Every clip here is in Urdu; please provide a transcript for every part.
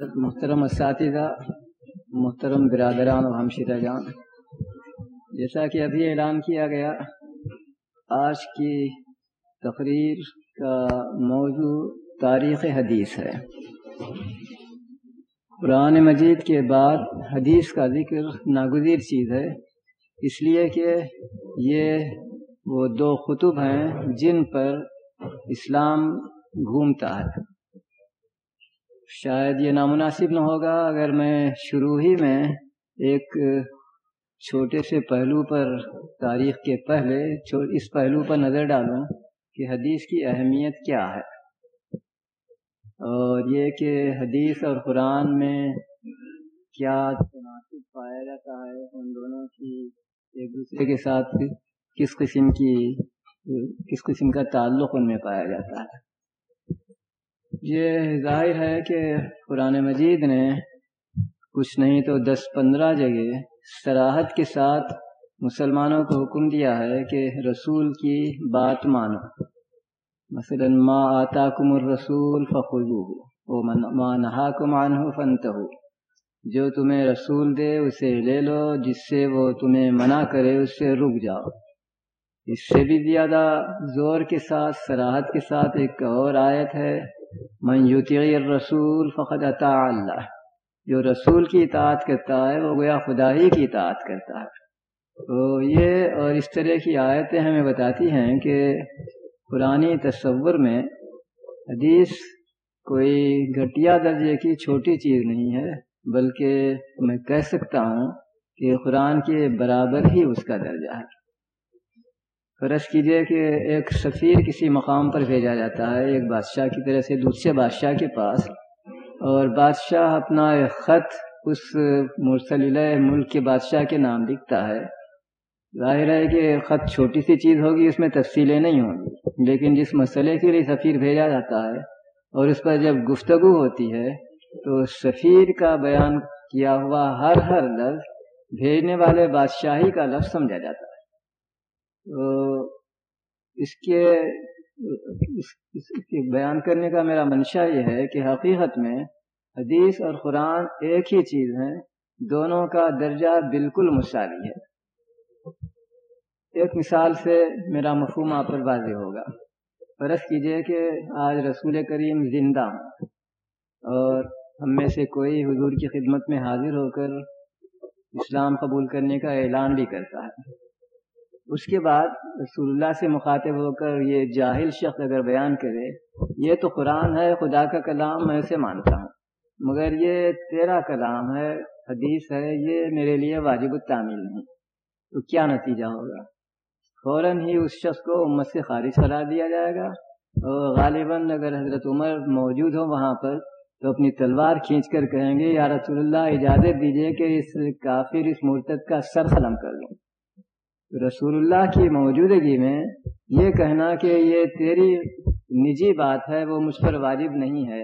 محترم اساتذہ، محترم برادران و ہمشرہ جان، جیسا کہ ابھی اعلان کیا گیا، آج کی تقریر کا موضوع تاریخ حدیث ہے۔ قرآن مجید کے بعد حدیث کا ذکر ناگزیر چیز ہے، اس لیے کہ یہ وہ دو خطب ہیں جن پر اسلام گھومتا ہے۔ شاید یہ نامناسب نہ ہوگا اگر میں شروع ہی میں ایک چھوٹے سے پہلو پر تاریخ کے پہلے اس پہلو پر نظر ڈالوں کہ حدیث کی اہمیت کیا ہے۔ اور یہ کہ حدیث اور قرآن میں کیا تناسب پایا جاتا ہے، ان دونوں کی ایک دوسرے کے ساتھ کس قسم کی کس قسم کا تعلق ان میں پایا جاتا ہے۔ یہ ظاہر ہے کہ قرآن مجید نے کچھ نہیں تو دس پندرہ جگہ سراحت کے ساتھ مسلمانوں کو حکم دیا ہے کہ رسول کی بات مانو۔ مثلا ما آتا کم الرسول فخو وہ ما نہا کم عنہ فنت ہو جو تمہیں رسول دے اسے لے لو، جس سے وہ تمہیں منع کرے اس سے رک جاؤ۔ اس سے بھی زیادہ زور کے ساتھ، سراحت کے ساتھ ایک اور آیت ہے۔ من یوتی الرسول فقد اطاع اللہ۔ جو رسول کی اطاعت کرتا ہے، وہ گویا خدا ہی کی اطاعت کرتا ہے۔ تو یہ اور اس طرح کی آیتیں ہمیں بتاتی ہیں کہ پرانی تصور میں حدیث کوئی گھٹیا درجے کی چھوٹی چیز نہیں ہے، بلکہ میں کہہ سکتا ہوں کہ قرآن کے برابر ہی اس کا درجہ ہے۔ فرض کیجیے کہ ایک سفیر کسی مقام پر بھیجا جاتا ہے، ایک بادشاہ کی طرح سے دوسرے بادشاہ کے پاس، اور بادشاہ اپنا ایک خط اس مرسل ملک کے بادشاہ کے نام لکھتا ہے۔ ظاہر ہے کہ خط چھوٹی سی چیز ہوگی، اس میں تفصیلیں نہیں ہوں گی، لیکن جس مسئلے کے لیے سفیر بھیجا جاتا ہے اور اس پر جب گفتگو ہوتی ہے، تو سفیر کا بیان کیا ہوا ہر ہر لفظ بھیجنے والے بادشاہی کا لفظ سمجھا جاتا ہے۔ اس کے اس کے بیان کرنے کا میرا منشا یہ ہے کہ حقیقت میں حدیث اور قرآن ایک ہی چیز ہیں، دونوں کا درجہ بالکل مساوی ہے۔ ایک مثال سے میرا مفہوم آپ پر واضح ہوگا۔ فرض کیجیے کہ آج رسول کریم زندہ ہوں اور ہم میں سے کوئی حضور کی خدمت میں حاضر ہو کر اسلام قبول کرنے کا اعلان بھی کرتا ہے۔ اس کے بعد رسول اللہ سے مخاطب ہو کر یہ جاہل شخص اگر بیان کرے، یہ تو قرآن ہے، خدا کا کلام میں اسے مانتا ہوں۔ مگر یہ تیرا کلام ہے، حدیث ہے، یہ میرے لیے واجب التعمیل نہیں۔ تو کیا نتیجہ ہوگا؟ فوراً ہی اس شخص کو امت سے خارج کرا دیا جائے گا۔ اور غالباً اگر حضرت عمر موجود ہو وہاں پر، تو اپنی تلوار کھینچ کر کہیں گے، یا رسول اللہ، اجازت دیجیے کہ اس کافر، اس مرتد کا سر قلم کر لوں۔ رسول اللہ کی موجودگی میں یہ کہنا کہ یہ تیری نجی بات ہے، وہ مجھ پر واجب نہیں ہے۔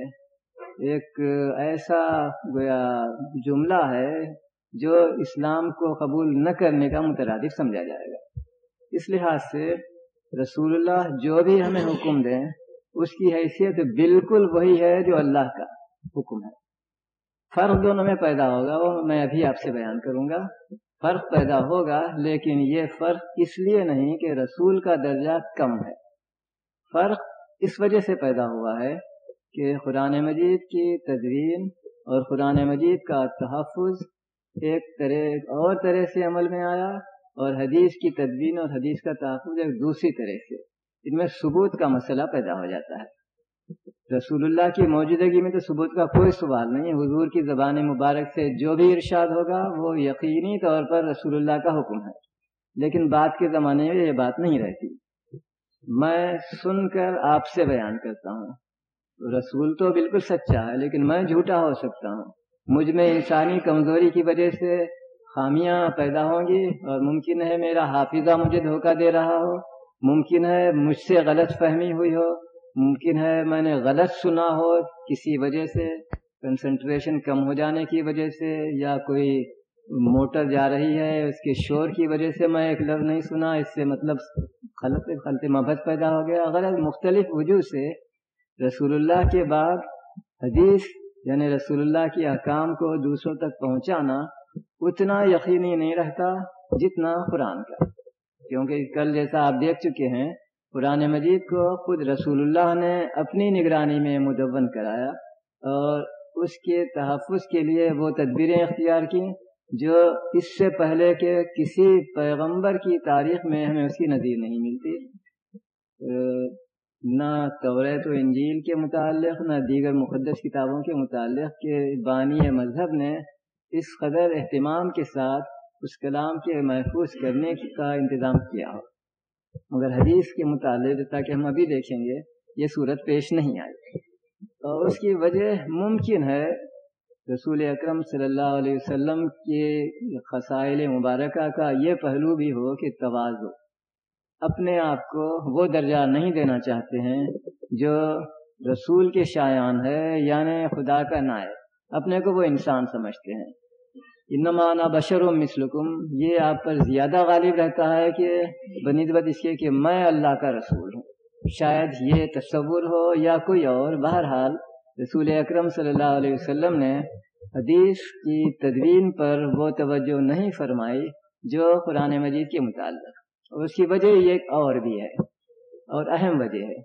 ایک ایسا گویا جملہ ہے جو اسلام کو قبول نہ کرنے کا مترادف سمجھا جائے گا۔ اس لحاظ سے رسول اللہ جو بھی ہمیں حکم دیں، اس کی حیثیت بالکل وہی ہے جو اللہ کا حکم ہے۔ فرق دونوں میں پیدا ہوگا، وہ میں ابھی آپ سے بیان کروں گا۔ فرق پیدا ہوگا، لیکن یہ فرق اس لیے نہیں کہ رسول کا درجہ کم ہے۔ فرق اس وجہ سے پیدا ہوا ہے کہ قرآن مجید کی تدوین اور قرآن مجید کا تحفظ ایک طرح، اور طرح سے عمل میں آیا اور حدیث کی تدوین اور حدیث کا تحفظ ایک دوسری طرح سے۔ ان میں ثبوت کا مسئلہ پیدا ہو جاتا ہے۔ رسول اللہ کی موجودگی میں تو ثبوت کا کوئی سوال نہیں حضور کی زبان مبارک سے جو بھی ارشاد ہوگا وہ یقینی طور پر رسول اللہ کا حکم ہے۔ لیکن بات کے زمانے میں یہ بات نہیں رہتی۔ میں سن کر آپ سے بیان کرتا ہوں۔ رسول تو بالکل سچا ہے، لیکن میں جھوٹا ہو سکتا ہوں۔ مجھ میں انسانی کمزوری کی وجہ سے خامیاں پیدا ہوں گی اور ممکن ہے میرا حافظہ مجھے دھوکہ دے رہا ہو۔ ممکن ہے مجھ سے غلط فہمی ہوئی ہو۔ ممکن ہے میں نے غلط سنا ہو کسی وجہ سے کنسنٹریشن کم ہو جانے کی وجہ سے، یا کوئی موٹر جا رہی ہے، اس کے شور کی وجہ سے میں ایک لفظ نہیں سنا، اس سے مطلب خلط خلط مبت پیدا ہو گیا۔ غلط مختلف وجوہ سے رسول اللہ کے بعد حدیث یعنی رسول اللہ کی احکام کو دوسروں تک پہنچانا اتنا یقینی نہیں رہتا جتنا قرآن کا۔ کیونکہ کل جیسا آپ دیکھ چکے ہیں قرآن مجید کو خود رسول اللہ نے اپنی نگرانی میں مدون کرایا اور اس کے تحفظ کے لیے وہ تدبیریں اختیار کی جو اس سے پہلے کے کسی پیغمبر کی تاریخ میں ہمیں اس کی نظیر نہیں ملتی۔ نہ توریت و انجیل کے متعلق، نہ دیگر مقدس کتابوں کے متعلق کہ بانی مذہب نے اس قدر اہتمام کے ساتھ اس کلام کے محفوظ کرنے کا انتظام کیا ہو۔ مگر حدیث کے متعلق تاکہ ہم ابھی دیکھیں گے، یہ صورت پیش نہیں آئی۔ اور اس کی وجہ ممکن ہے رسول اکرم صلی اللہ علیہ وسلم کے خسائل مبارکہ کا یہ پہلو بھی ہو کہ توازو۔ اپنے آپ کو وہ درجہ نہیں دینا چاہتے ہیں جو رسول کے شایان ہے یعنی خدا کا نائب۔ اپنے کو وہ انسان سمجھتے ہیں۔ انمانا بشر و مسلکم یہ آپ پر زیادہ غالب رہتا ہے کہ بنسبت اس کے کہ میں اللہ کا رسول ہوں۔ شاید یہ تصور ہو یا کوئی اور، بہرحال رسول اکرم صلی اللہ علیہ وسلم نے حدیث کی تدوین پر وہ توجہ نہیں فرمائی جو قرآن مجید کے متعلق۔ اور اس کی وجہ یہ اور بھی ہے اور اہم وجہ ہے۔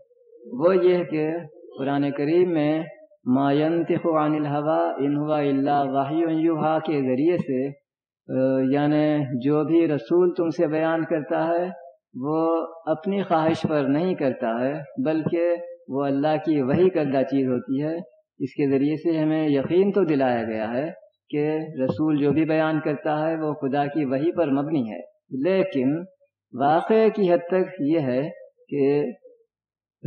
وہ یہ کہ قرآن کریم میں عن الحوا انہوا اللہ واہی کے ذریعے سے یعنی جو بھی رسول تم سے بیان کرتا ہے، وہ اپنی خواہش پر نہیں کرتا ہے، بلکہ وہ اللہ کی وہی کردہ چیز ہوتی ہے۔ اس کے ذریعے سے ہمیں یقین تو دلایا گیا ہے کہ رسول جو بھی بیان کرتا ہے، وہ خدا کی وہی پر مبنی ہے۔ لیکن واقع کی حد تک یہ ہے کہ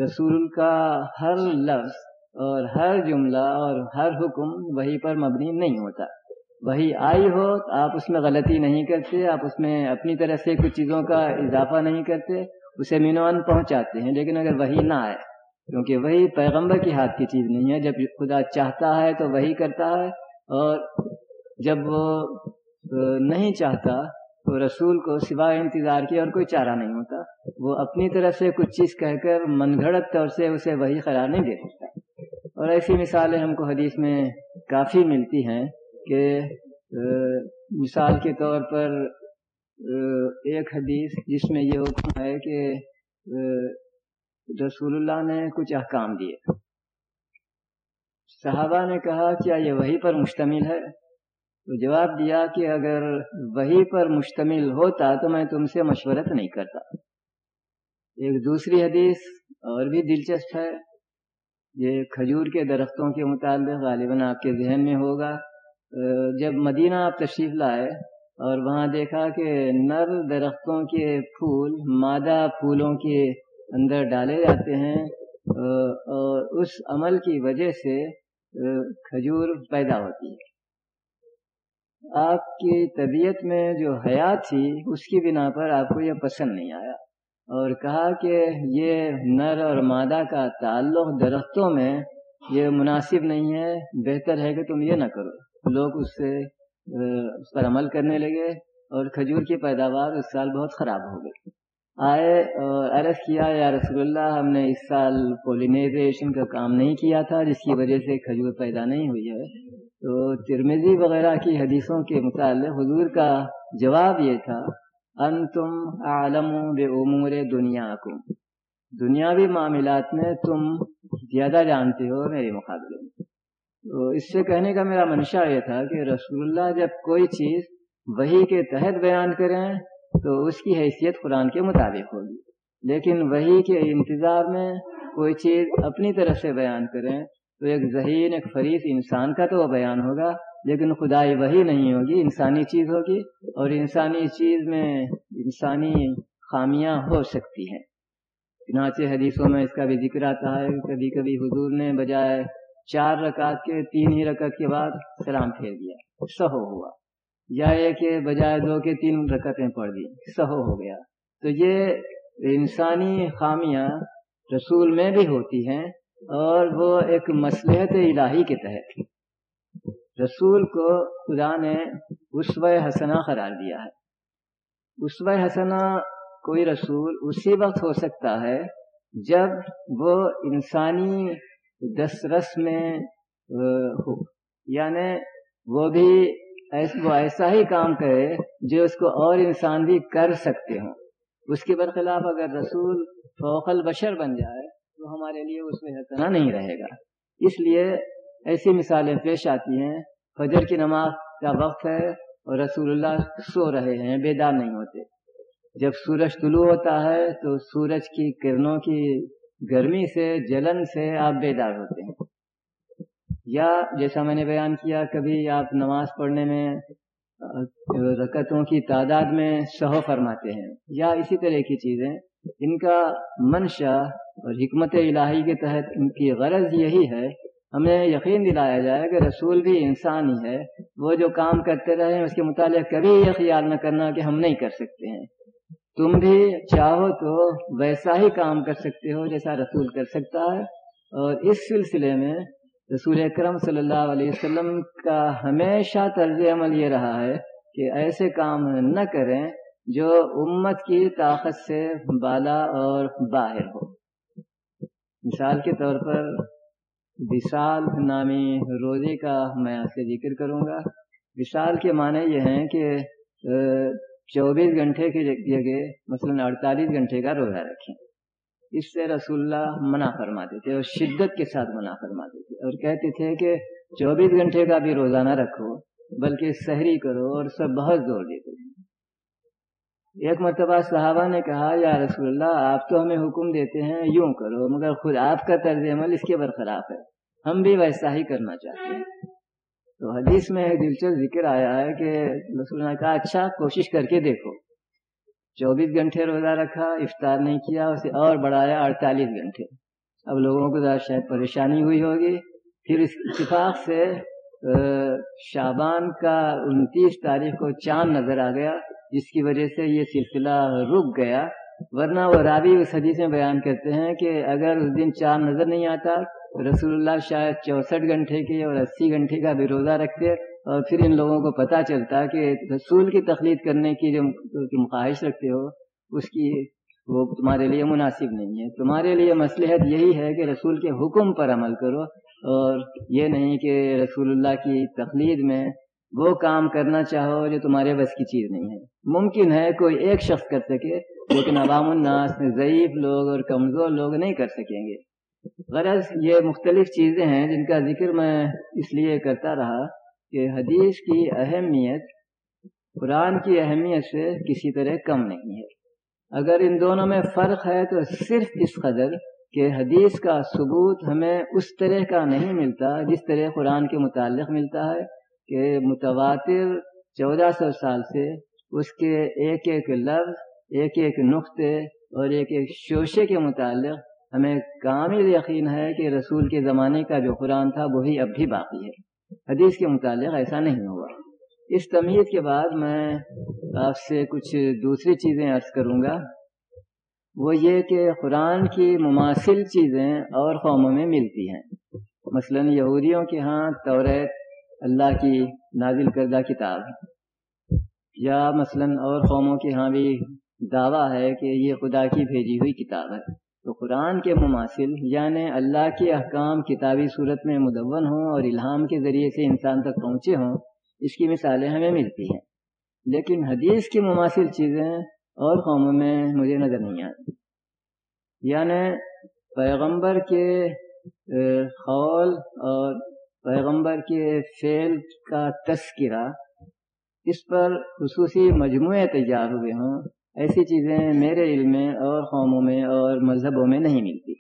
رسول کا ہر لفظ اور ہر جملہ اور ہر حکم وہی پر مبنی نہیں ہوتا۔ وہی آئی ہو تو آپ اس میں غلطی نہیں کرتے، آپ اس میں اپنی طرف سے کچھ چیزوں کا اضافہ نہیں کرتے، اسے مینوان پہنچاتے ہیں۔ لیکن اگر وہی نہ آئے، کیونکہ وہی پیغمبر کی ہاتھ کی چیز نہیں ہے، جب خدا چاہتا ہے تو وہی کرتا ہے۔ اور جب وہ نہیں چاہتا تو رسول کو سوائے انتظار کیا اور کوئی چارہ نہیں ہوتا۔ وہ اپنی طرف سے کچھ چیز کہہ کر من گھڑت طور سے اسے وہی قرار نہیں دے سکتا۔ اور ایسی مثالیں ہم کو حدیث میں کافی ملتی ہیں کہ مثال کے طور پر ایک حدیث جس میں یہ حکم ہے کہ رسول اللہ نے کچھ احکام دیے۔ صحابہ نے کہا، کیا یہ وہی پر مشتمل ہے؟ تو جواب دیا کہ اگر وہی پر مشتمل ہوتا تو میں تم سے مشورت نہیں کرتا۔ ایک دوسری حدیث اور بھی دلچسپ ہے۔ یہ کھجور کے درختوں کے متعلق غالباً آپ کے ذہن میں ہوگا۔ جب مدینہ آپ تشریف لائے اور وہاں دیکھا کہ نر درختوں کے پھول، مادہ پھولوں کے اندر ڈالے جاتے ہیں اور اس عمل کی وجہ سے کھجور پیدا ہوتی ہے۔ آپ کی طبیعت میں جو حیات تھی، اس کی بنا پر آپ کو یہ پسند نہیں آیا۔ اور کہا کہ یہ نر اور مادہ کا تعلق درختوں میں یہ مناسب نہیں ہے، بہتر ہے کہ تم یہ نہ کرو۔ لوگ اس سے، اس پر عمل کرنے لگے اور کھجور کی پیداوار اس سال بہت خراب ہو گئی۔ آئے اور عرض کیا، یا رسول اللہ، ہم نے اس سال پولینیزیشن کا کام نہیں کیا تھا، جس کی وجہ سے کھجور پیدا نہیں ہوئی ہے۔ تو ترمیزی وغیرہ کی حدیثوں کے متعلق حضور کا جواب یہ تھا انتم عالم بے امور دنیا کو دنیاوی معاملات میں تم زیادہ جانتے ہو میرے مقابلے میں۔ تو اس سے کہنے کا میرا منشا یہ تھا کہ رسول اللہ جب کوئی چیز وہی کے تحت بیان کریں تو اس کی حیثیت قرآن کے مطابق ہوگی۔ لیکن وہی کے انتظار میں کوئی چیز اپنی طرف سے بیان کریں تو ایک ذہین، ایک فریف انسان کا تو وہ بیان ہوگا۔ لیکن خدائی وہی نہیں ہوگی، انسانی چیز ہوگی اور انسانی چیز میں انسانی خامیاں ہو سکتی ہیں۔ چنانچہ حدیثوں میں اس کا بھی ذکر آتا ہے، کبھی کبھی حضور نے بجائے چار رکعت کے تین ہی رکعت کے بعد سلام پھیر دیا۔ سہو ہوا۔ یا یہ کہ بجائے دو کے تین رکعتیں پڑھ دی۔ سہو ہو گیا۔ تو یہ انسانی خامیاں رسول میں بھی ہوتی ہیں اور وہ ایک مسلحت الہی کے تحت۔ رسول کو خدا نے عسو حسنا قرار دیا ہے۔ عسو حسنا کوئی رسول اسی وقت ہو سکتا ہے جب وہ انسانی دس رس میں ہو۔ یعنی وہ بھی وہ ایسا ہی کام کرے جو اس کو اور انسان بھی کر سکتے ہوں۔ اس کے برخلاف اگر رسول فوق البشر بن جائے تو ہمارے لیے اس میں حسنا نہیں رہے گا۔ اس لیے ایسی مثالیں پیش آتی ہیں، فجر کی نماز کا وقت ہے اور رسول اللہ سو رہے ہیں، بیدار نہیں ہوتے۔ جب سورج طلوع ہوتا ہے تو سورج کی کرنوں کی گرمی سے، جلن سے آپ بیدار ہوتے ہیں۔ یا جیسا میں نے بیان کیا، کبھی آپ نماز پڑھنے میں رکتوں کی تعداد میں سہو فرماتے ہیں یا اسی طرح کی چیزیں۔ ان کا منشا اور حکمت الہی کے تحت ان کی غرض یہی ہے ہمیں یقین دلایا جائے کہ رسول بھی انسان ہی ہے۔ وہ جو کام کرتے رہے اس کے متعلق کبھی یہ خیال نہ کرنا کہ ہم نہیں کر سکتے ہیں۔ تم بھی چاہو تو ویسا ہی کام کر سکتے ہو جیسا رسول کر سکتا ہے۔ اور اس سلسلے میں رسول اکرم صلی اللہ علیہ وسلم کا ہمیشہ طرز عمل یہ رہا ہے کہ ایسے کام نہ کریں جو امت کی طاقت سے بالا اور باہر ہو۔ مثال کے طور پر وشال نامی روزے کا میں آپ سے ذکر کروں گا۔ وشال کے معنی یہ ہیں کہ چوبیس گھنٹے کی جگہ، مثلاً اڑتالیس گھنٹے کا روزہ رکھیں۔ اس سے رسول اللہ منع فرماتے تھے اور شدت کے ساتھ منع فرماتے تھے اور کہتے تھے کہ چوبیس گھنٹے کا بھی روزہ نہ رکھو، بلکہ سحری کرو اور سب بہت زور دیتے تھے ایک مرتبہ صحابہ نے کہا، یا رسول اللہ، آپ تو ہمیں حکم دیتے ہیں، یوں کرو، مگر خود آپ کا طرز عمل اس کے برخلاف ہے۔ ہم بھی ویسا ہی کرنا چاہتے ہیں۔ تو حدیث میں ایک دلچسپ ذکر آیا ہے کہ رسول نے کہا اچھا کوشش کر کے دیکھو۔ چوبیس گھنٹے روزہ رکھا، افطار نہیں کیا، اسے اور بڑھایا، اڑتالیس گھنٹے۔ اب لوگوں کو ذرا شاید پریشانی ہوئی ہوگی۔ پھر اس اتفاق سے شابان کا انتیس تاریخ کو چاند نظر آ گیا۔ جس کی وجہ سے یہ سلسلہ رک گیا۔ ورنہ وہ رابی اس حدیث میں بیان کرتے ہیں کہ اگر اس دن چاند نظر نہیں آتا، رسول اللہ شاید چونسٹھ گھنٹے کے اور اسی گھنٹے کا بھی روزہ رکھتے اور پھر ان لوگوں کو پتہ چلتا کہ رسول کی تخلیق کرنے کی جو خواہش رکھتے ہو، اس کی وہ تمہارے لیے مناسب نہیں ہے۔ تمہارے لیے مصلحت یہی ہے کہ رسول کے حکم پر عمل کرو اور یہ نہیں کہ رسول اللہ کی تقلید میں وہ کام کرنا چاہو جو تمہارے بس کی چیز نہیں ہے۔ ممکن ہے کوئی ایک شخص کر سکے، لیکن عوام الناس ضعیف لوگ اور کمزور لوگ نہیں کر سکیں گے۔ غرض یہ مختلف چیزیں ہیں جن کا ذکر میں اس لیے کرتا رہا کہ حدیث کی اہمیت، قرآن کی اہمیت سے کسی طرح کم نہیں ہے۔ اگر ان دونوں میں فرق ہے تو صرف اس قدر کہ حدیث کا ثبوت ہمیں اس طرح کا نہیں ملتا جس طرح قرآن کے متعلق ملتا ہے۔ کہ متواتر چودہ سو سال سے اس کے ایک ایک لفظ، ایک ایک نقطے اور ایک ایک شوشے کے متعلق ہمیں کامل یقین ہے کہ رسول کے زمانے کا جو قرآن تھا وہی اب بھی باقی ہے۔ حدیث کے متعلق ایسا نہیں ہوا۔ اس تمیز کے بعد میں آپ سے کچھ دوسری چیزیں عرض کروں گا۔ وہ یہ کہ قرآن کی مماثل چیزیں اور قوموں میں ملتی ہیں۔ مثلا یہودیوں کے ہاں توریت اللہ کی نازل کردہ کتاب۔ یا مثلا اور قوموں کے ہاں بھی دعویٰ ہے کہ یہ خدا کی بھیجی ہوئی کتاب ہے۔ تو قرآن کے مماثل یعنی اللہ کے احکام کتابی صورت میں مدون ہوں اور الہام کے ذریعے سے انسان تک پہنچے ہوں، اس کی مثالیں ہمیں ملتی ہیں۔ لیکن حدیث کی مماثل چیزیں اور قوموں میں مجھے نظر نہیں آتی یعنی پیغمبر کے قول اور پیغمبر کے فعل کا تذکرہ، اس پر خصوصی مجموعے تیار ہوئے ہوں۔ ایسی چیزیں میرے علم میں اور قوموں میں اور مذہبوں میں نہیں ملتی۔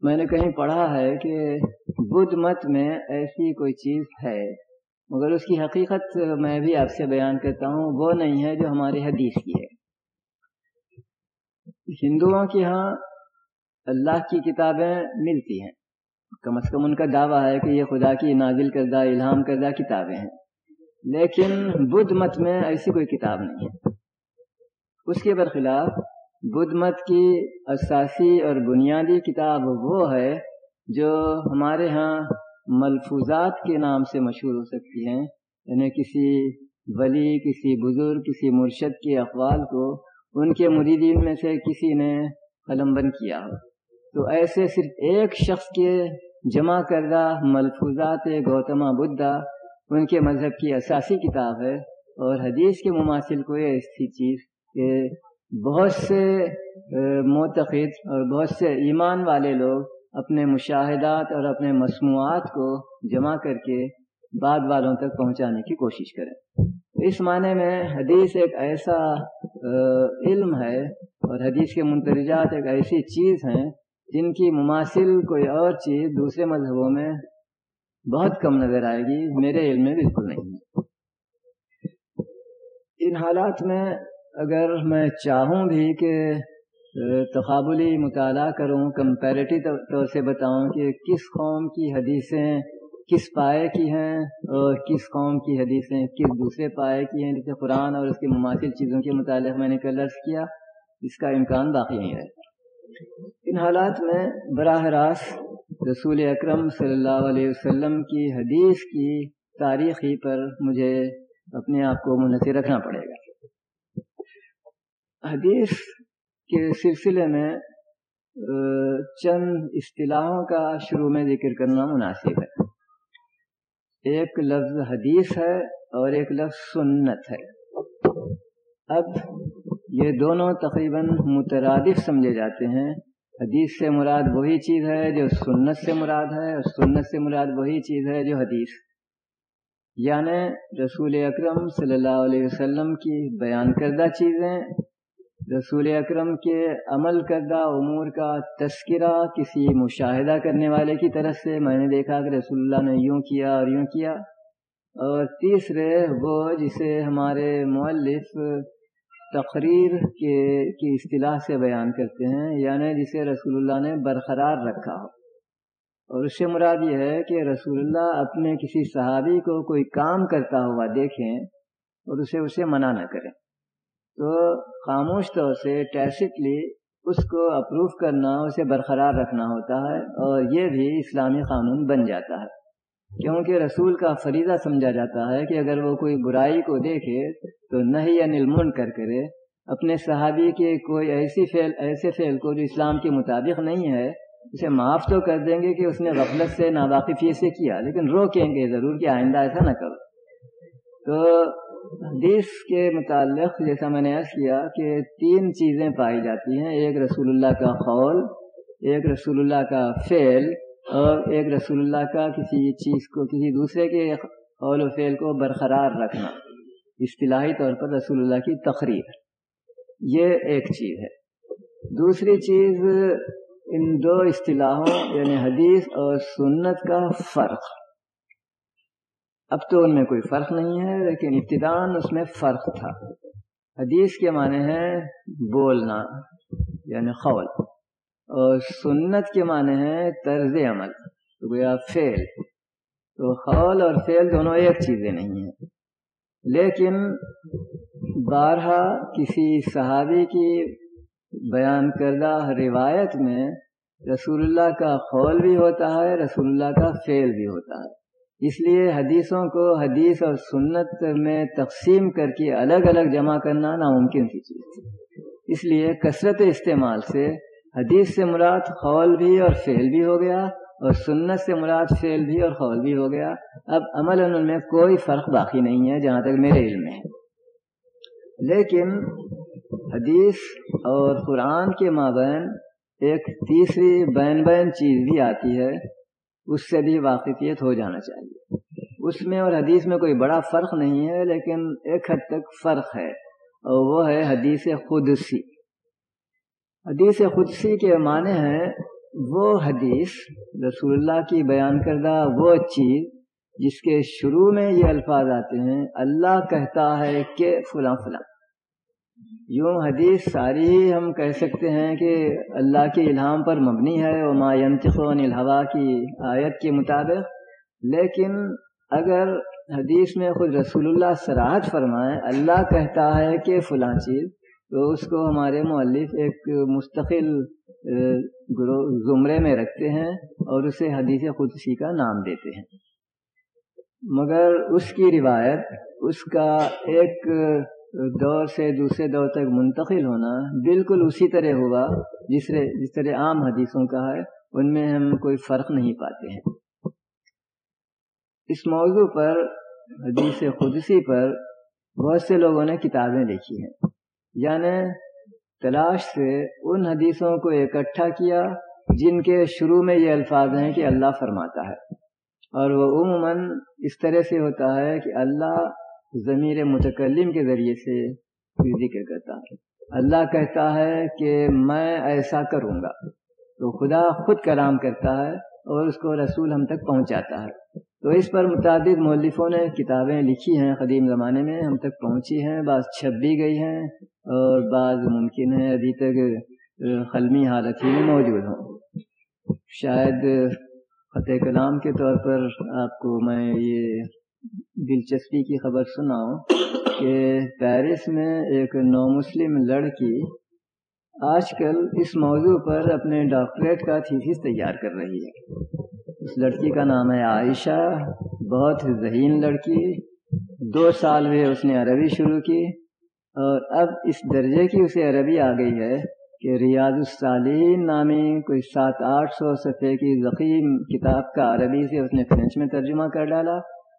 میں نے کہیں پڑھا ہے کہ بدھ مت میں ایسی کوئی چیز ہے، مگر اس کی حقیقت میں بھی آپ سے بیان کرتا ہوں، وہ نہیں ہے جو ہماری حدیث کی ہے۔ ہندوؤں کے ہاں اللہ کی کتابیں ملتی ہیں۔ کم از کم ان کا دعویٰ ہے کہ یہ خدا کی نازل کردہ، الہام کردہ کتابیں ہیں۔ لیکن بدھ مت میں ایسی کوئی کتاب نہیں ہے۔ اس کے برخلاف بدھ مت کی اساسی اور بنیادی کتاب وہ ہے جو ہمارے ہاں ملفوظات کے نام سے مشہور ہو سکتی ہیں۔ یعنی کسی ولی، کسی بزرگ، کسی مرشد کے اقوال کو ان کے مریدین میں سے کسی نے قلم بند کیا ہو۔ تو ایسے صرف ایک شخص کے جمع کردہ ملفوظات گوتما بدھا ان کے مذہب کی اساسی کتاب ہے اور حدیث کے مماثل کو یہ ایسی چیز کہ بہت سے معتقد اور بہت سے ایمان والے لوگ اپنے مشاہدات اور اپنے مصنوعات کو جمع کر کے بعد والوں تک پہنچانے کی کوشش کریں۔ اس معنی میں حدیث ایک ایسا علم ہے اور حدیث کے منترجات ایک ایسی چیز ہیں جن کی مماثل کوئی اور چیز دوسرے مذہبوں میں بہت کم نظر آئے گی، میرے علم میں بالکل نہیں۔ ان حالات میں اگر میں چاہوں بھی کہ تقابلی مطالعہ کروں کمپیریٹی طور سے بتاؤں کہ کس قوم کی حدیثیں کس پائے کی ہیں اور کس قوم کی حدیثیں کس دوسرے پائے کی ہیں جیسے قرآن اور اس کی مماثل چیزوں کے متعلق میں نے کل عرض کیا، اس کا امکان باقی نہیں رہتا۔ ان حالات میں براہ راست رسول اکرم صلی اللہ علیہ وسلم کی حدیث کی تاریخی پر مجھے اپنے آپ کو منحصر رکھنا پڑے گا۔ حدیث کے سلسلے میں چند اصطلاحوں کا شروع میں ذکر کرنا مناسب ہے۔ ایک لفظ حدیث ہے اور ایک لفظ سنت ہے۔ اب یہ دونوں تقریباً مترادف سمجھے جاتے ہیں۔ حدیث سے مراد وہی چیز ہے جو سنت سے مراد ہے اور سنت سے مراد وہی چیز ہے جو حدیث۔ یعنی رسول اکرم صلی اللہ علیہ وسلم کی بیان کردہ چیزیں، رسول اکرم کے عمل کردہ امور کا تذکرہ کسی مشاہدہ کرنے والے کی طرف سے میں نے دیکھا کہ رسول اللہ نے یوں کیا اور یوں کیا۔ اور تیسرے وہ جسے ہمارے مؤلف تقریر کے، کی اصطلاح سے بیان کرتے ہیں یعنی جسے رسول اللہ نے برقرار رکھا۔ ہو اور اس سے مراد یہ ہے کہ رسول اللہ اپنے کسی صحابی کو کوئی کام کرتا ہوا دیکھیں اور اسے اسے منع نہ کریں۔ تو خاموش طور سے ٹیسٹلی اس کو اپروو کرنا، اسے برقرار رکھنا ہوتا ہے اور یہ بھی اسلامی قانون بن جاتا ہے۔ کیونکہ رسول کا فریضہ سمجھا جاتا ہے کہ اگر وہ کوئی برائی کو دیکھے تو نہیں یا نلمن کر کرے۔ اپنے صحابی کے کوئی ایسی فعل، ایسے فعل کو جو اسلام کے مطابق نہیں ہے، اسے معاف تو کر دیں گے کہ اس نے غفلت سے ناواقفی سے کیا، لیکن روکیں گے ضرور کہ آئندہ ایسا نہ کرو۔ تو حدیث کے متعلق جیسا میں نے عرض کیا کہ تین چیزیں پائی جاتی ہیں۔ ایک رسول اللہ کا قول، ایک رسول اللہ کا فعل اور ایک رسول اللہ کا کسی چیز کو، کسی دوسرے کے قول و فعل کو برقرار رکھنا۔ اصطلاحی طور پر رسول اللہ کی تقریر۔ یہ ایک چیز ہے۔ دوسری چیز، ان دو اصطلاحوں یعنی حدیث اور سنت کا فرق۔ اب تو ان میں کوئی فرق نہیں ہے، لیکن ابتدان اس میں فرق تھا۔ حدیث کے معنی ہے بولنا یعنی قول۔ اور سنت کے معنی ہے طرز عمل، تو گویا فعل۔ تو خول اور فعل دونوں ایک چیزیں نہیں ہیں۔ لیکن بارہا کسی صحابی کی بیان کردہ روایت میں رسول اللہ کا خول بھی ہوتا ہے، رسول اللہ کا فعل بھی ہوتا ہے۔ اس لیے حدیثوں کو حدیث اور سنت میں تقسیم کر کے الگ الگ جمع کرنا ناممکن سی چیز تھی۔ اس لیے کثرت استعمال سے حدیث سے مراد خول بھی اور فعل بھی ہو گیا اور سنت سے مراد فعل بھی اور خول بھی ہو گیا۔ اب عمل ان میں کوئی فرق باقی نہیں ہے جہاں تک میرے علم ہے۔ لیکن حدیث اور قرآن کے مابین ایک تیسری بین بین چیز بھی آتی ہے۔ اس سے بھی واقفیت ہو جانا چاہیے۔ اس میں اور حدیث میں کوئی بڑا فرق نہیں ہے، لیکن ایک حد تک فرق ہے اور وہ ہے حدیث خود سی حدیث خدسی کے معنی ہیں وہ حدیث رسول اللہ کی بیان کردہ وہ چیز جس کے شروع میں یہ الفاظ آتے ہیں، اللہ کہتا ہے کہ فلاں فلاں۔ یوں حدیث ساری ہی ہم کہہ سکتے ہیں کہ اللہ کے الہام پر مبنی ہے وہ ما الہوا کی آیت کے مطابق۔ لیکن اگر حدیث میں خود رسول اللہ سراحت فرمائیں اللہ کہتا ہے کہ فلاں چیز تو اس کو ہمارے مؤلف ایک مستقل زمرے میں رکھتے ہیں اور اسے حدیث خودشی کا نام دیتے ہیں۔ مگر اس کی روایت، اس کا ایک دور سے دوسرے دور تک منتقل ہونا بالکل اسی طرح ہوا جس جس طرح عام حدیثوں کا ہے، ان میں ہم کوئی فرق نہیں پاتے ہیں۔ اس موضوع پر، حدیث خدسی پر بہت سے لوگوں نے کتابیں لکھی ہیں۔ یعنی تلاش سے ان حدیثوں کو اکٹھا کیا جن کے شروع میں یہ الفاظ ہیں کہ اللہ فرماتا ہے۔ اور وہ عموماً اس طرح سے ہوتا ہے کہ اللہ ضمیر متکلم کے ذریعے سے ذکر کرتا ہے۔ اللہ کہتا ہے کہ میں ایسا کروں گا۔ تو خدا خود کلام کرتا ہے اور اس کو رسول ہم تک پہنچاتا ہے۔ تو اس پر متعدد مولفوں نے کتابیں لکھی ہیں قدیم زمانے میں، ہم تک پہنچی ہیں، بعض چھپ بھی گئی ہیں اور بعض ممکن ہے ابھی تک قلمی حالت ہی میں موجود ہوں۔ شاید فتح کلام کے طور پر آپ کو میں یہ دلچسپی کی خبر سناؤں کہ پیرس میں ایک نو مسلم لڑکی آج کل اس موضوع پر اپنے ڈاکٹریٹ کا تھیسس تیار کر رہی ہے۔ اس لڑکی کا نام ہے عائشہ، بہت ذہین لڑکی، دو سال ہوئے اس نے عربی شروع کی اور اب اس درجے کی اسے عربی آ گئی ہے کہ ریاض الصالحین نامی کوئی سات آٹھ سو صفحے کی ذخیم کتاب کا عربی سے اس نے فرینچ میں ترجمہ کر ڈالا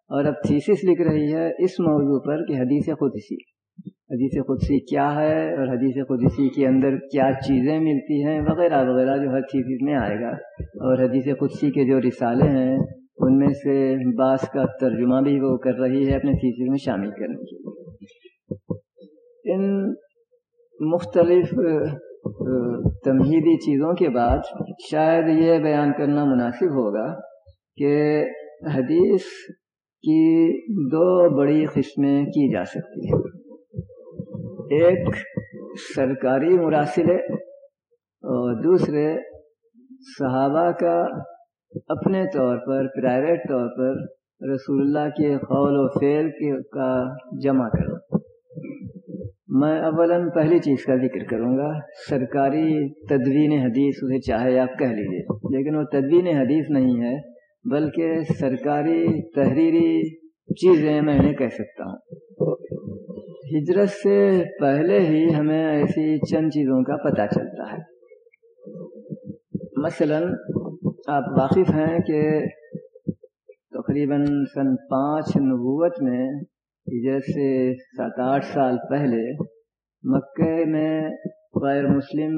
اور اب تھیسس لکھ رہی ہے اس موضوع پر کہ حدیث قدسی۔ حدیث قدسی کیا ہے اور حدیث قدسی کے اندر کیا چیزیں ملتی ہیں وغیرہ وغیرہ جو ہر چیز میں آئے گا۔ اور حدیث قدسی کے جو رسالے ہیں، ان میں سے بعض کا ترجمہ بھی وہ کر رہی ہے اپنے تھیسس میں شامل کرنے کے لیے۔ ان مختلف تمہیدی چیزوں کے بعد شاید یہ بیان کرنا مناسب ہوگا کہ حدیث کی دو بڑی قسمیں کی جا سکتی ہیں۔ ایک سرکاری مراسلے اور دوسرے صحابہ کا اپنے طور پر پرائیویٹ طور پر رسول اللہ کے قول و فعل کا جمع کرو۔ میں اولاً پہلی چیز کا ذکر کروں گا، سرکاری تدوین حدیث اسے چاہے آپ کہہ لیجیے لیکن وہ تدوین حدیث نہیں ہے، بلکہ سرکاری تحریری چیزیں میں انہیں کہہ سکتا ہوں۔ ہجرت سے پہلے ہی ہمیں ایسی چند چیزوں کا پتہ چلتا ہے۔ مثلا آپ واقف ہیں کہ تقریباً سن پانچ نبوت میں ہجرت سے سات آٹھ سال پہلے مکہ میں غیر مسلم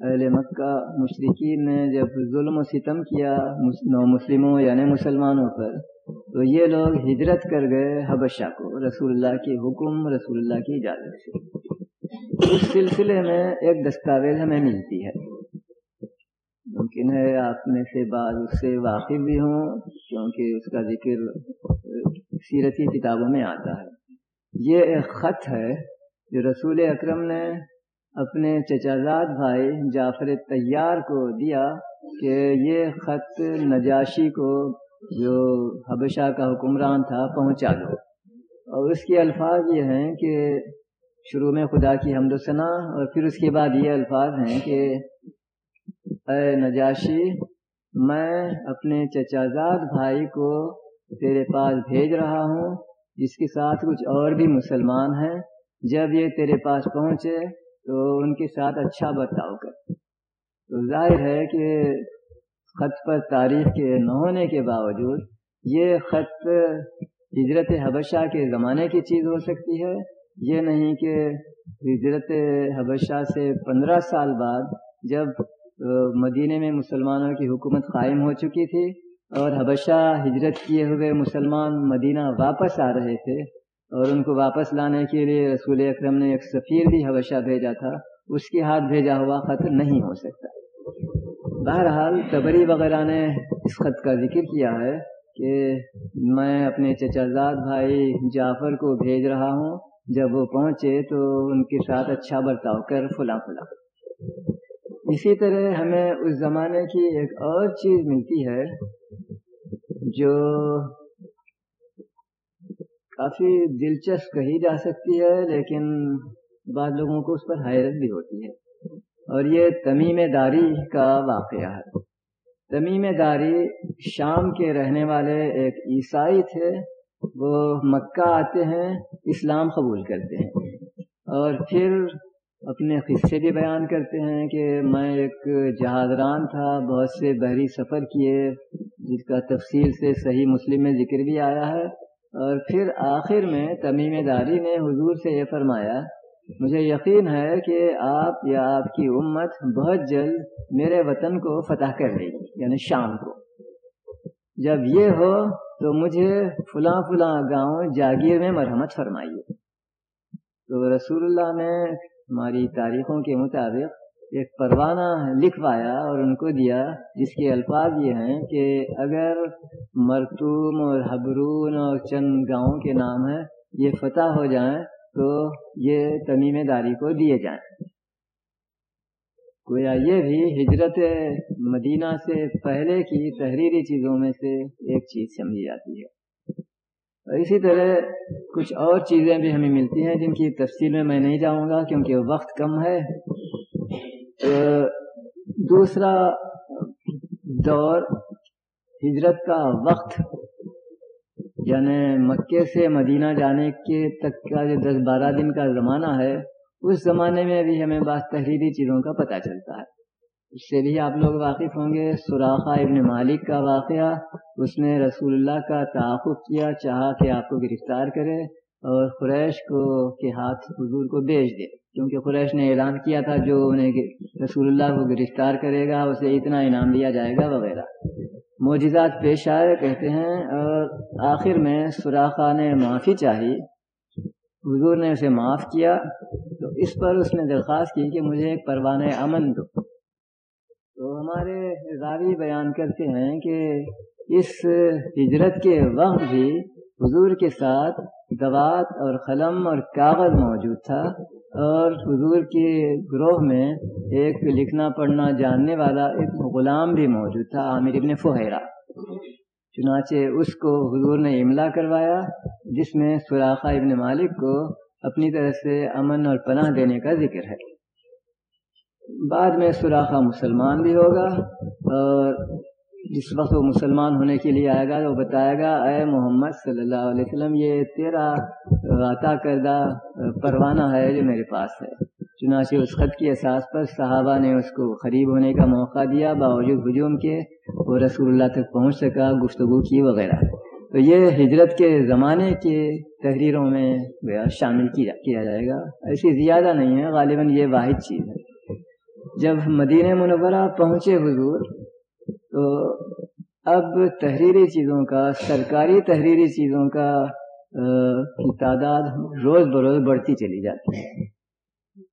اہل مکہ مشرقین نے جب ظلم و ستم کیا نو مسلموں یعنی مسلمانوں پر تو یہ لوگ ہجرت کر گئے حبشہ کو، رسول اللہ کی حکم، رسول اللہ کی اجازت سے۔ اس سلسلے میں ایک دستاویز ہمیں ملتی ہے۔ ممکن ہے آپ میں سے بعض اس سے واقف بھی ہوں، کیونکہ اس کا ذکر سیرتی کتابوں میں آتا ہے۔ یہ ایک خط ہے جو رسول اکرم نے اپنے چچازاد بھائی جعفر تیار کو دیا کہ یہ خط نجاشی کو جو حبشہ کا حکمران تھا، پہنچا دو اور اس کے الفاظ یہ ہیں کہ شروع میں خدا کی حمد و ثنا، اور پھر اس کے بعد یہ الفاظ ہیں کہ اے نجاشی، میں اپنے چچازاد بھائی کو تیرے پاس بھیج رہا ہوں، جس کے ساتھ کچھ اور بھی مسلمان ہیں۔ جب یہ تیرے پاس پہنچے تو ان کے ساتھ اچھا برتاؤ کر۔ تو ظاہر ہے کہ خط پر تاریخ کے نہ ہونے کے باوجود یہ خط ہجرت حبشہ کے زمانے کی چیز ہو سکتی ہے۔ یہ نہیں کہ ہجرت حبشہ سے پندرہ سال بعد جب مدینہ میں مسلمانوں کی حکومت قائم ہو چکی تھی اور حبشہ ہجرت کیے ہوئے مسلمان مدینہ واپس آ رہے تھے اور ان کو واپس لانے کے لیے رسول اکرم نے ایک سفیر بھی حبشہ بھیجا تھا، اس کے ہاتھ بھیجا ہوا خط نہیں ہو سکتا۔ بہرحال تبری وغیرہ نے اس خط کا ذکر کیا ہے کہ میں اپنے چچا زاد بھائی جعفر کو بھیج رہا ہوں۔ جب وہ پہنچے تو ان کے ساتھ اچھا برتاؤ کر فلا فلا اسی طرح ہمیں اس زمانے کی ایک اور چیز ملتی ہے جو کافی دلچسپ کہی جا سکتی ہے، لیکن بعض لوگوں کو اس پر حیرت بھی ہوتی ہے۔ اور یہ تمیم داری کا واقعہ ہے۔ تمیم داری شام کے رہنے والے ایک عیسائی تھے، وہ مکہ آتے ہیں، اسلام قبول کرتے ہیں۔ اور پھر اپنے قصے بھی بیان کرتے ہیں کہ میں ایک جہازران تھا، بہت سے بحری سفر کیے، جس کا تفصیل سے صحیح مسلم میں ذکر بھی آیا ہے۔ اور پھر آخر میں تمیم داری نے حضور سے یہ فرمایا مجھے یقین ہے کہ آپ یا آپ کی امت بہت جلد میرے وطن کو فتح کر لے گی یعنی شام کو۔ جب یہ ہو تو مجھے فلاں فلاں گاؤں جاگیر میں مرحمت فرمائیے۔ تو رسول اللہ نے ہماری تاریخوں کے مطابق ایک پروانہ لکھوایا اور ان کو دیا، جس کے الفاظ یہ ہیں کہ اگر مرتوم اور حبرون اور چند گاؤں کے نام ہیں، یہ فتح ہو جائیں تو یہ تمیم داری کو دیے جائیں۔ گویا یہ بھی ہجرت مدینہ سے پہلے کی تحریری چیزوں میں سے ایک چیز سمجھی جاتی ہے۔ اور اسی طرح کچھ اور چیزیں بھی ہمیں ملتی ہیں جن کی تفصیل میں میں نہیں جاؤں گا کیونکہ وقت کم ہے۔ دوسرا دور ہجرت کا وقت یعنی مکے سے مدینہ جانے کے تک کا جو دس بارہ دن کا زمانہ ہے، اس زمانے میں بھی ہمیں بعض تحریری چیزوں کا پتہ چلتا ہے۔ اس سے بھی آپ لوگ واقف ہوں گے۔ سوراخا ابن مالک کا واقعہ، اس نے رسول اللہ کا تعاقب کیا، چاہا کہ آپ کو گرفتار کرے اور قریش کو کے ہاتھ حضور کو بیچ دے۔ کیونکہ قریش نے اعلان کیا تھا جو انہیں رسول اللہ کو گرفتار کرے گا، اسے اتنا انعام دیا جائے گا وغیرہ۔ معجزات پیش آئے، کہتے ہیں اور آخر میں سوراخا نے معافی چاہی، حضور نے اسے معاف کیا، تو اس پر اس نے درخواست کی کہ مجھے ایک پروان امن دو۔ تو ہمارے راوی بیان کرتے ہیں کہ اس ہجرت کے وقت بھی حضور کے ساتھ دوات اور قلم اور کاغذ موجود تھا۔ اور حضور کے گروہ میں ایک لکھنا پڑھنا جاننے والا ایک غلام بھی موجود تھا، عامر ابن فہیرہ۔ چنانچہ اس کو حضور نے املا کروایا، جس میں سوراخا ابن مالک کو اپنی طرف سے امن اور پناہ دینے کا ذکر ہے۔ بعد میں سوراخا مسلمان بھی ہوگا اور جس وقت وہ مسلمان ہونے کے لیے آئے گا تو بتائے گا، اے محمد صلی اللہ علیہ وسلم، یہ تیرا عطا کردہ پروانہ ہے جو میرے پاس ہے۔ چنانچہ اس خط کی احساس پر صحابہ نے اس کو قریب ہونے کا موقع دیا، باوجود ہجوم کے وہ رسول اللہ تک پہنچ سکا، گفتگو کی وغیرہ۔ تو یہ ہجرت کے زمانے کے تحریروں میں شامل کیا جائے گا۔ ایسی زیادہ نہیں ہے، غالباً یہ واحد چیز ہے۔ جب مدینہ منورہ پہنچے حضور تو اب تحریری چیزوں کا، سرکاری تحریری چیزوں کا کی تعداد روز بروز بڑھتی چلی جاتی ہے۔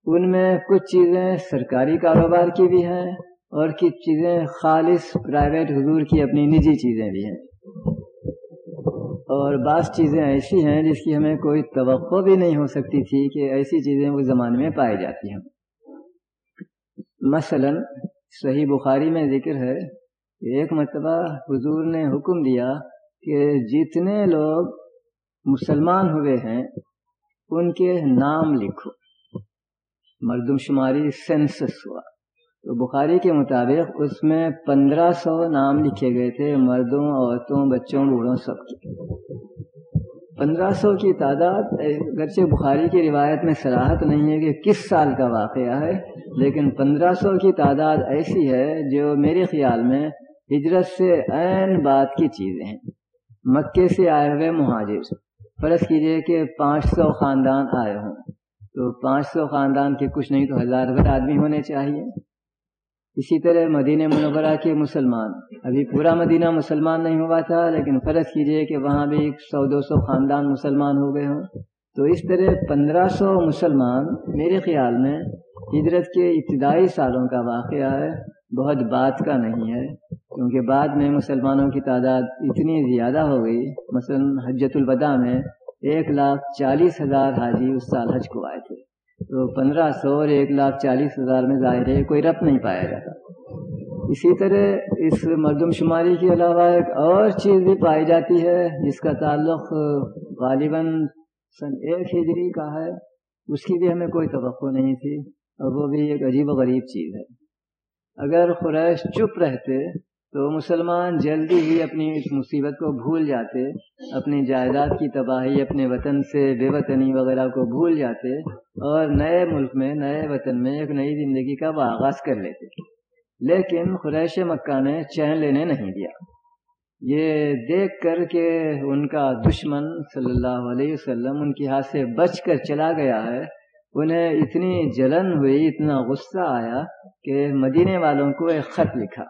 ان میں کچھ چیزیں سرکاری کاروبار کی بھی ہیں اور کچھ چیزیں خالص پرائیویٹ حضور کی اپنی نجی چیزیں بھی ہیں۔ اور بعض چیزیں ایسی ہیں جس کی ہمیں کوئی توقع بھی نہیں ہو سکتی تھی کہ ایسی چیزیں اس زمانے میں پائی جاتی ہیں مثلا صحیح بخاری میں ذکر ہے ایک مرتبہ حضور نے حکم دیا کہ جتنے لوگ مسلمان ہوئے ہیں، ان کے نام لکھو۔ مردم شماری سینسس ہوا۔ تو بخاری کے مطابق اس میں پندرہ سو نام لکھے گئے تھے، مردوں، عورتوں، بچوں، بوڑھوں، سب کے۔ پندرہ سو کی تعداد، اگرچہ بخاری کی روایت میں صلاحت نہیں ہے کہ کس سال کا واقعہ ہے، لیکن پندرہ سو کی تعداد ایسی ہے جو میرے خیال میں ہجرت سے عین بات کی چیزیں ہیں۔ مکے سے آئے ہوئے مہاجر۔ فرض کیجیے کہ پانچ سو خاندان آئے ہوں۔ تو پانچ سو خاندان کے کچھ نہیں تو ہزار بھر آدمی ہونے چاہیے۔ اسی طرح مدینہ منورہ کے مسلمان۔ ابھی پورا مدینہ مسلمان نہیں ہوا تھا، لیکن فرض کیجیے کہ وہاں بھی سو دو سو خاندان مسلمان ہو گئے ہوں۔ تو اس طرح پندرہ سو مسلمان میرے خیال میں ہجرت کے ابتدائی سالوں کا واقعہ ہے۔ بہت بات کا نہیں ہے، کیونکہ بعد میں مسلمانوں کی تعداد اتنی زیادہ ہو گئی۔ مثلا حجت الوداع میں ایک لاکھ چالیس ہزار حاجی اس سال حج کو آئے تھے۔ تو پندرہ سو اور ایک لاکھ چالیس ہزار میں ظاہر ہے کوئی رب نہیں پایا جاتا۔ اسی طرح اس مردم شماری کے علاوہ ایک اور چیز بھی پائی جاتی ہے، جس کا تعلق غالباً سن ایک ہجری کا ہے۔ اس کی بھی ہمیں کوئی توقع نہیں تھی، اور وہ بھی ایک عجیب و غریب چیز ہے۔ اگر قریش چپ رہتے تو مسلمان جلدی ہی اپنی اس مصیبت کو بھول جاتے، اپنی جائیداد کی تباہی اپنے وطن سے بے وطنی وغیرہ کو بھول جاتے اور نئے ملک میں، نئے وطن میں ایک نئی زندگی کا آغاز کر لیتے۔ لیکن قریش مکہ نے چین لینے نہیں دیا۔ یہ دیکھ کر کے ان کا دشمن صلی اللہ علیہ وسلم ان کے ہاتھ سے بچ کر چلا گیا ہے۔ انہیں اتنی جلن ہوئی، اتنا غصہ آیا کہ مدینے والوں کو ایک خط لکھا۔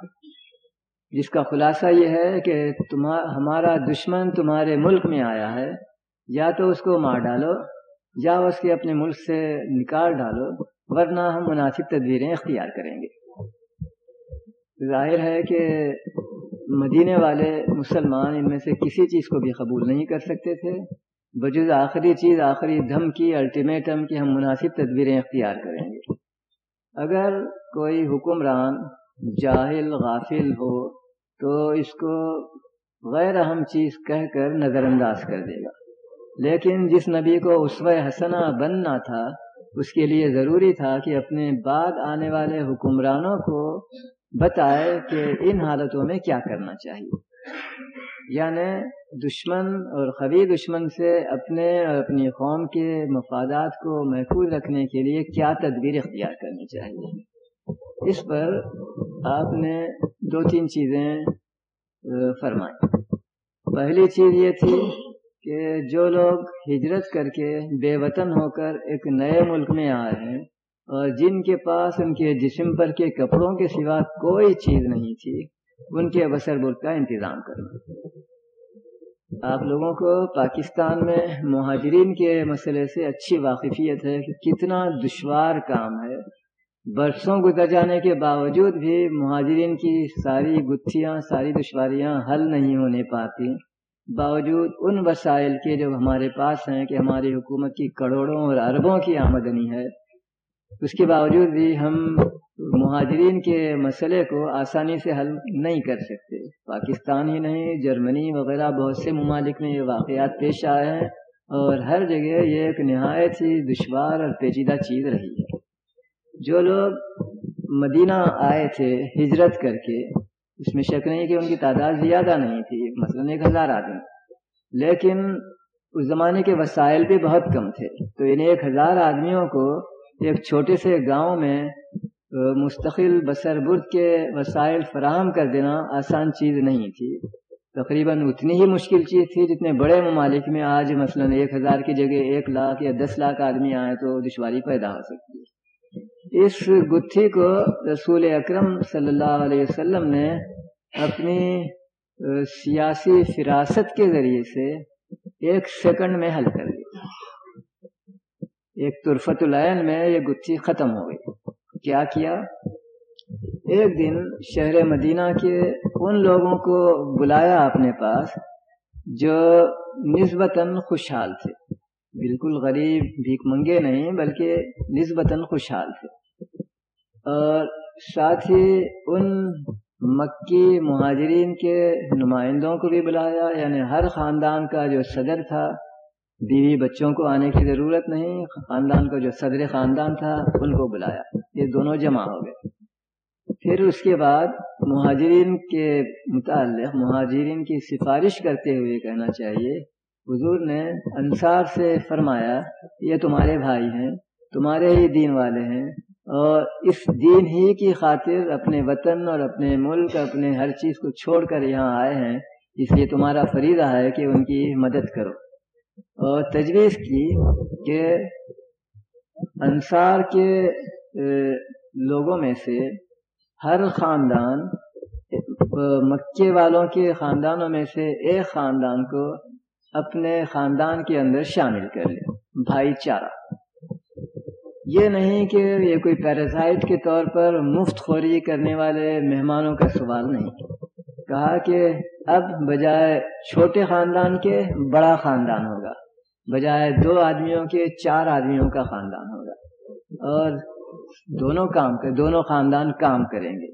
جس کا خلاصہ یہ ہے کہ ہمارا دشمن تمہارے ملک میں آیا ہے۔ یا تو اس کو مار ڈالو، یا اس کے اپنے ملک سے نکال ڈالو، ورنہ ہم مناسب تدبیریں اختیار کریں گے۔ ظاہر ہے کہ مدینے والے مسلمان ان میں سے کسی چیز کو بھی قبول نہیں کر سکتے تھے۔ بجز آخری چیز، آخری دھم کی الٹیمیٹم کی ہم مناسب تدبیریں اختیار کریں گے۔ اگر کوئی حکمران جاہل، غافل ہو، تو اس کو غیر اہم چیز کہہ کر نظر انداز کر دے گا۔ لیکن جس نبی کو اسو حسنہ بننا تھا، اس کے لیے ضروری تھا کہ اپنے بعد آنے والے حکمرانوں کو بتائے کہ ان حالتوں میں کیا کرنا چاہیے۔ یعنی دشمن اور خبی دشمن سے اپنے اور اپنی قوم کے مفادات کو محفوظ رکھنے کے لیے کیا تدبیر اختیار کرنی چاہیے؟ اس پر آپ نے دو تین چیزیں فرمائی۔ پہلی چیز یہ تھی کہ جو لوگ ہجرت کر کے بے وطن ہو کر ایک نئے ملک میں آئے ہیں اور جن کے پاس ان کے جسم پر کے کپڑوں کے سوا کوئی چیز نہیں تھی ان کے بسر برد کا انتظام کرنا آپ لوگوں کو پاکستان میں مہاجرین کے مسئلے سے اچھی واقفیت ہے کہ کتنا دشوار کام ہے۔ برسوں گزر جانے کے باوجود بھی مہاجرین کی ساری گتھیاں، ساری دشواریاں حل نہیں ہونے پاتی۔ باوجود ان وسائل کے جو ہمارے پاس ہیں کہ ہماری حکومت کی کروڑوں اور اربوں کی آمدنی ہے اس کے باوجود بھی ہم مہاجرین کے مسئلے کو آسانی سے حل نہیں کر سکتے۔ پاکستان ہی نہیں، جرمنی وغیرہ بہت سے ممالک میں یہ واقعات پیش آئے ہیں اور ہر جگہ یہ ایک نہایت ہی دشوار اور پیچیدہ چیز رہی ہے۔ جو لوگ مدینہ آئے تھے ہجرت کر کے، اس میں شک نہیں کہ ان کی تعداد زیادہ نہیں تھی، مثلاً ایک ہزار آدمی۔ لیکن اس زمانے کے وسائل بھی بہت کم تھے۔ تو ان ایک ہزار آدمیوں کو ایک چھوٹے سے گاؤں میں مستقل بسر برد کے وسائل فراہم کر دینا آسان چیز نہیں تھی۔ تقریباً اتنی ہی مشکل چیز تھی جتنے بڑے ممالک میں آج مثلاً ایک ہزار کی جگہ ایک لاکھ یا دس لاکھ آدمی آئے تو دشواری پیدا ہو سکتی ہے۔ اس گتھی کو رسول اکرم صلی اللہ علیہ وسلم نے اپنی سیاسی فراست کے ذریعے سے ایک سیکنڈ میں حل کر دیا۔ ایک ترفت العین میں یہ گتھی ختم ہو گئی۔ کیا کیا؟ ایک دن شہر مدینہ کے ان لوگوں کو بلایا اپنے پاس جو نسبتاً خوشحال تھے۔ بالکل غریب، بھیک منگے نہیں، بلکہ نسبتاً خوشحال تھے۔ اور ساتھ ہی ان مکی مہاجرین کے نمائندوں کو بھی بلایا یعنی ہر خاندان کا جو صدر تھا بیوی بچوں کو آنے کی ضرورت نہیں، خاندان کا جو صدر خاندان تھا، ان کو بلایا۔ یہ دونوں جمع ہو گئے۔ پھر اس کے بعد مہاجرین کے متعلق، مہاجرین کی سفارش کرتے ہوئے کہنا چاہیے، حضور نے انصار سے فرمایا، یہ تمہارے بھائی ہیں، تمہارے ہی دین والے ہیں، اور اس دین ہی کی خاطر اپنے وطن اور اپنے ملک، اپنے ہر چیز کو چھوڑ کر یہاں آئے ہیں۔ اس لیے تمہارا فریضہ ہے کہ ان کی مدد کرو۔ تجویز کی کہ انصار کے لوگوں میں سے ہر خاندان مکے والوں کے خاندانوں میں سے ایک خاندان کو اپنے خاندان کے اندر شامل کر لے، بھائی چارہ۔ یہ نہیں کہ یہ کوئی پیراسائٹ کے طور پر مفت خوری کرنے والے مہمانوں کا سوال نہیں۔ کہا کہ اب بجائے چھوٹے خاندان کے بڑا خاندان ہوگا، بجائے دو آدمیوں کے چار آدمیوں کا خاندان ہوگا۔ اور دونوں کام کر، دونوں خاندان کام کریں گے۔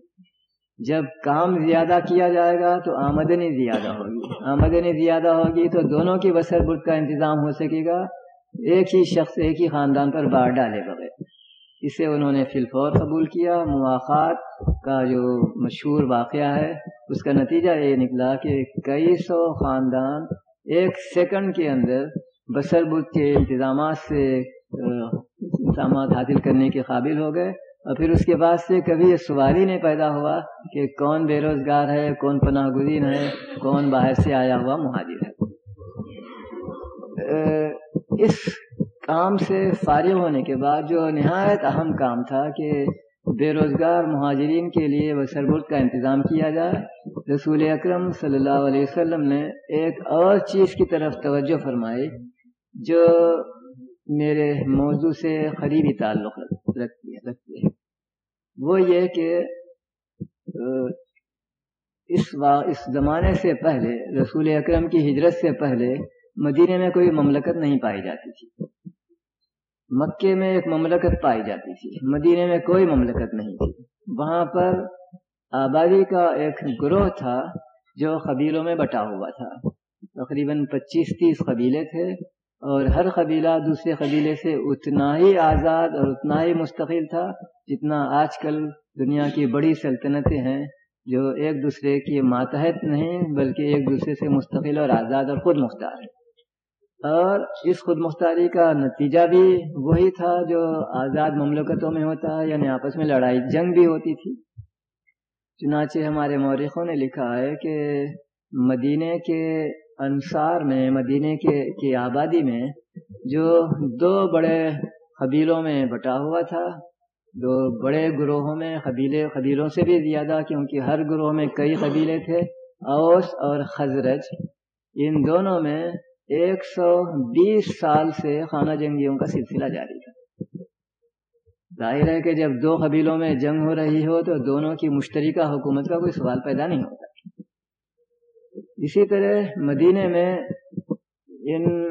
جب کام زیادہ کیا جائے گا تو آمدنی زیادہ ہوگی۔ آمدنی زیادہ ہوگی تو دونوں کی بسر برد کا انتظام ہو سکے گا۔ ایک ہی شخص ایک ہی خاندان پر بار ڈالے بغیر۔ اسے انہوں نے فلفور قبول کیا۔ مواقع کا جو مشہور واقعہ ہے اس کا نتیجہ یہ نکلا کہ کئی سو خاندان ایک سیکنڈ کے اندر بسر بدھ کے انتظامات سے انتظامات حاصل کرنے کے قابل ہو گئے اور پھر اس کے بعد سے کبھی یہ سوال ہی نہیں پیدا ہوا کہ کون بے روزگار ہے، کون پناہ گزین ہے، کون باہر سے آیا ہوا مہاجر ہے۔ اس کام سے فارغ ہونے کے بعد جو نہایت اہم کام تھا کہ بے روزگار مہاجرین کے لیے بسربرد کا انتظام کیا جائے۔ رسول اکرم صلی اللہ علیہ وسلم نے ایک اور چیز کی طرف توجہ فرمائی جو میرے موضوع سے قریبی تعلق رکھتی ہے رکھتی ہے۔ وہ یہ کہ اس اس زمانے سے پہلے، رسول اکرم کی ہجرت سے پہلے مدینے میں کوئی مملکت نہیں پائی جاتی تھی۔ مکے میں ایک مملکت پائی جاتی تھی۔ مدینے میں کوئی مملکت نہیں تھی۔ وہاں پر آبادی کا ایک گروہ تھا جو قبیلوں میں بٹا ہوا تھا۔ تقریباً پچیس تیس قبیلے تھے اور ہر قبیلہ دوسرے قبیلے سے اتنا ہی آزاد اور اتنا ہی مستقل تھا جتنا آج کل دنیا کی بڑی سلطنتیں ہیں جو ایک دوسرے کی ماتحت نہیں بلکہ ایک دوسرے سے مستقل اور آزاد اور خود مختار ہے اور اس خود مختاری کا نتیجہ بھی وہی تھا جو آزاد مملکتوں میں ہوتا ہے یعنی آپس میں لڑائی، جنگ بھی ہوتی تھی۔ چنانچہ ہمارے مورخوں نے لکھا ہے کہ مدینے کے انصار میں مدینے کے، کی آبادی میں جو دو بڑے قبیلوں میں بٹا ہوا تھا، دو بڑے گروہوں میں، قبیلے، قبیلوں سے بھی زیادہ، کیونکہ ہر گروہ میں کئی قبیلے تھے، اوس اور خزرج، ان دونوں میں ایک سو بیس سال سے خانہ جنگیوں کا سلسلہ جاری تھا۔ ظاہر ہے کہ جب دو قبیلوں میں جنگ ہو رہی ہو تو دونوں کی مشترکہ حکومت کا کوئی سوال پیدا نہیں ہوتا۔ اسی طرح مدینے میں ان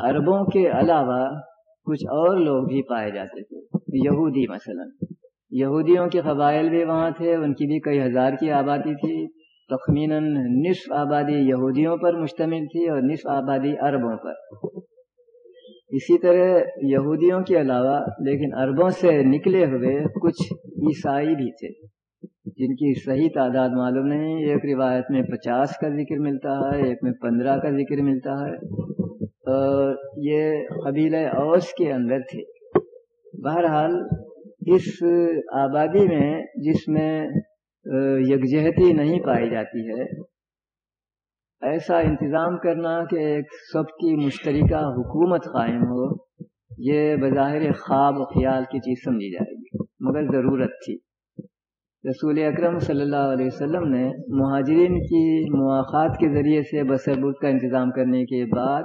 عربوں کے علاوہ کچھ اور لوگ بھی پائے جاتے تھے۔ یہودی مثلا۔ یہودیوں کے قبائل بھی وہاں تھے، ان کی بھی کئی ہزار کی آبادی تھی۔ تخمیناً نصف آبادی یہودیوں پر مشتمل تھی اور نصف آبادی عربوں پر۔ اسی طرح یہودیوں کے علاوہ، لیکن عربوں سے نکلے ہوئے کچھ عیسائی بھی تھے، جن کی صحیح تعداد معلوم نہیں۔ ایک روایت میں پچاس کا ذکر ملتا ہے، ایک میں پندرہ کا ذکر ملتا ہے۔ اور یہ قبیل اوس کے اندر تھے۔ بہرحال، اس آبادی میں، جس میں یکجہتی نہیں پائی جاتی ہے۔ ایسا انتظام کرنا کہ ایک سب کی مشترکہ حکومت قائم ہو، یہ بظاہر خواب و خیال کی چیز سمجھی جائے گی، مگر ضرورت تھی۔ رسول اکرم صلی اللہ علیہ وسلم نے مہاجرین کی مواقع کے ذریعے سے بسر کا انتظام کرنے کے بعد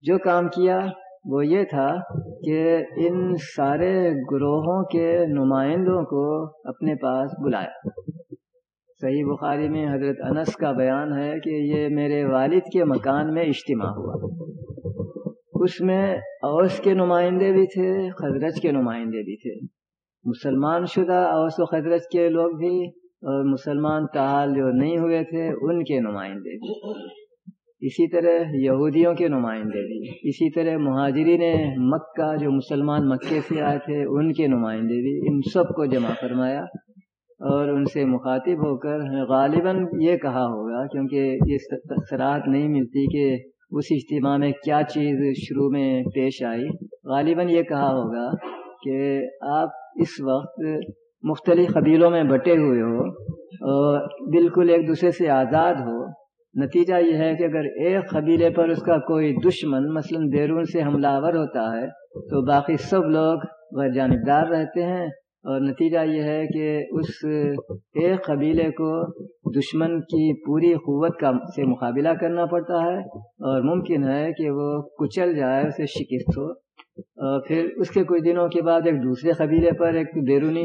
جو کام کیا وہ یہ تھا کہ ان سارے گروہوں کے نمائندوں کو اپنے پاس بلایا۔ صحیح بخاری میں حضرت انس کا بیان ہے کہ یہ میرے والد کے مکان میں اجتماع ہوا۔ اس میں اوس کے نمائندے بھی تھے خزرج کے نمائندے بھی تھے۔ مسلمان شدہ اوس و خزرج کے لوگ بھی اور مسلمان تحال جو نہیں ہوئے تھے، ان کے نمائندے بھی۔ اسی طرح یہودیوں کے نمائندے بھی۔ اسی طرح مہاجرین مکہ جو مسلمان مکے سے آئے تھے، ان کے نمائندے بھی۔ ان سب کو جمع فرمایا اور ان سے مخاطب ہو کر غالباً یہ کہا ہوگا، کیونکہ یہ تفصرات نہیں ملتی کہ اس اجتماع میں کیا چیز شروع میں پیش آئی۔ غالباً یہ کہا ہوگا کہ آپ اس وقت مختلف قبیلوں میں بٹے ہوئے ہو اور بالکل ایک دوسرے سے آزاد ہو۔ نتیجہ یہ ہے کہ اگر ایک قبیلے پر اس کا کوئی دشمن، مثلا بیرون سے حملہ آور ہوتا ہے، تو باقی سب لوگ غیر جانبدار رہتے ہیں۔ اور نتیجہ یہ ہے کہ اس ایک قبیلے کو دشمن کی پوری قوت کا سے مقابلہ کرنا پڑتا ہے۔ اور ممکن ہے کہ وہ کچل جائے، اسے شکست ہو۔ اور پھر اس کے کچھ دنوں کے بعد ایک دوسرے قبیلے پر ایک بیرونی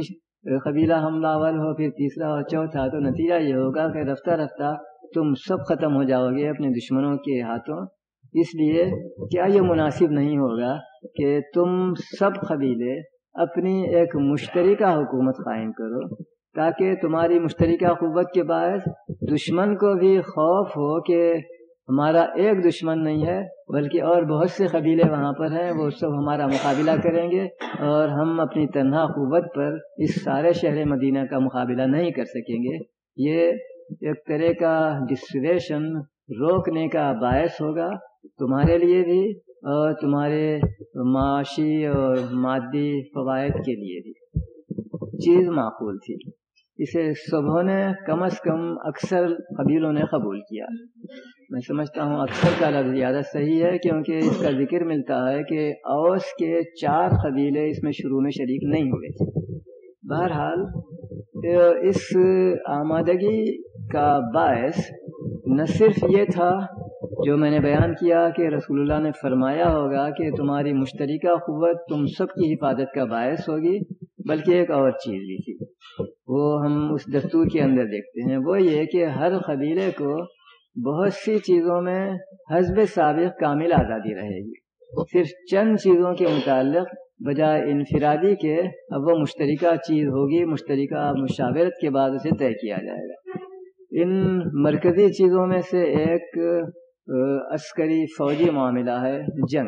قبیلہ حملہ آور ہو، پھر تیسرا اور چوتھا۔ تو نتیجہ یہ ہوگا کہ رفتہ رفتہ تم سب ختم ہو جاؤ گے اپنے دشمنوں کے ہاتھوں۔ اس لیے کیا یہ مناسب نہیں ہوگا کہ تم سب قبیلے اپنی ایک مشترکہ حکومت قائم کرو، تاکہ تمہاری مشترکہ قوت کے باعث دشمن کو بھی خوف ہو کہ ہمارا ایک دشمن نہیں ہے، بلکہ اور بہت سے قبیلے وہاں پر ہیں، وہ سب ہمارا مقابلہ کریں گے اور ہم اپنی تنہا قوت پر اس سارے شہر مدینہ کا مقابلہ نہیں کر سکیں گے۔ یہ ایک طرح کا ڈسویشن روکنے کا باعث ہوگا تمہارے لیے بھی اور تمہارے معاشی اور مادی فوائد کے لیے بھی۔ چیز معقول تھی۔ اسے سبوں نے کم از کم اکثر قبیلوں نے قبول کیا۔ میں سمجھتا ہوں اکثر کا لفظ زیادہ صحیح ہے کیونکہ اس کا ذکر ملتا ہے کہ اوس کے چار قبیلے اس میں شروع میں شریک نہیں ہوئے تھے۔ بہرحال، اس آمادگی کا باعث نہ صرف یہ تھا جو میں نے بیان کیا کہ رسول اللہ نے فرمایا ہوگا کہ تمہاری مشترکہ قوت تم سب کی حفاظت کا باعث ہوگی، بلکہ ایک اور چیز بھی تھی۔ وہ ہم اس دستور کے اندر دیکھتے ہیں۔ وہ یہ کہ ہر قبیلے کو بہت سی چیزوں میں حزب سابق کامل آزادی رہے گی۔ صرف چند چیزوں کے متعلق بجائے انفرادی کے، اب وہ مشترکہ چیز ہوگی مشترکہ مشاورت کے بعد اسے طے کیا جائے گا۔ ان مرکزی چیزوں میں سے ایک عسکری فوجی معاملہ ہے، جنگ۔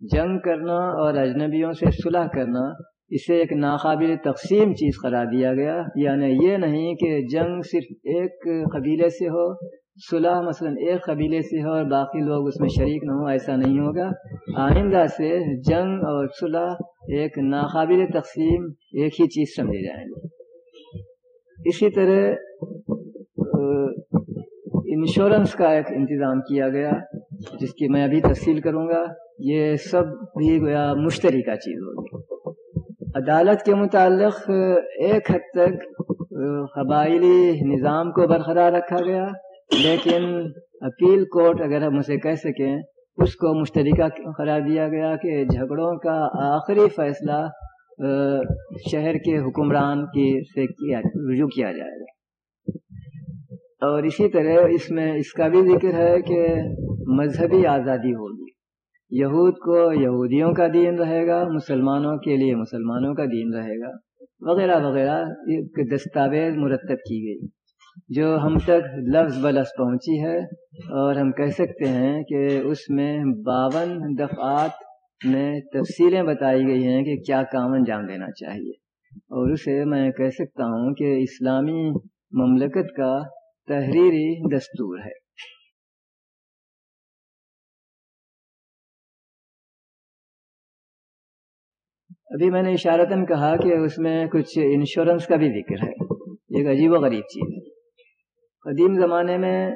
جنگ کرنا اور اجنبیوں سے صلح کرنا، اسے ایک ناقابل تقسیم چیز قرار دیا گیا۔ یعنی یہ نہیں کہ جنگ صرف ایک قبیلے سے ہو، صلح مثلا ایک قبیلے سے ہو اور باقی لوگ اس میں شریک نہ ہوں، ایسا نہیں ہوگا۔ آئندہ سے جنگ اور صلح ایک ناقابل تقسیم ایک ہی چیز سمجھے جائیں گے۔ اسی طرح انشورنس کا ایک انتظام کیا گیا، جس کی میں ابھی تفصیل کروں گا، یہ سب بھی گویا مشترکہ چیز ہوگی عدالت کے متعلق ایک حد تک قبائلی نظام کو برقرار رکھا گیا، لیکن اپیل کورٹ اگر ہم اسے کہہ سکیں، اس کو مشترکہ قرار دیا گیا کہ جھگڑوں کا آخری فیصلہ شہر کے حکمران کی سے کیا، رجوع کیا جائے گا۔ اور اسی طرح اس میں اس کا بھی ذکر ہے کہ مذہبی آزادی ہوگی۔ یہود کو یہودیوں کا دین رہے گا، مسلمانوں کے لیے مسلمانوں کا دین رہے گا، وغیرہ وغیرہ۔ ایک دستاویز مرتب کی گئی، جو ہم تک لفظ بلفظ پہنچی ہے۔ اور ہم کہہ سکتے ہیں کہ اس میں باون دفعات میں تفصیلیں بتائی گئی ہیں کہ کیا کام انجام دینا چاہیے۔ اور اسے میں کہہ سکتا ہوں کہ اسلامی مملکت کا تحریری دستور ہے۔ ابھی میں نے اشارتاً کہا کہ اس میں کچھ انشورنس کا بھی ذکر ہے۔ ایک عجیب و غریب چیز ہے۔ قدیم زمانے میں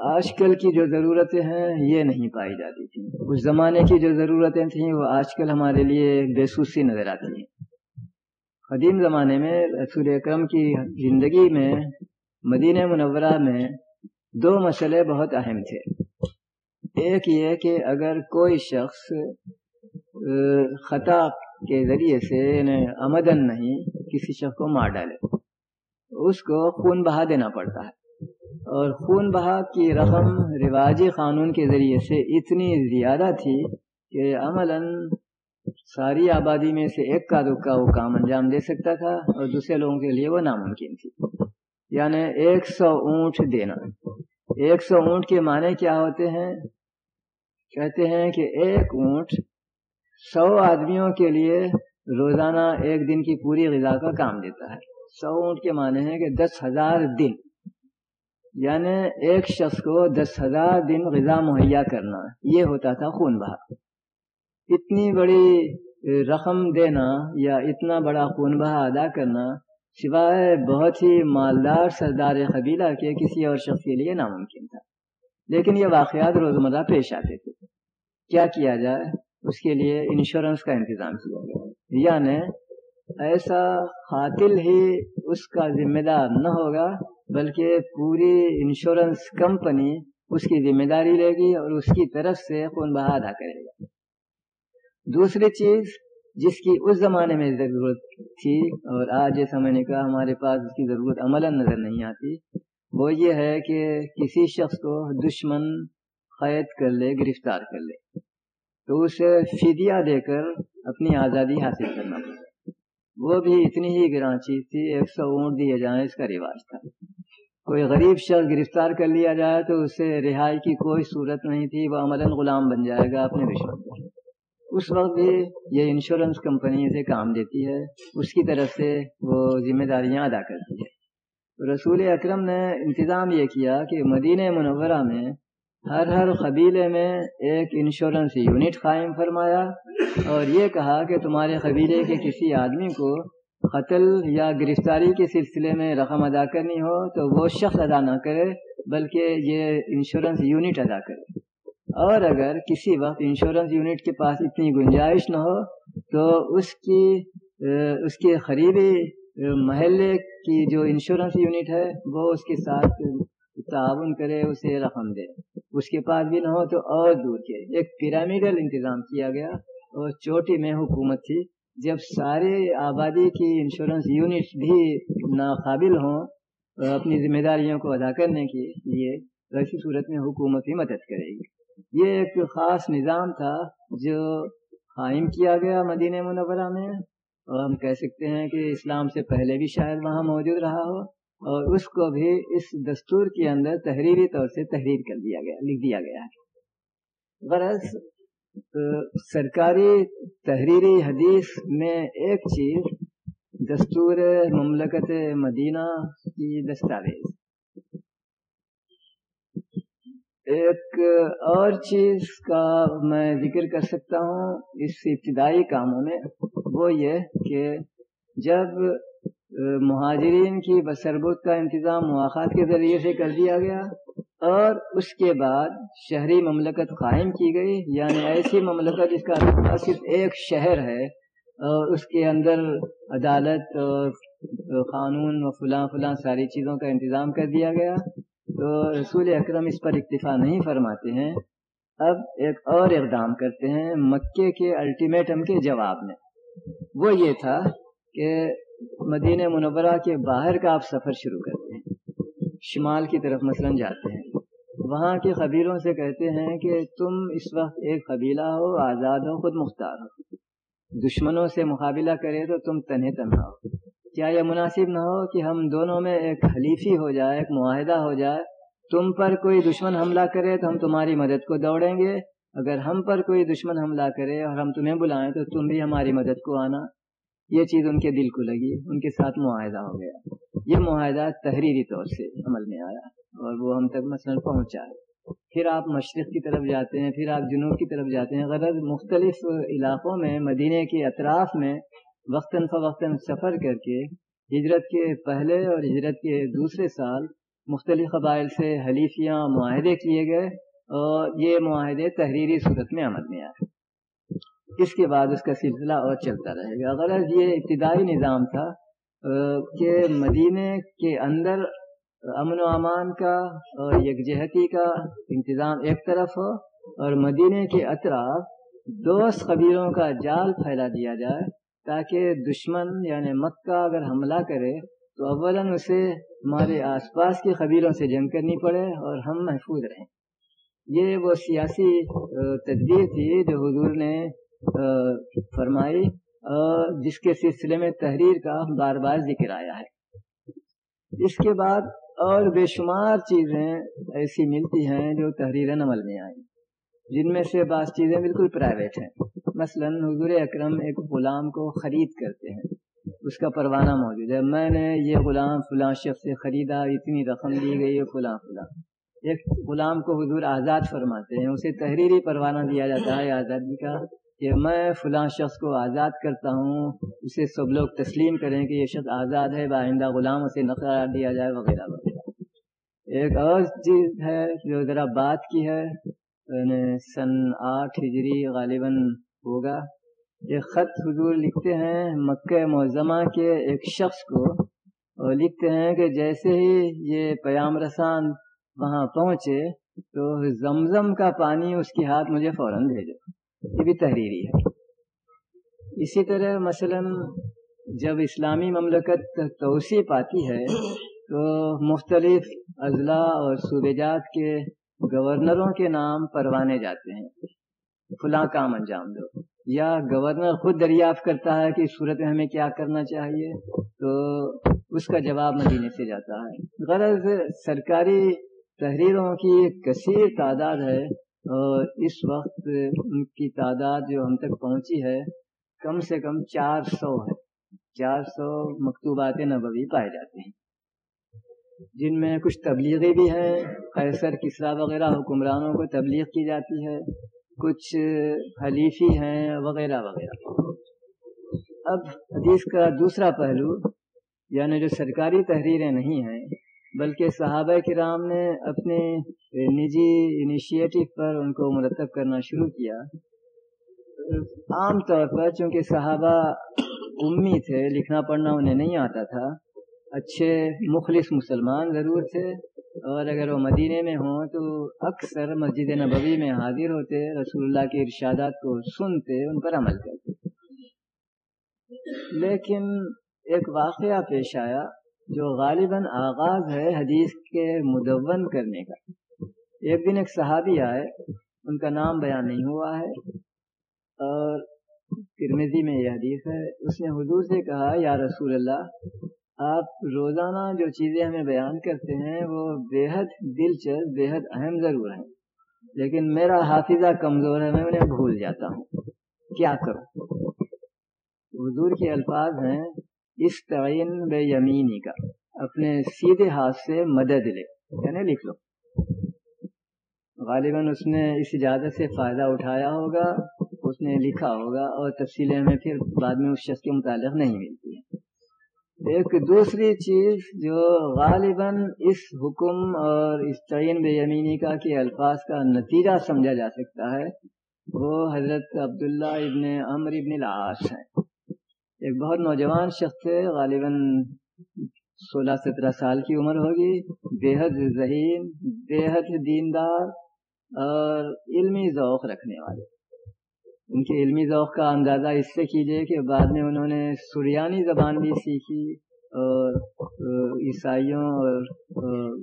آج کل کی جو ضرورتیں ہیں، یہ نہیں پائی جاتی تھیں۔ اس زمانے کی جو ضرورتیں تھیں، وہ آج کل ہمارے لیے بےسوسی نظر آتی ہیں۔ قدیم زمانے میں رسول اکرم کی زندگی میں مدینہ منورہ میں دو مسئلے بہت اہم تھے۔ ایک یہ کہ اگر کوئی شخص خطا کے ذریعے سے یعنی آمدن نہیں، کسی شخص کو مار ڈالے، اس کو خون بہا دینا پڑتا ہے۔ اور خون بہا کی رقم رواجی قانون کے ذریعے سے اتنی زیادہ تھی کہ عملاً ساری آبادی میں سے ایک کا دکا وہ کام انجام دے سکتا تھا اور دوسرے لوگوں کے لیے وہ ناممکن تھی۔ یعنی ایک سو اونٹ دینا ایک سو اونٹ کے معنی کیا ہوتے ہیں؟ کہتے ہیں کہ ایک اونٹ سو آدمیوں کے لیے روزانہ ایک دن کی پوری غذا کا کام دیتا ہے۔ سو اونٹ کے معنی ہے کہ دس ہزار دن۔ یعنی ایک شخص کو دس ہزار دن غذا مہیا کرنا، یہ ہوتا تھا خون بہا۔ اتنی بڑی رقم دینا یا اتنا بڑا خون بہا ادا کرنا سوائے بہت ہی مالدار سردار قبیلہ کے کسی اور شخص کے لیے ناممکن تھا۔ لیکن یہ واقعات روزمرہ پیش آتے تھے۔ کیا کیا جائے؟ اس کے لیے انشورنس کا انتظام کیا گیا۔ یعنی ایسا قاتل ہی اس کا ذمہ دار نہ ہوگا، بلکہ پوری انشورنس کمپنی اس کی ذمہ داری لے گی اور اس کی طرف سے خون بہا ادا کرے گا۔ دوسری چیز جس کی اس زمانے میں ضرورت تھی اور آج جیسا میں نے کہا، ہمارے پاس اس کی ضرورت عمل نظر نہیں آتی۔ وہ یہ ہے کہ کسی شخص کو دشمن قید کر لے، گرفتار کر لے۔ تو اسے فدیہ دے کر اپنی آزادی حاصل کرنا پڑتا وہ بھی اتنی ہی گراں چیز تھی، ایک سو اونٹ دیے جائیں، اس کا رواج تھا۔ کوئی غریب شخص گرفتار کر لیا جائے تو اسے رہائی کی کوئی صورت نہیں تھی، وہ عمل غلام بن جائے گا اپنے دشمن اس وقت بھی یہ انشورنس کمپنی سے کام دیتی ہے، اس کی طرف سے وہ ذمہ داریاں ادا کرتی ہے۔ رسول اکرم نے انتظام یہ کیا کہ مدینہ منورہ میں ہر ہر قبیلے میں ایک انشورنس یونٹ قائم فرمایا اور یہ کہا کہ تمہارے قبیلے کے کسی آدمی کو قتل یا گرفتاری کے سلسلے میں رقم ادا کرنی ہو تو وہ شخص ادا نہ کرے، بلکہ یہ انشورنس یونٹ ادا کرے۔ اور اگر کسی وقت انشورنس یونٹ کے پاس اتنی گنجائش نہ ہو، تو اس کی اس کے قریبی محلے کی جو انشورنس یونٹ ہے، وہ اس کے ساتھ تعاون کرے، اسے رقم دے۔ اس کے پاس بھی نہ ہو تو اور دور کے ایک پیرامڈل انتظام کیا گیا اور چوٹی میں حکومت تھی۔ جب سارے آبادی کی انشورنس یونٹس بھی ناقابل ہوں، اپنی ذمہ داریوں کو ادا کرنے کے لیے ایسی صورت میں حکومت ہی مدد کرے گی۔ یہ ایک خاص نظام تھا جو قائم کیا گیا مدینہ منورہ میں، اور ہم کہہ سکتے ہیں کہ اسلام سے پہلے بھی شاید وہاں موجود رہا ہو، اور اس کو بھی اس دستور کے اندر تحریری طور سے تحریر کر دیا گیا، لکھ دیا گیا۔ ہے غرض سرکاری تحریری حدیث میں ایک چیز دستور مملکت مدینہ کی دستاویز۔ ایک اور چیز کا میں ذکر کر سکتا ہوں اس ابتدائی کاموں میں، وہ یہ کہ جب مہاجرین کی بسربت کا انتظام مواقع کے ذریعے سے کر دیا گیا اور اس کے بعد شہری مملکت قائم کی گئی یعنی ایسی مملکت جس کا صرف ایک شہر ہے اور اس کے اندر عدالت اور قانون و فلاں فلاں ساری چیزوں کا انتظام کر دیا گیا۔ تو رسول اکرم اس پر اکتفا نہیں فرماتے ہیں۔ اب ایک اور اقدام کرتے ہیں مکے کے الٹیمیٹم کے جواب میں۔ وہ یہ تھا کہ مدینہ منورہ کے باہر کا آپ سفر شروع کرتے ہیں۔ شمال کی طرف مثلا جاتے ہیں۔ وہاں کے قبیلوں سے کہتے ہیں کہ تم اس وقت ایک قبیلہ ہو، آزاد ہو، خود مختار ہو۔ دشمنوں سے مقابلہ کرے تو تم تنہے تنہا ہو۔ کیا یہ مناسب نہ ہو کہ ہم دونوں میں ایک حلیفی ہو جائے، ایک معاہدہ ہو جائے؟ تم پر کوئی دشمن حملہ کرے تو ہم تمہاری مدد کو دوڑیں گے۔ اگر ہم پر کوئی دشمن حملہ کرے اور ہم تمہیں بلائیں تو تم بھی ہماری مدد کو آنا۔ یہ چیز ان کے دل کو لگی، ان کے ساتھ معاہدہ ہو گیا۔ یہ معاہدہ تحریری طور سے عمل میں آیا اور وہ ہم تک مثلاً پہنچا پھر آپ مشرق کی طرف جاتے ہیں، پھر آپ جنوب کی طرف جاتے ہیں۔ غرض مختلف علاقوں میں، مدینہ کے اطراف میں وقتاً فوقتاً سفر کر کے ہجرت کے پہلے اور ہجرت کے دوسرے سال مختلف قبائل سے حلیفیاں معاہدے کیے گئے اور یہ معاہدے تحریری صورت میں عمل میں آئے۔ اس کے بعد اس کا سلسلہ اور چلتا رہے گا۔ غرض یہ ابتدائی نظام تھا کہ مدینے کے اندر امن و امان کا اور یکجہتی کا انتظام ایک طرف ہو اور مدینے کے اطراف دوست قبیلوں کا جال پھیلا دیا جائے۔ تاکہ دشمن یعنی مکہ اگر حملہ کرے تو اولاً اسے ہمارے آس پاس کے قبیلوں سے جنگ کرنی پڑے اور ہم محفوظ رہیں۔ یہ وہ سیاسی تدبیر تھی جو حضور نے فرمائی جس کے سلسلے میں تحریر کا بار بار ذکر آیا ہے۔ اس کے بعد اور بے شمار چیزیں ایسی ملتی ہیں جو تحریر عمل میں آئیں۔ جن میں سے بعض چیزیں بالکل پرائیویٹ ہیں۔ مثلا حضور اکرم ایک غلام کو خرید کرتے ہیں۔ اس کا پروانہ موجود ہے۔ میں نے یہ غلام فلاں شخص سے خریدا، اتنی رقم دی گئی ہے فلاں فلاں۔ ایک غلام کو حضور آزاد فرماتے ہیں۔ اسے تحریری پروانہ دیا جاتا ہے آزادی کا کہ میں فلاں شخص کو آزاد کرتا ہوں، اسے سب لوگ تسلیم کریں کہ یہ شخص آزاد ہے بائندہ غلام اسے قرار دیا جائے وغیرہ وغیرہ۔ ایک اور چیز ہے جو ذرا بات کی ہے۔ سن آٹھ ہجری غالباً ہوگا۔ ایک خط حضور لکھتے ہیں مکہ معظمہ کے ایک شخص کو اور لکھتے ہیں کہ جیسے ہی یہ پیام رسان وہاں پہنچے تو زمزم کا پانی اس کے ہاتھ مجھے فوراً بھیجو۔ یہ بھی تحریری ہے۔ اسی طرح مثلا جب اسلامی مملکت توسیع پاتی ہے تو مختلف اضلاع اور صوبے جات کے گورنروں کے نام پروانے جاتے ہیں۔ فلاں کام انجام دو۔ یا گورنر خود دریافت کرتا ہے کہ اس صورت میں ہمیں کیا کرنا چاہیے، تو اس کا جواب مدینے سے جاتا ہے۔ غرض سرکاری تحریروں کی ایک کثیر تعداد ہے اور اس وقت ان کی تعداد جو ہم تک پہنچی ہے، کم سے کم چار سو ہے۔ چار سو مکتوبات نبوی پائے جاتے ہیں۔ جن میں کچھ تبلیغی بھی ہیں، قیصر کسرا وغیرہ حکمرانوں کو تبلیغ کی جاتی ہے، کچھ حلیفی ہیں وغیرہ وغیرہ۔ اب حدیث کا دوسرا پہلو یعنی جو سرکاری تحریریں نہیں ہیں، بلکہ صحابہ کرام نے اپنے نجی انیشیٹو پر ان کو مرتب کرنا شروع کیا۔ عام طور پر چونکہ صحابہ امی تھے، لکھنا پڑھنا انہیں نہیں آتا تھا اچھے مخلص مسلمان ضرور تھے، اور اگر وہ مدینے میں ہوں تو اکثر مسجد نبوی میں حاضر ہوتے، رسول اللہ کے ارشادات کو سنتے، ان پر عمل کرتے۔ لیکن ایک واقعہ پیش آیا جو غالباً آغاز ہے حدیث کے مدون کرنے کا۔ ایک دن ایک صحابی آئے، ان کا نام بیان نہیں ہوا ہے، اور ترمیزی میں یہ حدیث ہے، اس نے حضور سے کہا، یا رسول اللہ آپ روزانہ جو چیزیں ہمیں بیان کرتے ہیں، وہ بے حد دلچسپ بے حد اہم ضرور ہیں۔ لیکن میرا حافظہ کمزور ہے، میں انہیں بھول جاتا ہوں۔ کیا کروں؟ حضور کے الفاظ ہیں اس تعین بے یمینی کا۔ اپنے سیدھے ہاتھ سے مدد لے۔ یعنی لکھ لو۔ غالباً اس نے اس اجازت سے فائدہ اٹھایا ہوگا، اس نے لکھا ہوگا اور تفصیلیں ہمیں پھر بعد میں اس شخص کے متعلق نہیں ملتی۔ ایک دوسری چیز جو غالباً اس حکم اور اس تعین بے یمینی کا کہ الفاظ کا نتیجہ سمجھا جا سکتا ہے، وہ حضرت عبداللہ ابن عمر ابن العاص ہیں۔ ایک بہت نوجوان شخص تھے غالباً سولہ سترہ سال کی عمر ہوگی بے حد ذہین بے حد دیندار اور علمی ذوق رکھنے والے ان کے علمی ذوق کا اندازہ اس سے کیجیے کہ بعد میں انہوں نے سریانی زبان بھی سیکھی اور عیسائیوں اور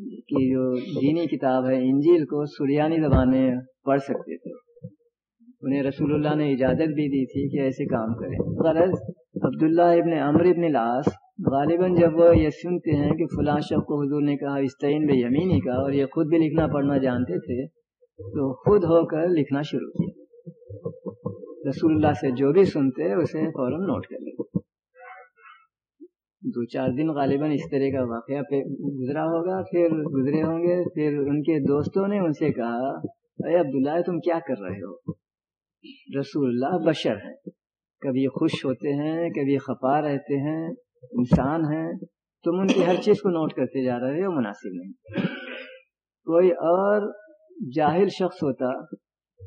کی جو دینی کتاب ہے انجیل کو سریانی زبان میں پڑھ سکتے تھے۔ انہیں رسول اللہ نے اجازت بھی دی تھی کہ ایسے کام کریں۔ غرض، عبداللہ ابن عمر ابن لاس غالباً جب وہ یہ سنتے ہیں کہ فلاں شخص کو حضور نے کہا استعین بے یمینی کا اور یہ خود بھی لکھنا پڑھنا جانتے تھے، تو خود ہو کر لکھنا شروع کیا۔ رسول اللہ سے جو بھی سنتے اسے فوراً نوٹ کر لیں۔ دو چار دن غالباً اس طرح کا واقعہ پہ گزرا ہوگا، پھر گزرے ہوں گے، پھر ان کے دوستوں نے ان سے کہا، اے عبداللہ، تم کیا کر رہے ہو؟ رسول اللہ بشر ہیں۔ کبھی خوش ہوتے ہیں، کبھی خفا رہتے ہیں، انسان ہیں۔ تم ان کی ہر چیز کو نوٹ کرتے جا رہے ہو، مناسب نہیں۔ کوئی اور جاہل شخص ہوتا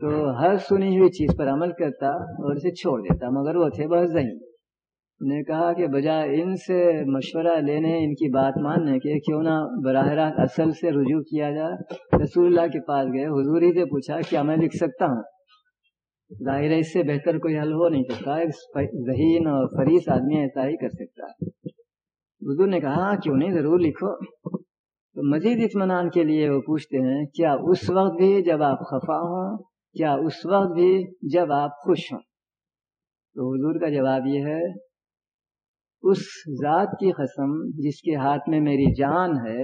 تو ہر سنی ہوئی چیز پر عمل کرتا اور اسے چھوڑ دیتا، مگر وہ تھے بہت ذہین نے کہا کہ بجائے ان سے مشورہ لینے، ان کی بات ماننے کے، کیوں نہ براہ راست اصل سے رجوع کیا جائے۔ رسول اللہ کے پاس گئے، حضور ہی سے پوچھا کیا میں لکھ سکتا ہوں؟ ظاہر ہے اس سے بہتر کوئی حل ہو نہیں سکتا ذہین اور فریس آدمی ایسا ہی کر سکتا۔ حضور نے کہا ہاں، کیوں نہیں؟ ضرور لکھو۔ تو مزید اطمینان کے لیے وہ پوچھتے ہیں، کیا اس وقت بھی جب آپ خفا ہوں کیا اس وقت بھی جب آپ خوش ہوں؟ تو حضور کا جواب یہ ہے، اس ذات کی قسم جس کے ہاتھ میں میری جان ہے،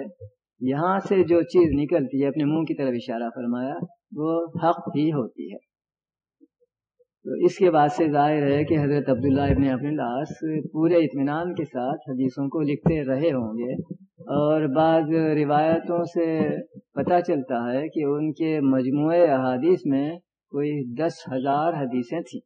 یہاں سے جو چیز نکلتی ہے، اپنے منہ کی طرف اشارہ فرمایا، وہ حق ہی ہوتی ہے۔ تو اس کے بعد سے ظاہر ہے کہ حضرت عبداللہ ابن ابن لاس پورے اطمینان کے ساتھ حدیثوں کو لکھتے رہے ہوں گے۔ اور بعض روایتوں سے پتہ چلتا ہے کہ ان کے مجموعے احادیث میں کوئی دس ہزار حدیثیں تھیں۔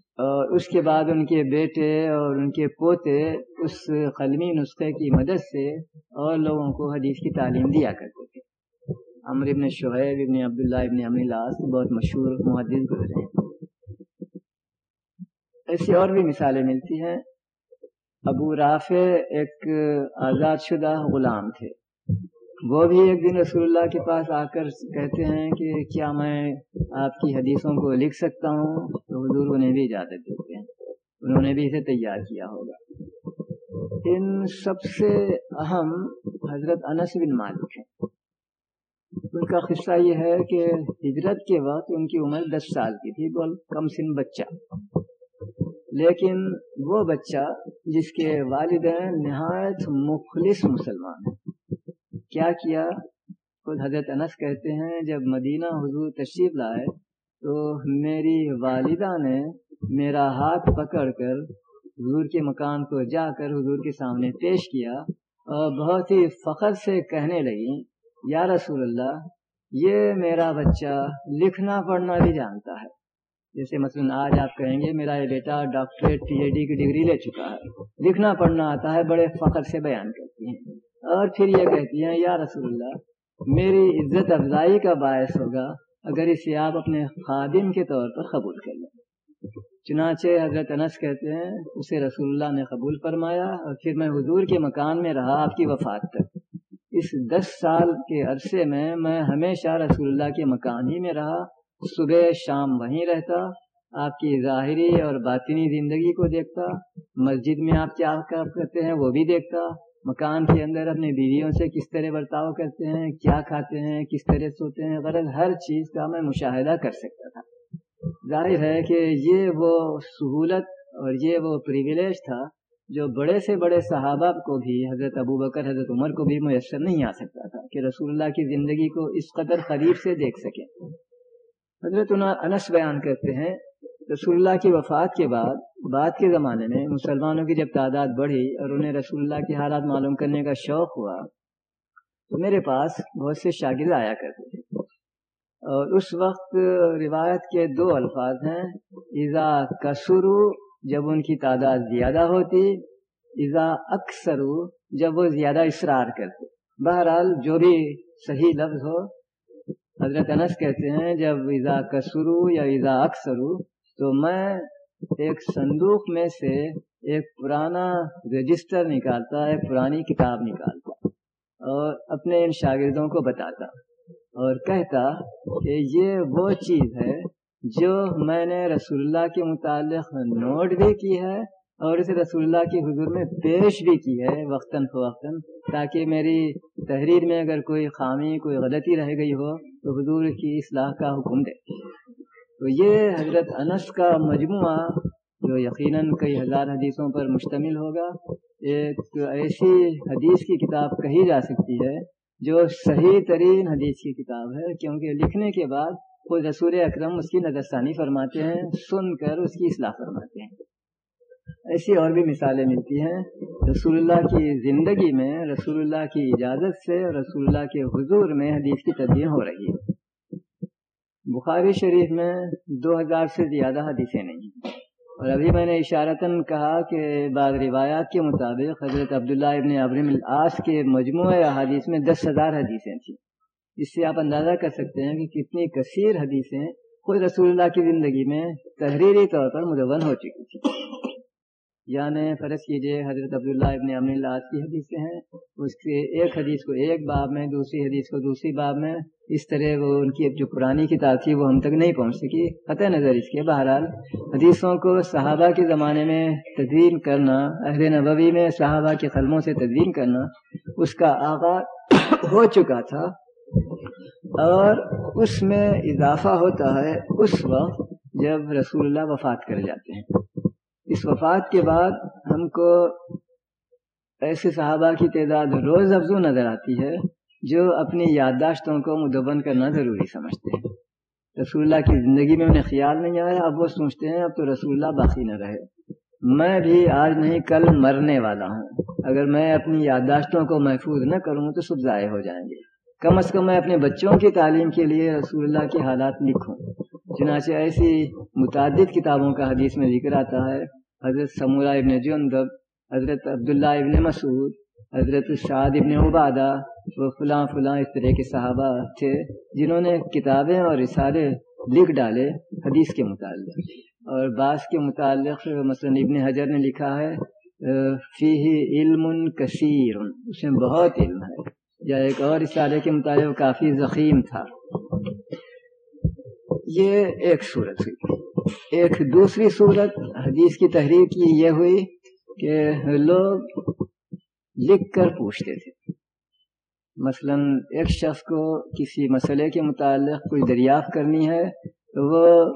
اور اس کے بعد ان کے بیٹے اور ان کے پوتے اس قلمی نسخے کی مدد سے اور لوگوں کو حدیث کی تعلیم دیا کرتے تھے۔ عمر ابن شعیب ابن عبداللہ ابن امن لاس بہت مشہور محدث گزرے۔ ایسی اور بھی مثالیں ملتی ہیں۔ ابو رافع ایک آزاد شدہ غلام تھے۔ وہ بھی ایک دن رسول اللہ کے پاس آ کر کہتے ہیں کہ کیا میں آپ کی حدیثوں کو لکھ سکتا ہوں؟ تو حضور انہیں بھی اجازت دیتے ہیں۔ انہوں نے بھی اسے تیار کیا ہوگا۔ ان سب سے اہم حضرت انس بن مالک ہیں۔ ان کا قصہ یہ ہے کہ ہجرت کے وقت ان کی عمر دس سال کی تھی بول کم سن بچہ۔ لیکن وہ بچہ جس کے والدین نہایت مخلص مسلمان ہیں۔ کیا کیا؟ خود حضرت انس کہتے ہیں، جب مدینہ حضور تشریف لائے تو میری والدہ نے میرا ہاتھ پکڑ کر حضور کے مکان کو جا کر حضور کے سامنے پیش کیا اور بہت ہی فخر سے کہنے لگی یا رسول اللہ، یہ میرا بچہ لکھنا پڑھنا بھی جانتا ہے۔ جیسے مثلا آج آپ کہیں گے میرا یہ بیٹا ڈاکٹریٹ پی ایچ ڈی کی ڈگری لے چکا ہے۔ لکھنا پڑھنا آتا ہے، بڑے فخر سے بیان کرتی ہیں۔ اور پھر یہ کہتی ہیں، یا رسول اللہ، میری عزت افزائی کا باعث ہوگا اگر اسے آپ اپنے خادم کے طور پر قبول کر لیں۔ چنانچہ حضرت انس کہتے ہیں، اسے رسول اللہ نے قبول فرمایا اور پھر میں حضور کے مکان میں رہا، آپ کی وفات تک۔ اس دس سال کے عرصے میں میں ہمیشہ رسول اللہ کے مکان ہی میں رہا۔ صبح، شام وہیں رہتا، آپ کی ظاہری اور باطنی زندگی کو دیکھتا، مسجد میں آپ کیا کام کرتے ہیں وہ بھی دیکھتا، مکان کے اندر اپنی بیویوں سے کس طرح برتاؤ کرتے ہیں، کیا کھاتے ہیں، کس طرح سوتے ہیں، غرض ہر چیز کا میں مشاہدہ کر سکتا تھا۔ ظاہر ہے کہ یہ وہ سہولت اور یہ وہ پریویلیج تھا جو بڑے سے بڑے صحابہ کو بھی، حضرت ابو بکر، حضرت عمر کو بھی میسر نہیں آ سکتا تھا کہ رسول اللہ کی زندگی کو اس قدر قریب سے دیکھ سکیں۔ حضرت انس بیان کرتے ہیں، رسول اللہ کی وفات کے بعد بعد کے زمانے میں مسلمانوں کی جب تعداد بڑھی اور انہیں رسول اللہ کے حالات معلوم کرنے کا شوق ہوا، تو میرے پاس بہت سے شاگرد آیا کرتے تھے۔ اور اس وقت روایت کے دو الفاظ ہیں ایزا کسرو جب ان کی تعداد زیادہ ہوتی ایزا اکثرو جب وہ زیادہ اصرار کرتے۔ بہرحال جو بھی صحیح لفظ ہو حضرت انس کہتے ہیں، جب ایزا کسرو یا ایزا اکثرو، تو میں ایک صندوق میں سے ایک پرانا رجسٹر نکالتا، ایک پرانی کتاب نکالتا اور اپنے ان شاگردوں کو بتاتا اور کہتا کہ یہ وہ چیز ہے جو میں نے رسول اللہ کے متعلق نوٹ بھی کی ہے اور اسے رسول اللہ کی حضور میں پیش بھی کی ہے وقتاً فوقتاً، تاکہ میری تحریر میں اگر کوئی خامی، کوئی غلطی رہ گئی ہو تو حضور کی اصلاح کا حکم دے۔ تو یہ حضرت انس کا مجموعہ جو یقیناً کئی ہزار حدیثوں پر مشتمل ہوگا، ایک ایسی حدیث کی کتاب کہی جا سکتی ہے جو صحیح ترین حدیث کی کتاب ہے، کیونکہ لکھنے کے بعد خود رسول اکرم اس کی نظر ثانی فرماتے ہیں، سن کر اس کی اصلاح فرماتے ہیں۔ ایسی اور بھی مثالیں ملتی ہیں۔ رسول اللہ کی زندگی میں، رسول اللہ کی اجازت سے رسول اللہ کے حضور میں حدیث کی تدبیر ہو رہی ہے۔ بخاری شریف میں دو ہزار سے زیادہ حدیثیں نہیں اور ابھی میں نے اشارتاً کہا کہ بعض روایات کے مطابق حضرت عبداللہ ابن ابرم العاص کے مجموعہ حدیث میں دس ہزار حدیثیں تھیں۔ اس سے آپ اندازہ کر سکتے ہیں کہ کتنی کثیر حدیثیں خود رسول اللہ کی زندگی میں تحریری طور پر مدون ہو چکی تھیں۔ یعنی فرض کیجیے حضرت عبداللہ ابن امن اللہ کی حدیثیں ہیں، اس کے ایک حدیث کو ایک باب میں، دوسری حدیث کو دوسری باب میں، اس طرح وہ ان کی جو پرانی کتاب تھی وہ ہم تک نہیں پہنچ سکی۔ قطع نظر اس کے بہرحال حدیثوں کو صحابہ کے زمانے میں تدوین کرنا، اہل نبوی میں صحابہ کے قلموں سے تدوین کرنا اس کا آغاز ہو چکا تھا اور اس میں اضافہ ہوتا ہے اس وقت جب رسول اللہ وفات کر جاتے ہیں۔ اس وفات کے بعد ہم کو ایسے صحابہ کی تعداد روز افزو نظر آتی ہے جو اپنی یادداشتوں کو مدبن کرنا ضروری سمجھتے ہیں۔ رسول اللہ کی زندگی میں انہیں خیال نہیں آیا، اب وہ سوچتے ہیں، اب تو رسول اللہ باقی نہ رہے۔ میں بھی آج نہیں، کل مرنے والا ہوں۔ اگر میں اپنی یادداشتوں کو محفوظ نہ کروں تو سب ضائع ہو جائیں گے۔ کم از کم میں اپنے بچوں کی تعلیم کے لیے رسول اللہ کے حالات لکھوں۔ چنانچہ ایسی متعدد کتابوں کا حدیث میں ذکر آتا ہے۔ حضرت سمورہ ابن جندب، حضرت عبداللہ ابن مسعود، حضرت سعد ابن عبادہ وہ فلاں فلاں اس طرح کے صحابہ تھے جنہوں نے کتابیں اور رسالے لکھ ڈالے حدیث کے متعلق۔ اور بعض کے متعلق مثلا ابن حجر نے لکھا ہے فی علم کثیر، اس میں بہت علم ہے۔ یا ایک اور رسالے کے متعلق کافی ضخیم تھا۔ یہ ایک صورت ہوئی ایک دوسری صورت حدیث کی تحریر کی یہ ہوئی کہ لوگ لکھ کر پوچھتے تھے۔ مثلا ایک شخص کو کسی مسئلے کے متعلق کوئی دریافت کرنی ہے، تو وہ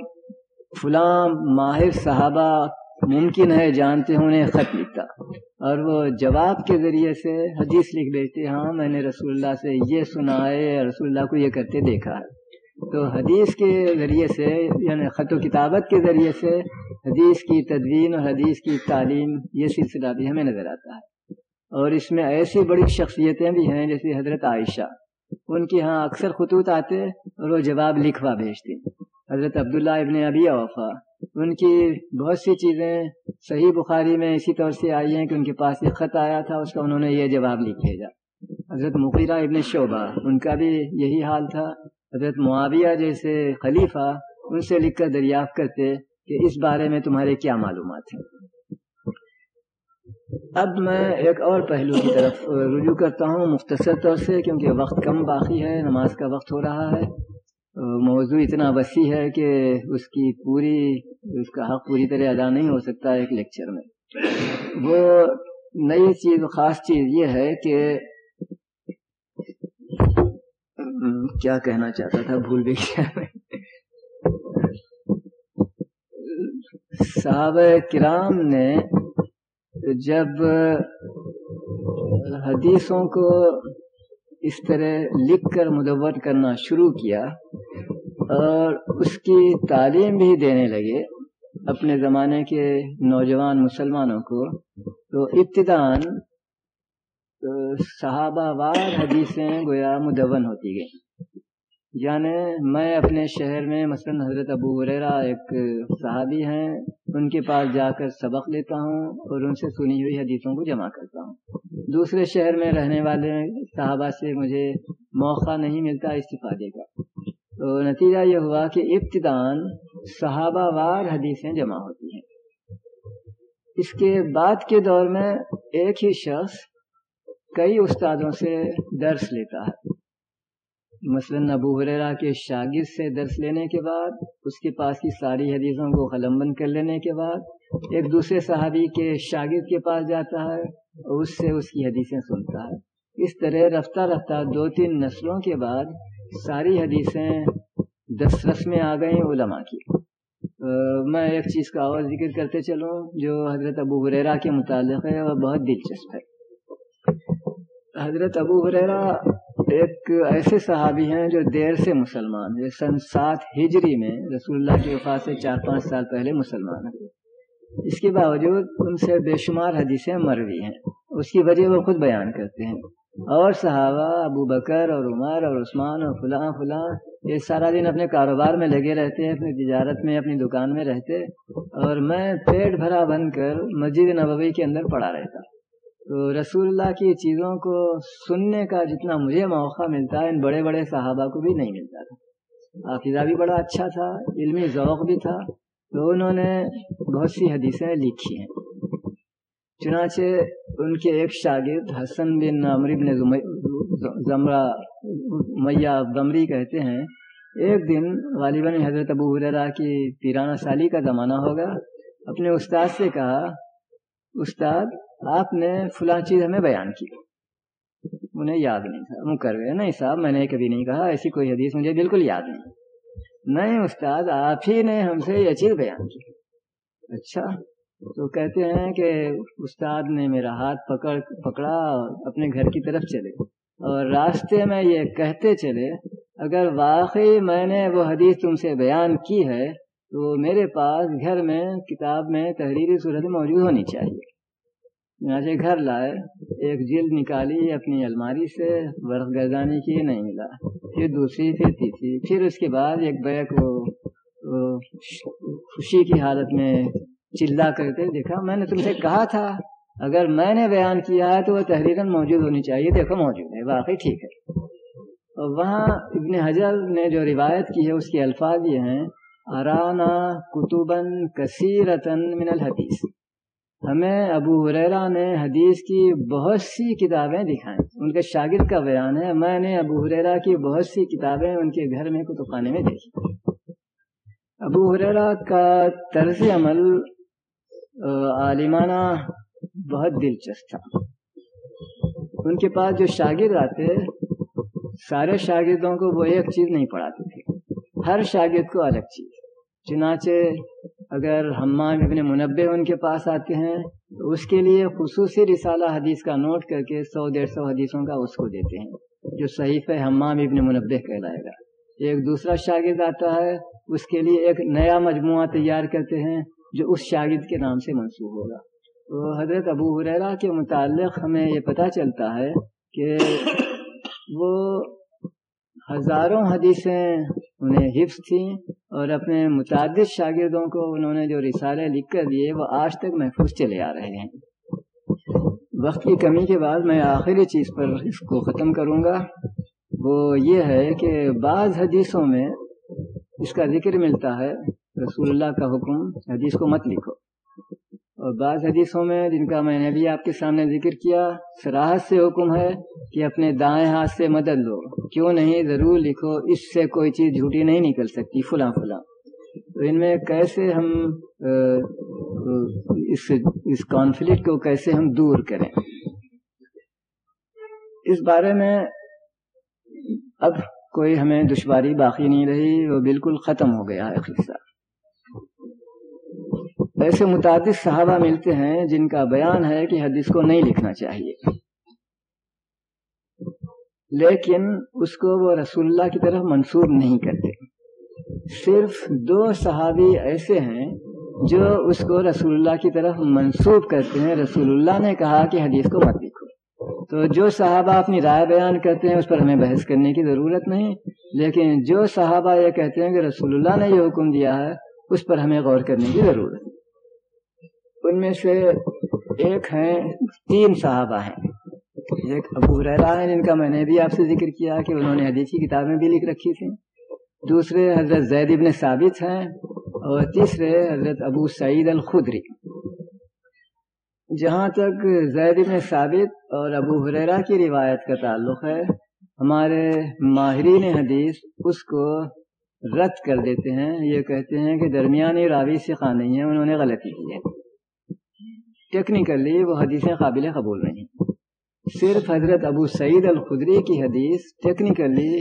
فلاں ماہر صحابہ ممکن ہے جانتے انہیں خط لکھتا۔ اور وہ جواب کے ذریعے سے حدیث لکھ دیتے ہاں میں نے رسول اللہ سے یہ سنا ہے، رسول اللہ کو یہ کرتے دیکھا ہے۔ تو حدیث کے ذریعے سے یعنی خط و کتابت کے ذریعے سے حدیث کی تدوین اور حدیث کی تعلیم یہ سلسلہ بھی ہمیں نظر آتا ہے۔ اور اس میں ایسی بڑی شخصیتیں بھی ہیں جیسے حضرت عائشہ۔ ان کے ہاں اکثر خطوط آتے اور وہ جواب لکھوا بھیجتے۔ حضرت عبداللہ ابن ابی اوفا۔ ان کی بہت سی چیزیں صحیح بخاری میں اسی طور سے آئی ہیں کہ ان کے پاس ایک خط آیا تھا، اس کا انہوں نے یہ جواب لکھ بھیجا حضرت مقیرہ ابن شعبہ، ان کا بھی یہی حال تھا۔ حضرت معاویہ جیسے خلیفہ ان سے لکھ کر دریافت کرتے کہ اس بارے میں تمہارے کیا معلومات ہیں۔ اب میں ایک اور پہلو کی طرف رجوع کرتا ہوں مختصر طور سے کیونکہ وقت کم باقی ہے، نماز کا وقت ہو رہا ہے۔ موضوع اتنا وسیع ہے کہ اس کی پوری، اس کا حق پوری طرح ادا نہیں ہو سکتا ایک لیکچر میں۔ وہ نئی چیز، خاص چیز یہ ہے کہ کیا کہنا چاہتا تھا، بھول بھی کیا میں۔ صحابہ کرام نے جب حدیثوں کو اس طرح لکھ کر مدور کرنا شروع کیا اور اس کی تعلیم بھی دینے لگے اپنے زمانے کے نوجوان مسلمانوں کو، تو ابتدان صحابہ وار حدیثیں گویا مدون ہوتی گئیں۔ یعنی میں اپنے شہر میں مثلا حضرت ابو حریرا ایک صحابی ہیں، ان کے پاس جا کر سبق لیتا ہوں اور ان سے سنی ہوئی حدیثوں کو جمع کرتا ہوں۔ دوسرے شہر میں رہنے والے صحابہ سے مجھے موقع نہیں ملتا استفادے کا۔ تو نتیجہ یہ ہوا کہ ابتدان صحابہ وار حدیثیں جمع ہوتی ہیں۔ اس کے بعد کے دور میں ایک ہی شخص کئی استادوں سے درس لیتا ہے۔ مثلا ابو حریرا کے شاگرد سے درس لینے کے بعد، اس کے پاس کی ساری حدیثوں کو قلم بند کر لینے کے بعد، ایک دوسرے صحابی کے شاگرد کے پاس جاتا ہے اور اس سے اس کی حدیثیں سنتا ہے۔ اس طرح رفتہ رفتہ دو تین نسلوں کے بعد ساری حدیثیں دسترس میں آ گئیں علماء کی۔ میں ایک چیز کا اور ذکر کرتے چلوں جو حضرت ابو حریرا کے متعلق ہے وہ بہت دلچسپ ہے۔ حضرت ابو حریرا ایک ایسے صحابی ہیں جو دیر سے مسلمان ہیں، سن سات ہجری میں رسول اللہ کی وفات سے چار پانچ سال پہلے مسلمان ہیں۔ اس کے باوجود ان سے بے شمار حدیثیں مروی ہیں۔ اس کی وجہ وہ خود بیان کرتے ہیں۔ اور صحابہ ابو بکر اور عمر اور عثمان اور فلاں فلاں، یہ سارا دن اپنے کاروبار میں لگے رہتے ہیں، اپنی تجارت میں، اپنی دکان میں رہتے۔ اور میں پیٹ بھرا بن کر مسجد نبوی کے اندر پڑا رہتا۔ تو رسول اللہ کی چیزوں کو سننے کا جتنا مجھے موقع ملتا ہے، ان بڑے بڑے صحابہ کو بھی نہیں ملتا تھا۔ حافظہ بھی بڑا اچھا تھا علمی ذوق بھی تھا۔ تو انہوں نے بہت سی حدیثیں لکھی ہیں۔ چنانچہ ان کے ایک شاگرد حسن بن عمر بن زمرہ، میاں غمری کہتے ہیں، ایک دن غالباً حضرت ابو حرا کی پیرانہ سالی کا زمانہ ہوگا، اپنے استاد سے کہا، استاد آپ نے فلاں چیز ہمیں بیان کی۔ انہیں یاد نہیں تھا۔ وہ کر نہیں صاحب، میں نے کبھی نہیں کہا۔ ایسی کوئی حدیث مجھے بالکل یاد نہیں۔ نہیں استاد، آپ ہی نے ہم سے یہ چیز بیان کی۔ اچھا تو کہتے ہیں کہ استاد نے میرا ہاتھ پکڑ، پکڑا اپنے گھر کی طرف چلے۔ اور راستے میں یہ کہتے چلے، اگر واقعی میں نے وہ حدیث تم سے بیان کی ہے، تو میرے پاس گھر میں، کتاب میں تحریری صورت موجود ہونی چاہیے۔ چنانچہ گھر لائے، ایک جلد نکالی اپنی الماری سے برف گردانی کی نہیں ملا۔ پھر دوسری پھر تیسری پھر اس کے بعد ایک بیگ وہ خوشی کی حالت میں چلا کرتے دیکھا۔ میں نے تم سے کہا تھا، اگر میں نے بیان کیا ہے تو وہ تحریر موجود ہونی چاہیے۔ دیکھو موجود ہے، واقعی ٹھیک ہے۔ اور وہاں ابن حجر نے جو روایت کی ہے، اس کے الفاظ یہ ہیں ارانا کتبن کثیرتن من الحدیث۔ ہمیں ابو حریرا نے حدیث کی بہت سی کتابیں دکھائیں۔ ان کے شاگرد کا بیان ہے۔ میں نے ابو حریرا کی بہت سی کتابیں ان کے گھر میں کتب خانے میں دیکھی۔ ابو حریرا کا طرز عمل عالمانہ بہت دلچسپ تھا۔ ان کے پاس جو شاگرد آتے، سارے شاگردوں کو وہ ایک چیز نہیں پڑھاتے تھے۔ ہر شاگرد کو الگ چیز۔ چنانچہ اگر حمام ابن منبع ان کے پاس آتے ہیں، تو اس کے لیے خصوصی رسالہ حدیث کا نوٹ کر کے سو ڈیڑھ سو حدیثوں کا اس کو دیتے ہیں، جو صحیف حمام ابن منبع کہلائے گا۔ ایک دوسرا شاگرد آتا ہے، اس کے لیے ایک نیا مجموعہ تیار کرتے ہیں، جو اس شاگرد کے نام سے منسوخ ہوگا۔ تو حضرت ابو حریرا کے متعلق ہمیں یہ پتہ چلتا ہے کہ وہ ہزاروں حدیثیں انہیں حفظ تھیں اور اپنے متعدد شاگردوں کو انہوں نے جو رسالے لکھ کر دیے، وہ آج تک محفوظ چلے آ رہے ہیں۔ وقت کی کمی کے بعد میں آخری چیز پر اس کو ختم کروں گا۔ وہ یہ ہے کہ بعض حدیثوں میں اس کا ذکر ملتا ہے، رسول اللہ کا حکم، حدیث کو مت لکھو۔ اور بعض حدیثوں میں جن کا میں نے بھی آپ کے سامنے ذکر کیا سراحت سے حکم ہے کہ اپنے دائیں ہاتھ سے مدد لو۔ کیوں نہیں؟ ضرور لکھو، اس سے کوئی چیز جھوٹی نہیں نکل سکتی، فلاں فلاں۔ تو ان میں کیسے ہم اس اس کانفلکٹ کو کیسے ہم دور کریں؟ اس بارے میں اب کوئی ہمیں دشواری باقی نہیں رہی، وہ بالکل ختم ہو گیا ہے ایسے متعدد صحابہ ملتے ہیں جن کا بیان ہے کہ حدیث کو نہیں لکھنا چاہیے۔ لیکن اس کو وہ رسول اللہ کی طرف منسوب نہیں کرتے۔ صرف دو صحابی ایسے ہیں جو اس کو رسول اللہ کی طرف منسوب کرتے ہیں۔ رسول اللہ نے کہا کہ حدیث کو مت لکھو۔ تو جو صحابہ اپنی رائے بیان کرتے ہیں اس پر ہمیں بحث کرنے کی ضرورت نہیں۔ لیکن جو صحابہ یہ کہتے ہیں کہ رسول اللہ نے یہ حکم دیا ہے، اس پر ہمیں غور کرنے کی ضرورت ہے ان میں سے ایک ہیں تین صحابہ ہیں۔ ایک ابو رحرا ہیں جن کا میں نے بھی آپ سے ذکر کیا کہ انہوں نے حدیث کی کتابیں بھی لکھ رکھی تھیں۔ دوسرے حضرت زید ابن ثابت ہیں اور تیسرے حضرت ابو سعید الخدری۔ جہاں تک زید ابن ثابت اور ابو حریرا کی روایت کا تعلق ہے، ہمارے ماہرین حدیث اس کو رد کر دیتے ہیں، یہ کہتے ہیں کہ درمیانی راوی سے نہیں ہے، انہوں نے غلطی کی ہے۔ ٹیکنیکلی وہ حدیثیں قابل قبول نہیں صرف حضرت ابو سعید الخدری کی حدیث ٹیکنیکلی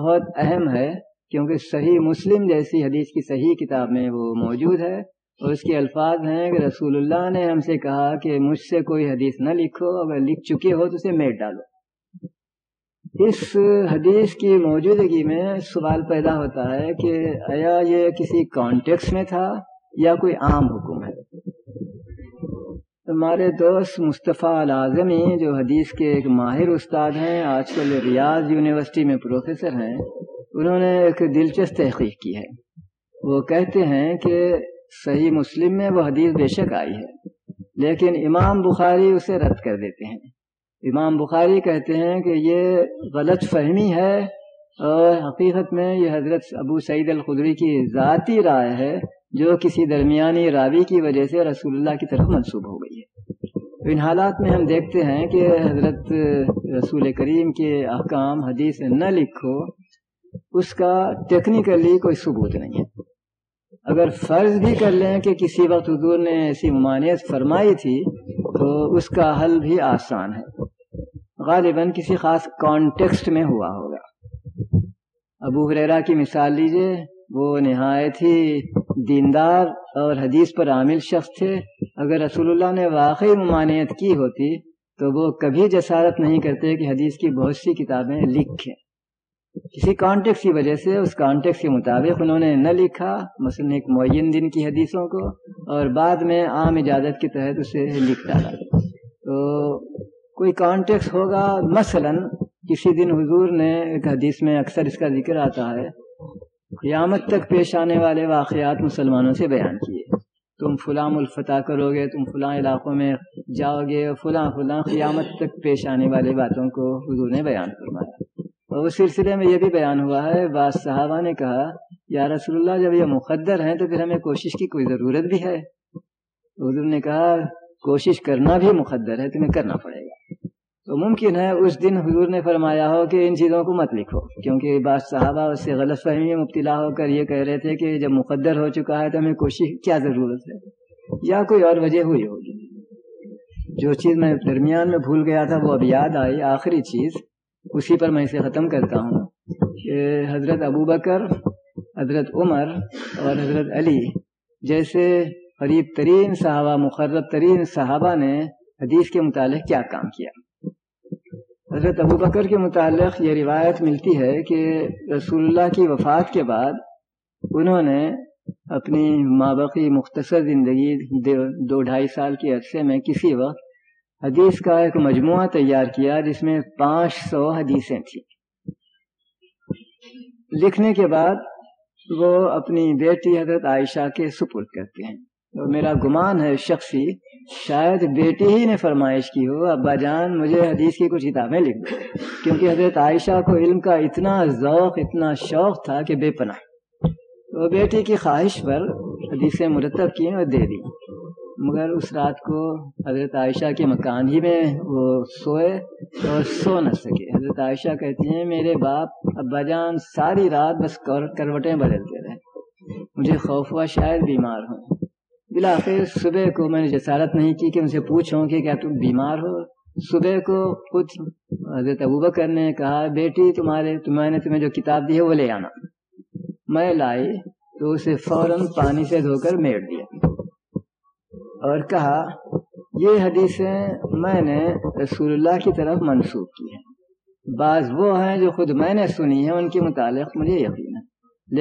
بہت اہم ہے، کیونکہ صحیح مسلم جیسی حدیث کی صحیح کتاب میں وہ موجود ہے۔ اور اس کے الفاظ ہیں کہ رسول اللہ نے ہم سے کہا کہ مجھ سے کوئی حدیث نہ لکھو، اگر لکھ چکے ہو تو اسے میٹ ڈالو۔ اس حدیث کی موجودگی میں سوال پیدا ہوتا ہے کہ آیا یہ کسی کانٹیکس میں تھا یا کوئی عام حکم ہے؟ ہمارے دوست مصطفیٰ العظمی جو حدیث کے ایک ماہر استاد ہیں، آج کل ریاض یونیورسٹی میں پروفیسر ہیں۔ انہوں نے ایک دلچسپ تحقیق کی ہے۔ وہ کہتے ہیں کہ صحیح مسلم میں وہ حدیث بے شک آئی ہے، لیکن امام بخاری اسے رد کر دیتے ہیں۔ امام بخاری کہتے ہیں کہ یہ غلط فہمی ہے اور حقیقت میں یہ حضرت ابو سعید الخدری کی ذاتی رائے ہے۔ جو کسی درمیانی راوی کی وجہ سے رسول اللہ کی طرف منسوب ہو گئی ہے۔ ان حالات میں ہم دیکھتے ہیں کہ حضرت رسول کریم کے احکام حدیث نہ لکھو، اس کا ٹیکنیکلی کوئی ثبوت نہیں ہے۔ اگر فرض بھی کر لیں کہ کسی وقت حضور نے ایسی ممانعت فرمائی تھی، تو اس کا حل بھی آسان ہے۔ غالباً کسی خاص کانٹیکسٹ میں ہوا ہوگا۔ ابو حریرا کی مثال لیجیے، وہ نہایت ہی دیندار اور حدیث پر عامل شخص تھے، اگر رسول اللہ نے واقعی ممانعت کی ہوتی تو وہ کبھی جسارت نہیں کرتے کہ حدیث کی بہت سی کتابیں لکھیں۔ کسی کانٹیکس کی وجہ سے اس کانٹیکس کے مطابق انہوں نے نہ لکھا، مثلا ایک معین دن کی حدیثوں کو، اور بعد میں عام اجازت کے تحت اسے لکھ ڈالا تو کوئی کانٹیکس ہوگا، مثلا کسی دن حضور نے ایک حدیث میں اکثر اس کا ذکر آتا ہے قیامت تک پیش آنے والے واقعات مسلمانوں سے بیان کیے۔ تم فلاں الفتح کرو گے، تم فلاں علاقوں میں جاؤ گے، فلاں فلاں قیامت تک پیش آنے والے باتوں کو حضور نے بیان فرمایا۔ اور اس سلسلے میں یہ بھی بیان ہوا ہے، بعض صحابہ نے کہا، یا رسول اللہ، جب یہ مقدر ہیں تو پھر ہمیں کوشش کی کوئی ضرورت بھی ہے؟ حضور نے کہا، کوشش کرنا بھی مقدر ہے، تمہیں کرنا پڑے گا۔ تو ممکن ہے اس دن حضور نے فرمایا ہو کہ ان چیزوں کو مت لکھو، کیونکہ بعض صحابہ اس سے غلط فہمی مبتلا ہو کر یہ کہہ رہے تھے کہ جب مقدر ہو چکا ہے تو ہمیں کوشش، کیا ضرورت ہے؟ یا کوئی اور وجہ ہوئی ہوگی۔ جو چیز میں درمیان میں بھول گیا تھا وہ اب یاد آئی، آخری چیز اسی پر میں اسے ختم کرتا ہوں کہ حضرت ابو بکر، حضرت عمر اور حضرت علی جیسے قریب ترین صحابہ، مقرب ترین صحابہ نے حدیث کے متعلق کیا کام کیا؟ حضرت ابو بکر کے متعلق یہ روایت ملتی ہے کہ رسول اللہ کی وفات کے بعد انہوں نے اپنی مابقی مختصر زندگی دو ڈھائی سال کے عرصے میں کسی وقت حدیث کا ایک مجموعہ تیار کیا جس میں پانچ سو حدیثیں تھیں۔ لکھنے کے بعد وہ اپنی بیٹی حضرت عائشہ کے سپرد کرتے ہیں۔ میرا گمان ہے شخصی، شاید بیٹی ہی نے فرمائش کی ہو۔ ابا جان، مجھے حدیث کی کچھ کتابیں لکھ دو۔ کیونکہ حضرت عائشہ کو علم کا اتنا ذوق، اتنا شوق تھا کہ بے پناہ۔ تو بیٹی کی خواہش پر حدیثیں مرتب کی اور دے دی۔ مگر اس رات کو حضرت عائشہ کے مکان ہی میں وہ سوئے اور سو نہ سکے۔ حضرت عائشہ کہتی ہیں، میرے باپ، ابا جان، ساری رات بس کروٹیں بدلتے رہے۔ مجھے خوف ہوا، شاید بیمار ہوں۔ بلاخر صبح کو میں نے جسارت نہیں کی کہ ان سے پوچھوں کہ کیا تم بیمار ہو؟ صبح کو خود حضرت ابوبکر نے کہا، بیٹی، تمہارے، تمہیں نے تمہیں جو کتاب دی ہے وہ لے آنا۔ میں لائی تو اسے فوراً پانی سے دھو کر میٹ دیا۔ اور کہا، یہ حدیثیں میں نے رسول اللہ کی طرف منسوخ کی ہیں۔ بعض وہ ہیں جو خود میں نے سنی ہیں، ان کے متعلق مجھے یقین ہے۔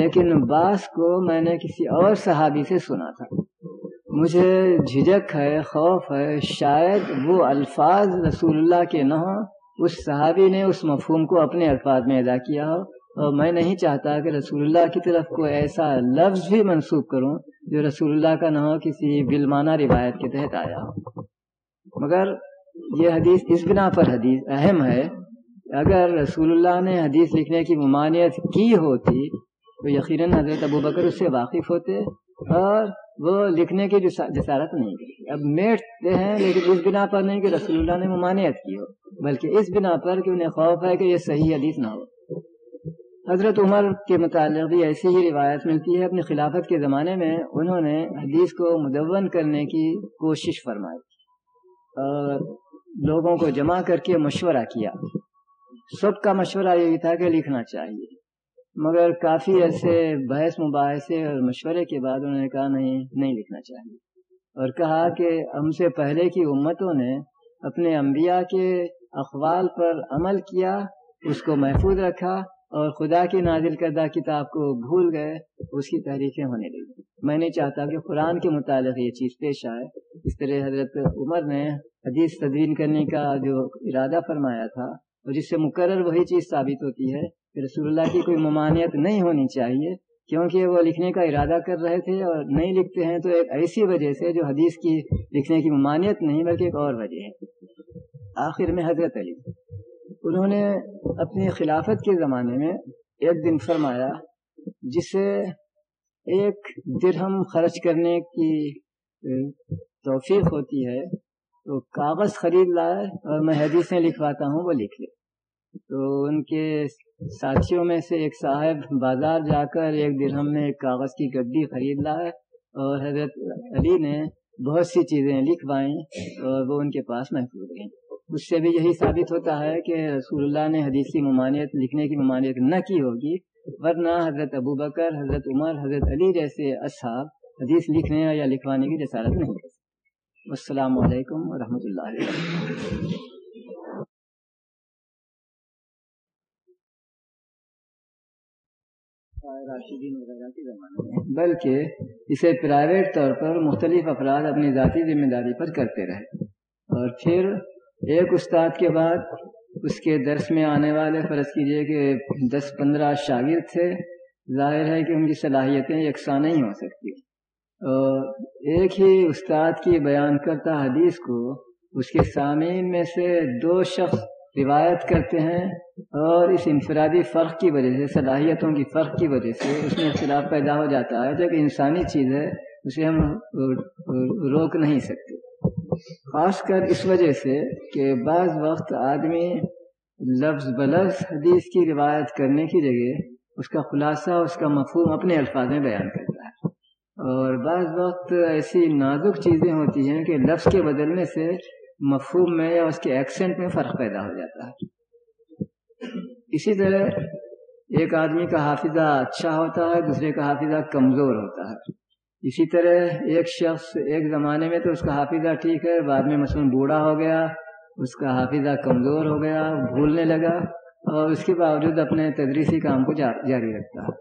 لیکن بعض کو میں نے کسی اور صحابی سے سنا تھا۔ مجھے جھجک ہے، خوف ہے، شاید وہ الفاظ رسول اللہ کے نہ ہوں۔ اس صحابی نے اس مفہوم کو اپنے الفاظ میں ادا کیا ہو۔ اور میں نہیں چاہتا کہ رسول اللہ کی طرف کوئی ایسا لفظ بھی منسوخ کروں جو رسول اللہ کا نہ ہو، کسی بلمانہ روایت کے تحت آیا ہو۔ مگر یہ حدیث اس بنا پر حدیث اہم ہے۔ اگر رسول اللہ نے حدیث لکھنے کی ممانعت کی ہوتی، تو یقیناً حضرت ابو بکر اس سے واقف ہوتے۔ اور وہ لکھنے کی جسارت نہیں کرتی اب میٹتے ہیں لیکن اس بنا پر نہیں کہ رسول اللہ نے ممانعت کی ہو، بلکہ اس بنا پر کہ انہیں خوف ہے کہ یہ صحیح حدیث نہ ہو۔ حضرت عمر کے متعلق بھی ایسی ہی روایت ملتی ہے، اپنی خلافت کے زمانے میں انہوں نے حدیث کو مدون کرنے کی کوشش فرمائی اور لوگوں کو جمع کر کے مشورہ کیا۔ سب کا مشورہ یہی تھا کہ لکھنا چاہیے۔ مگر کافی ایسے بحث مباحثے اور مشورے کے بعد انہوں نے کہا نہیں نہیں لکھنا چاہیے۔ اور کہا کہ ہم سے پہلے کی امتوں نے اپنے انبیاء کے اقوال پر عمل کیا اس کو محفوظ رکھا اور خدا کی نازل کردہ کتاب کو بھول گئے اس کی تحریفیں ہونے لگی میں نہیں چاہتا کہ قرآن کے متعلق یہ چیز پیش آئے۔ اس طرح حضرت عمر نے حدیث تدوین کرنے کا جو ارادہ فرمایا تھا اور جس سے مقرر وہی چیز ثابت ہوتی ہے کہ رسول اللہ کی کوئی ممانعت نہیں ہونی چاہیے، کیونکہ وہ لکھنے کا ارادہ کر رہے تھے اور نہیں لکھتے ہیں، تو ایک ایسی وجہ سے جو حدیث کی لکھنے کی ممانعت نہیں بلکہ ایک اور وجہ ہے۔ آخر میں حضرت علی، انہوں نے اپنی خلافت کے زمانے میں ایک دن فرمایا، جسے ایک درہم خرچ کرنے کی توفیق ہوتی ہے، تو کاغذ خرید لائے اور میں حدیثیں لکھواتا ہوں، وہ لکھ لے۔ تو ان کے ساتھیوں میں سے ایک صاحب بازار جا کر ایک درہم میں ایک کاغذ کی گڈی خرید لا ہے اور حضرت علی نے بہت سی چیزیں لکھوائیں اور وہ ان کے پاس محفوظ رہیں۔ اس سے بھی یہی ثابت ہوتا ہے کہ رسول اللہ نے حدیث کی ممانعت لکھنے کی ممانعت نہ کی ہوگی، ورنہ حضرت ابو بکر، حضرت عمر، حضرت علی جیسے اصحاب حدیث لکھنے یا لکھوانے کی جسارت نہیں السلام علیکم ورحمۃ اللہ راشدین وغیرہ کے زمانے میں۔ بلکہ اسے پرائیویٹ طور پر مختلف افراد اپنی ذاتی ذمہ داری پر کرتے رہے۔ اور پھر ایک استاد کے بعد اس کے درس میں آنے والے فرض کیجیے کہ دس پندرہ شاگرد تھے۔ ظاہر ہے کہ ان کی صلاحیتیں یکساں نہیں ہو سکتی۔ اور ایک ہی استاد کی بیان کرتا حدیث کو اس کے سامعین میں سے دو شخص روایت کرتے ہیں اور اس انفرادی فرق کی وجہ سے، صلاحیتوں کی فرق کی وجہ سے اس میں اختلاف پیدا ہو جاتا ہے جو کہ انسانی چیز ہے، اسے ہم روک نہیں سکتے۔ خاص کر اس وجہ سے کہ بعض وقت آدمی لفظ بلفظ حدیث کی روایت کرنے کی جگہ اس کا خلاصہ، اس کا مفہوم اپنے الفاظ میں بیان کرتا ہے۔ اور بعض وقت ایسی نازک چیزیں ہوتی ہیں کہ لفظ کے بدلنے سے مفہوم میں یا اس کے ایکسنٹ میں فرق پیدا ہو جاتا ہے۔ اسی طرح ایک آدمی کا حافظہ اچھا ہوتا ہے، دوسرے کا حافظہ کمزور ہوتا ہے۔ اسی طرح ایک شخص ایک زمانے میں تو اس کا حافظہ ٹھیک ہے، بعد میں مثلاً بوڑھا ہو گیا، اس کا حافظہ کمزور ہو گیا، بھولنے لگا اور اس کے باوجود اپنے تدریسی کام کو جاری رکھتا ہے۔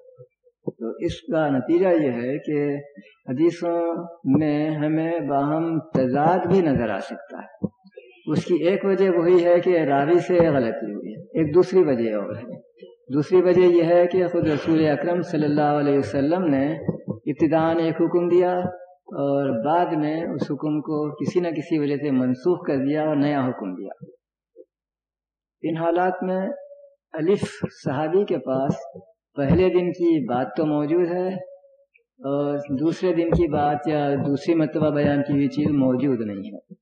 تو اس کا نتیجہ یہ ہے کہ حدیثوں میں ہمیں باہم تضاد بھی نظر آ سکتا ہے۔ اس کی ایک وجہ وہی ہے کہ راوی سے غلطی ہوئی ہے۔ ایک دوسری وجہ اور ہے۔ دوسری وجہ یہ ہے کہ خود رسول اکرم صلی اللہ علیہ وسلم نے ابتدان ایک حکم دیا اور بعد میں اس حکم کو کسی نہ کسی وجہ سے منسوخ کر دیا اور نیا حکم دیا۔ ان حالات میں الف صحابی کے پاس پہلے دن کی بات تو موجود ہے اور دوسرے دن کی بات یا دوسری مرتبہ بیان کی ہوئی چیز موجود نہیں ہے۔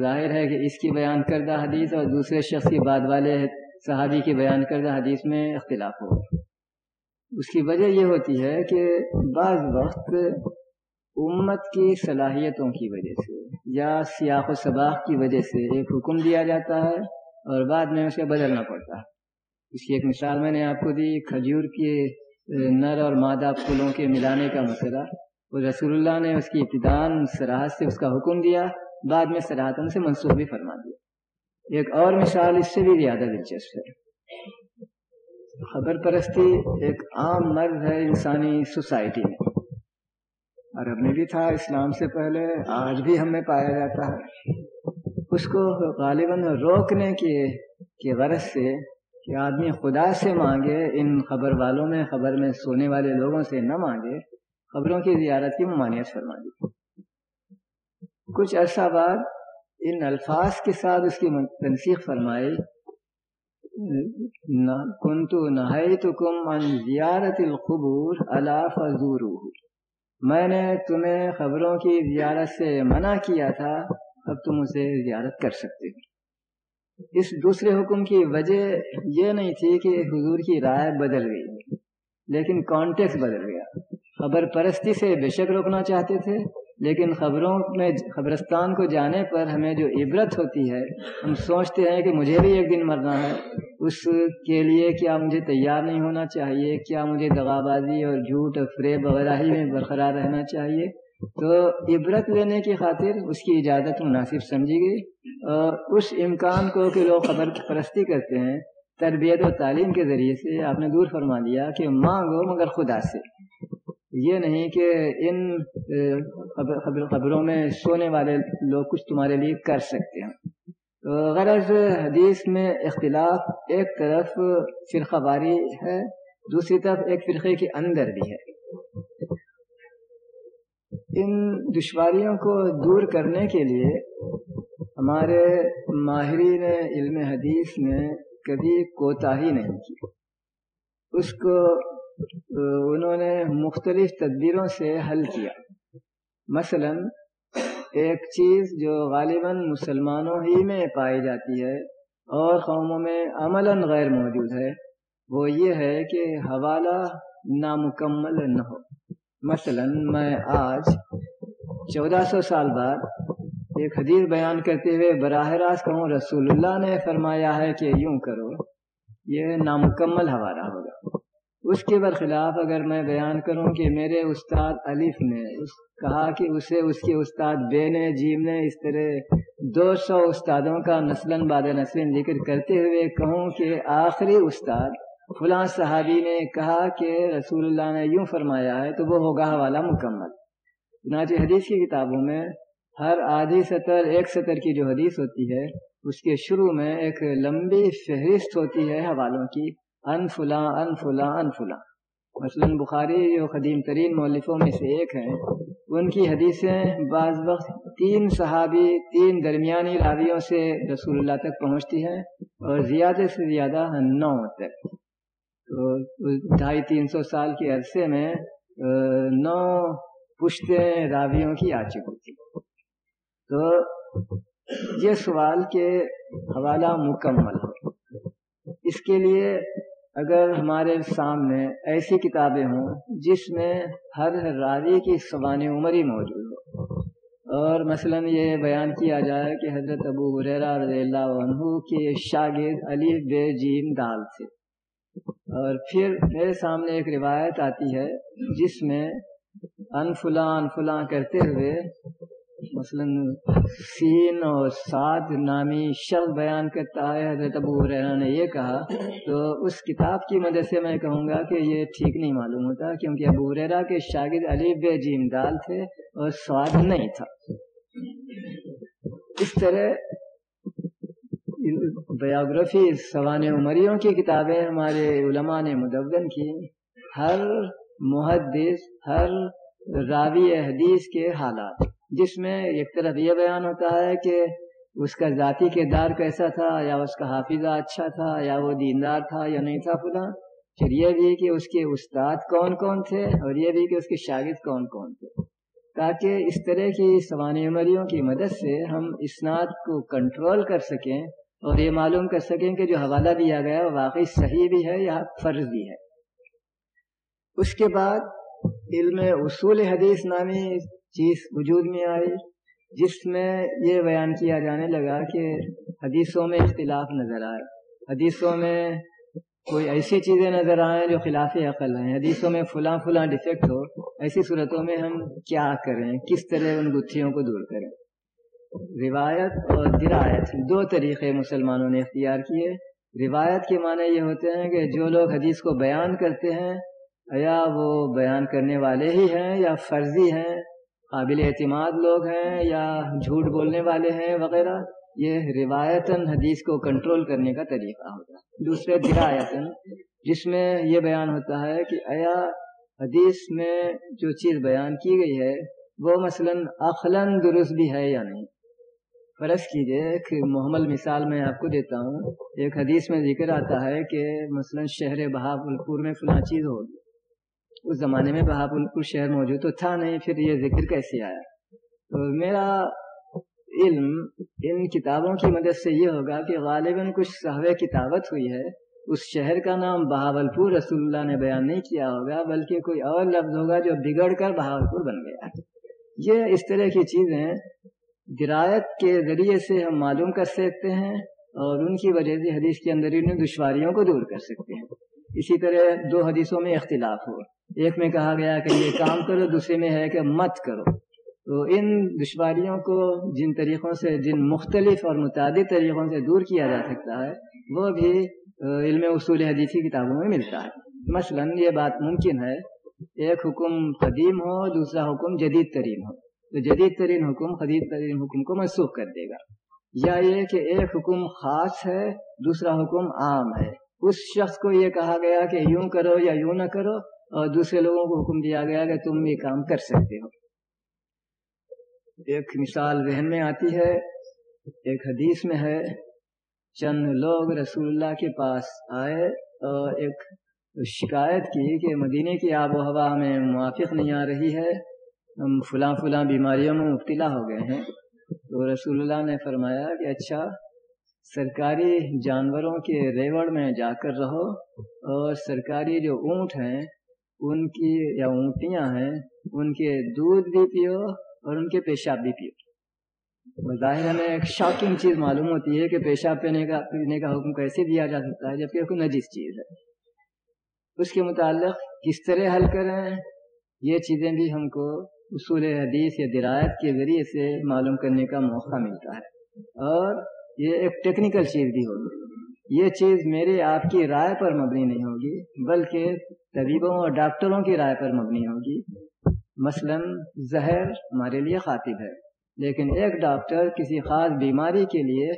ظاہر ہے کہ اس کی بیان کردہ حدیث اور دوسرے شخص کی بات والے صحابی کی بیان کردہ حدیث میں اختلاف ہو۔ اس کی وجہ یہ ہوتی ہے کہ بعض وقت امت کی صلاحیتوں کی وجہ سے یا سیاق و سباق کی وجہ سے ایک حکم دیا جاتا ہے اور بعد میں اسے بدلنا پڑتا ہے۔ اس کی ایک مثال میں نے آپ کو دی، کھجور کے نر اور مادہ پھولوں کے ملانے کا مسئلہ۔ وہ رسول اللہ نے اس کی ابتدان سراحت سے اس کا حکم دیا، بعد میں سراہتوں سے منسوخ بھی فرما دیا۔ ایک اور مثال اس سے بھی زیادہ دلچسپ ہے۔ خبر پرستی ایک عام مرض ہے انسانی سوسائٹی میں۔ عرب میں بھی تھا، اسلام سے پہلے، آج بھی ہم میں پایا جاتا ہے۔ اس کو غالباً روکنے کی غرض سے کہ آدمی خدا سے مانگے، ان خبر والوں میں، خبر میں سونے والے لوگوں سے نہ مانگے، خبروں کی زیارت کی ممانعت فرما دی کچھ عرصہ بعد ان الفاظ کے ساتھ اس کی تنسیخ فرمائی۔ کنتو نہایت کم ان زیارت القبور اللہ فضور میں نے تمہیں خبروں کی زیارت سے منع کیا تھا، اب تم اسے زیارت کر سکتے ہو۔ اس دوسرے حکم کی وجہ یہ نہیں تھی کہ حضور کی رائے بدل گئی، لیکن کانٹیکس بدل گیا۔ خبر پرستی سے بے شک روکنا چاہتے تھے، لیکن خبروں میں، خبرستان کو جانے پر ہمیں جو عبرت ہوتی ہے، ہم سوچتے ہیں کہ مجھے بھی ایک دن مرنا ہے۔ اس کے لیے کیا مجھے تیار نہیں ہونا چاہیے؟ کیا مجھے دغا بازی اور جھوٹ اور فریب وغیرہ ہی میں برقرار رہنا چاہیے؟ تو عبرت لینے کی خاطر اس کی اجازت مناسب سمجھی گئی اور اس امکان کو کہ لوگ خبر پرستی کرتے ہیں، تربیت و تعلیم کے ذریعے سے آپ نے دور فرما دیا کہ مانگو مگر خدا سے۔ یہ نہیں کہ ان خبروں میں سونے والے لوگ کچھ تمہارے لیے کر سکتے ہیں۔ تو غرض حدیث میں اختلاف ایک طرف فرقہ واری ہے، دوسری طرف ایک فرقے کے اندر بھی ہے۔ ان دشواریوں کو دور کرنے کے لیے ہمارے ماہرین علم حدیث نے کبھی کوتاہی نہیں کی۔ اس کو انہوں نے مختلف تدبیروں سے حل کیا۔ مثلا، ایک چیز جو غالباً مسلمانوں ہی میں پائی جاتی ہے اور قوموں میں عملاً غیر موجود ہے، وہ یہ ہے کہ حوالہ نامکمل نہ ہو۔ مثلا میں آج چودہ سو سال بعد ایک حدیث بیان کرتے ہوئے براہ راست کہوں، رسول اللہ نے فرمایا ہے کہ یوں کرو، یہ نامکمل حوالہ ہوگا۔ اس کے برخلاف اگر میں بیان کروں کہ میرے استاد الف نے کہا کہ اسے اس کے استاد بے نے جیم نے اس طرح دو سو استادوں کا نسل باد نسل ذکر کرتے ہوئے کہوں کہ آخری استاد فلاں صحابی نے کہا کہ رسول اللہ نے یوں فرمایا ہے تو وہ ہوگا حوالہ مکمل۔ چنانچہ حدیث کی کتابوں میں ہر آدھی سطر، ایک سطر کی جو حدیث ہوتی ہے، اس کے شروع میں ایک لمبی فہرست ہوتی ہے حوالوں کی، ان فلاں ان فلاں ان فلاں۔ مثلاً بخاری جو قدیم ترین مولفوں میں سے ایک ہیں۔ ان کی حدیثیں بعض وقت تین صحابی، تین درمیانی راویوں سے رسول اللہ تک پہنچتی ہیں اور زیادہ سے زیادہ نو تک۔ ڈھائی تین سو سال کے عرصے میں نو پشتیں راویوں کی آ چکی تھی۔ تو یہ سوال کے حوالہ مکمل اس کے لیے اگر ہمارے سامنے ایسی کتابیں ہوں جس میں ہر راوی کی سوان عمری موجود ہو، اور مثلا یہ بیان کیا جائے کہ حضرت ابو حریرہ رضی اللہ عنہ کے شاگرد علی بے جیم دال تھے۔ اور پھر میرے سامنے ایک روایت آتی ہے جس میں ان فلاں ان فلاں کرتے ہوئے مثلا سین اور سعد نامی شخص بیان کرتا ہے، حضرت ابو رینا نے یہ کہا، تو اس کتاب کی مدد سے میں کہوں گا کہ یہ ٹھیک نہیں معلوم ہوتا کیونکہ ابو ریرا کے شاگرد علی بے جیم دال تھے اور سعد نہیں تھا۔ اس طرح بایوگرافی سوان عمریوں کی کتابیں ہمارے علماء نے مدون کی۔ ہر محدث، ہر راوی حدیث کے حالات۔ جس میں ایک طرف یہ بیان ہوتا ہے کہ اس کا ذاتی کردار کیسا تھا، یا اس کا حافظہ اچھا تھا، یا وہ دیندار تھا یا نہیں تھا فلاں۔ پھر یہ بھی کہ اس کے استاد کون کون تھے اور یہ بھی کہ اس کے شاگرد کون کون تھے۔ تاکہ اس طرح کی سوانح عمریوں کی مدد سے ہم اسناد کو کنٹرول کر سکیں اور یہ معلوم کر سکیں کہ جو حوالہ دیا گیا وہ واقعی صحیح بھی ہے یا فرض بھی ہے۔ اس کے بعد علم اصول حدیث نامی چیز وجود میں آئی، جس میں یہ بیان کیا جانے لگا کہ حدیثوں میں اختلاف نظر آئے۔ حدیثوں میں کوئی ایسی چیزیں نظر آئیں جو خلاف عقل ہیں۔ حدیثوں میں فلاں فلاں ڈیفیکٹ ہو، ایسی صورتوں میں ہم کیا کریں؟ کس طرح ان گتھیوں کو دور کریں؟ روایت اور درایت. دو طریقے مسلمانوں نے اختیار کیے. روایت کے معنی یہ ہوتے ہیں کہ جو لوگ حدیث کو بیان کرتے ہیں یا وہ بیان کرنے والے ہی ہیں یا فرضی ہیں، قابل اعتماد لوگ ہیں یا جھوٹ بولنے والے ہیں وغیرہ؟ یہ روایتاً حدیث کو کنٹرول کرنے کا طریقہ ہوتا ہے. دوسرے درایتاً، جس میں یہ بیان ہوتا ہے کہ ایا حدیث میں جو چیز بیان کی گئی ہے، وہ مثلا اخلاً درست بھی ہے یا نہیں؟ فرض کیجیے ایک محمل مثال میں آپ کو دیتا ہوں۔ ایک حدیث میں ذکر آتا ہے کہ مثلا شہر بہاب الپور میں فلاں چیز ہوگی اس زمانے میں بہاپور پور شہر موجود تو تھا نہیں، پھر یہ ذکر کیسے آیا؟ تو میرا علم ان کتابوں کی مدد سے یہ ہوگا کہ غالباً کچھ صحو کتابت ہوئی ہے۔ اس شہر کا نام بہاول پور رسول اللہ نے بیان نہیں کیا ہوگا، بلکہ کوئی اور لفظ ہوگا جو بگڑ کر بہاول پور بن گیا۔ یہ اس طرح کی چیزیں درایت کے ذریعے سے ہم معلوم کر سکتے ہیں اور ان کی وجہ سے حدیث کے اندر ان دشواریوں کو دور کر سکتے ہیں۔ اسی طرح دو حدیثوں میں اختلاف ہو۔ ایک میں کہا گیا کہ یہ کام کرو، دوسرے میں ہے کہ مت کرو۔ تو ان دشواریوں کو جن طریقوں سے، جن مختلف اور متعدد طریقوں سے دور کیا جا سکتا ہے، وہ بھی علم اصول حدیثی کتابوں میں ملتا ہے۔ مثلا یہ بات ممکن ہے، ایک حکم قدیم ہو، دوسرا حکم جدید ترین ہو۔ تو جدید ترین حکم، قدیم ترین حکم کو منسوخ کر دے گا۔ یا یہ کہ ایک حکم خاص ہے، دوسرا حکم عام ہے۔ اس شخص کو یہ کہا گیا کہ یوں کرو یا یوں نہ کرو، اور دوسرے لوگوں کو حکم دیا گیا کہ تم یہ کام کر سکتے ہو۔ ایک مثال ذہن میں آتی ہے، ایک حدیث میں ہے، چند لوگ رسول اللہ کے پاس آئے اور ایک شکایت کی کہ مدینے کی آب و ہوا میں موافق نہیں آ رہی ہے۔ فلاں فلاں بیماریوں میں مبتلا ہو گئے ہیں۔ تو رسول اللہ نے فرمایا کہ اچھا سرکاری جانوروں کے ریوڑ میں جا کر رہو اور سرکاری جو اونٹ ہیں، ان کی یا اونٹیاں ہیں، ان کے دودھ بھی پیو اور ان کے پیشاب بھی پیو۔ ظاہر ہمیں ایک شاکنگ چیز معلوم ہوتی ہے کہ پیشاب پینے کا پینے کا حکم کیسے دیا جا سکتا ہے، جبکہ کوئی نجیس چیز ہے۔ اس کے متعلق کس طرح حل کریں، یہ چیزیں بھی ہم کو اصول حدیث یا درایت کے ذریعے سے معلوم کرنے کا موقع ملتا ہے۔ اور یہ ایک ٹیکنیکل چیز بھی ہوگی۔ یہ چیز میرے آپ کی رائے پر مبنی نہیں ہوگی، بلکہ طبیبوں اور ڈاکٹروں کی رائے پر مبنی ہوگی۔ مثلا زہر ہمارے لیے خاطب ہے، لیکن ایک ڈاکٹر کسی خاص بیماری کے لیے،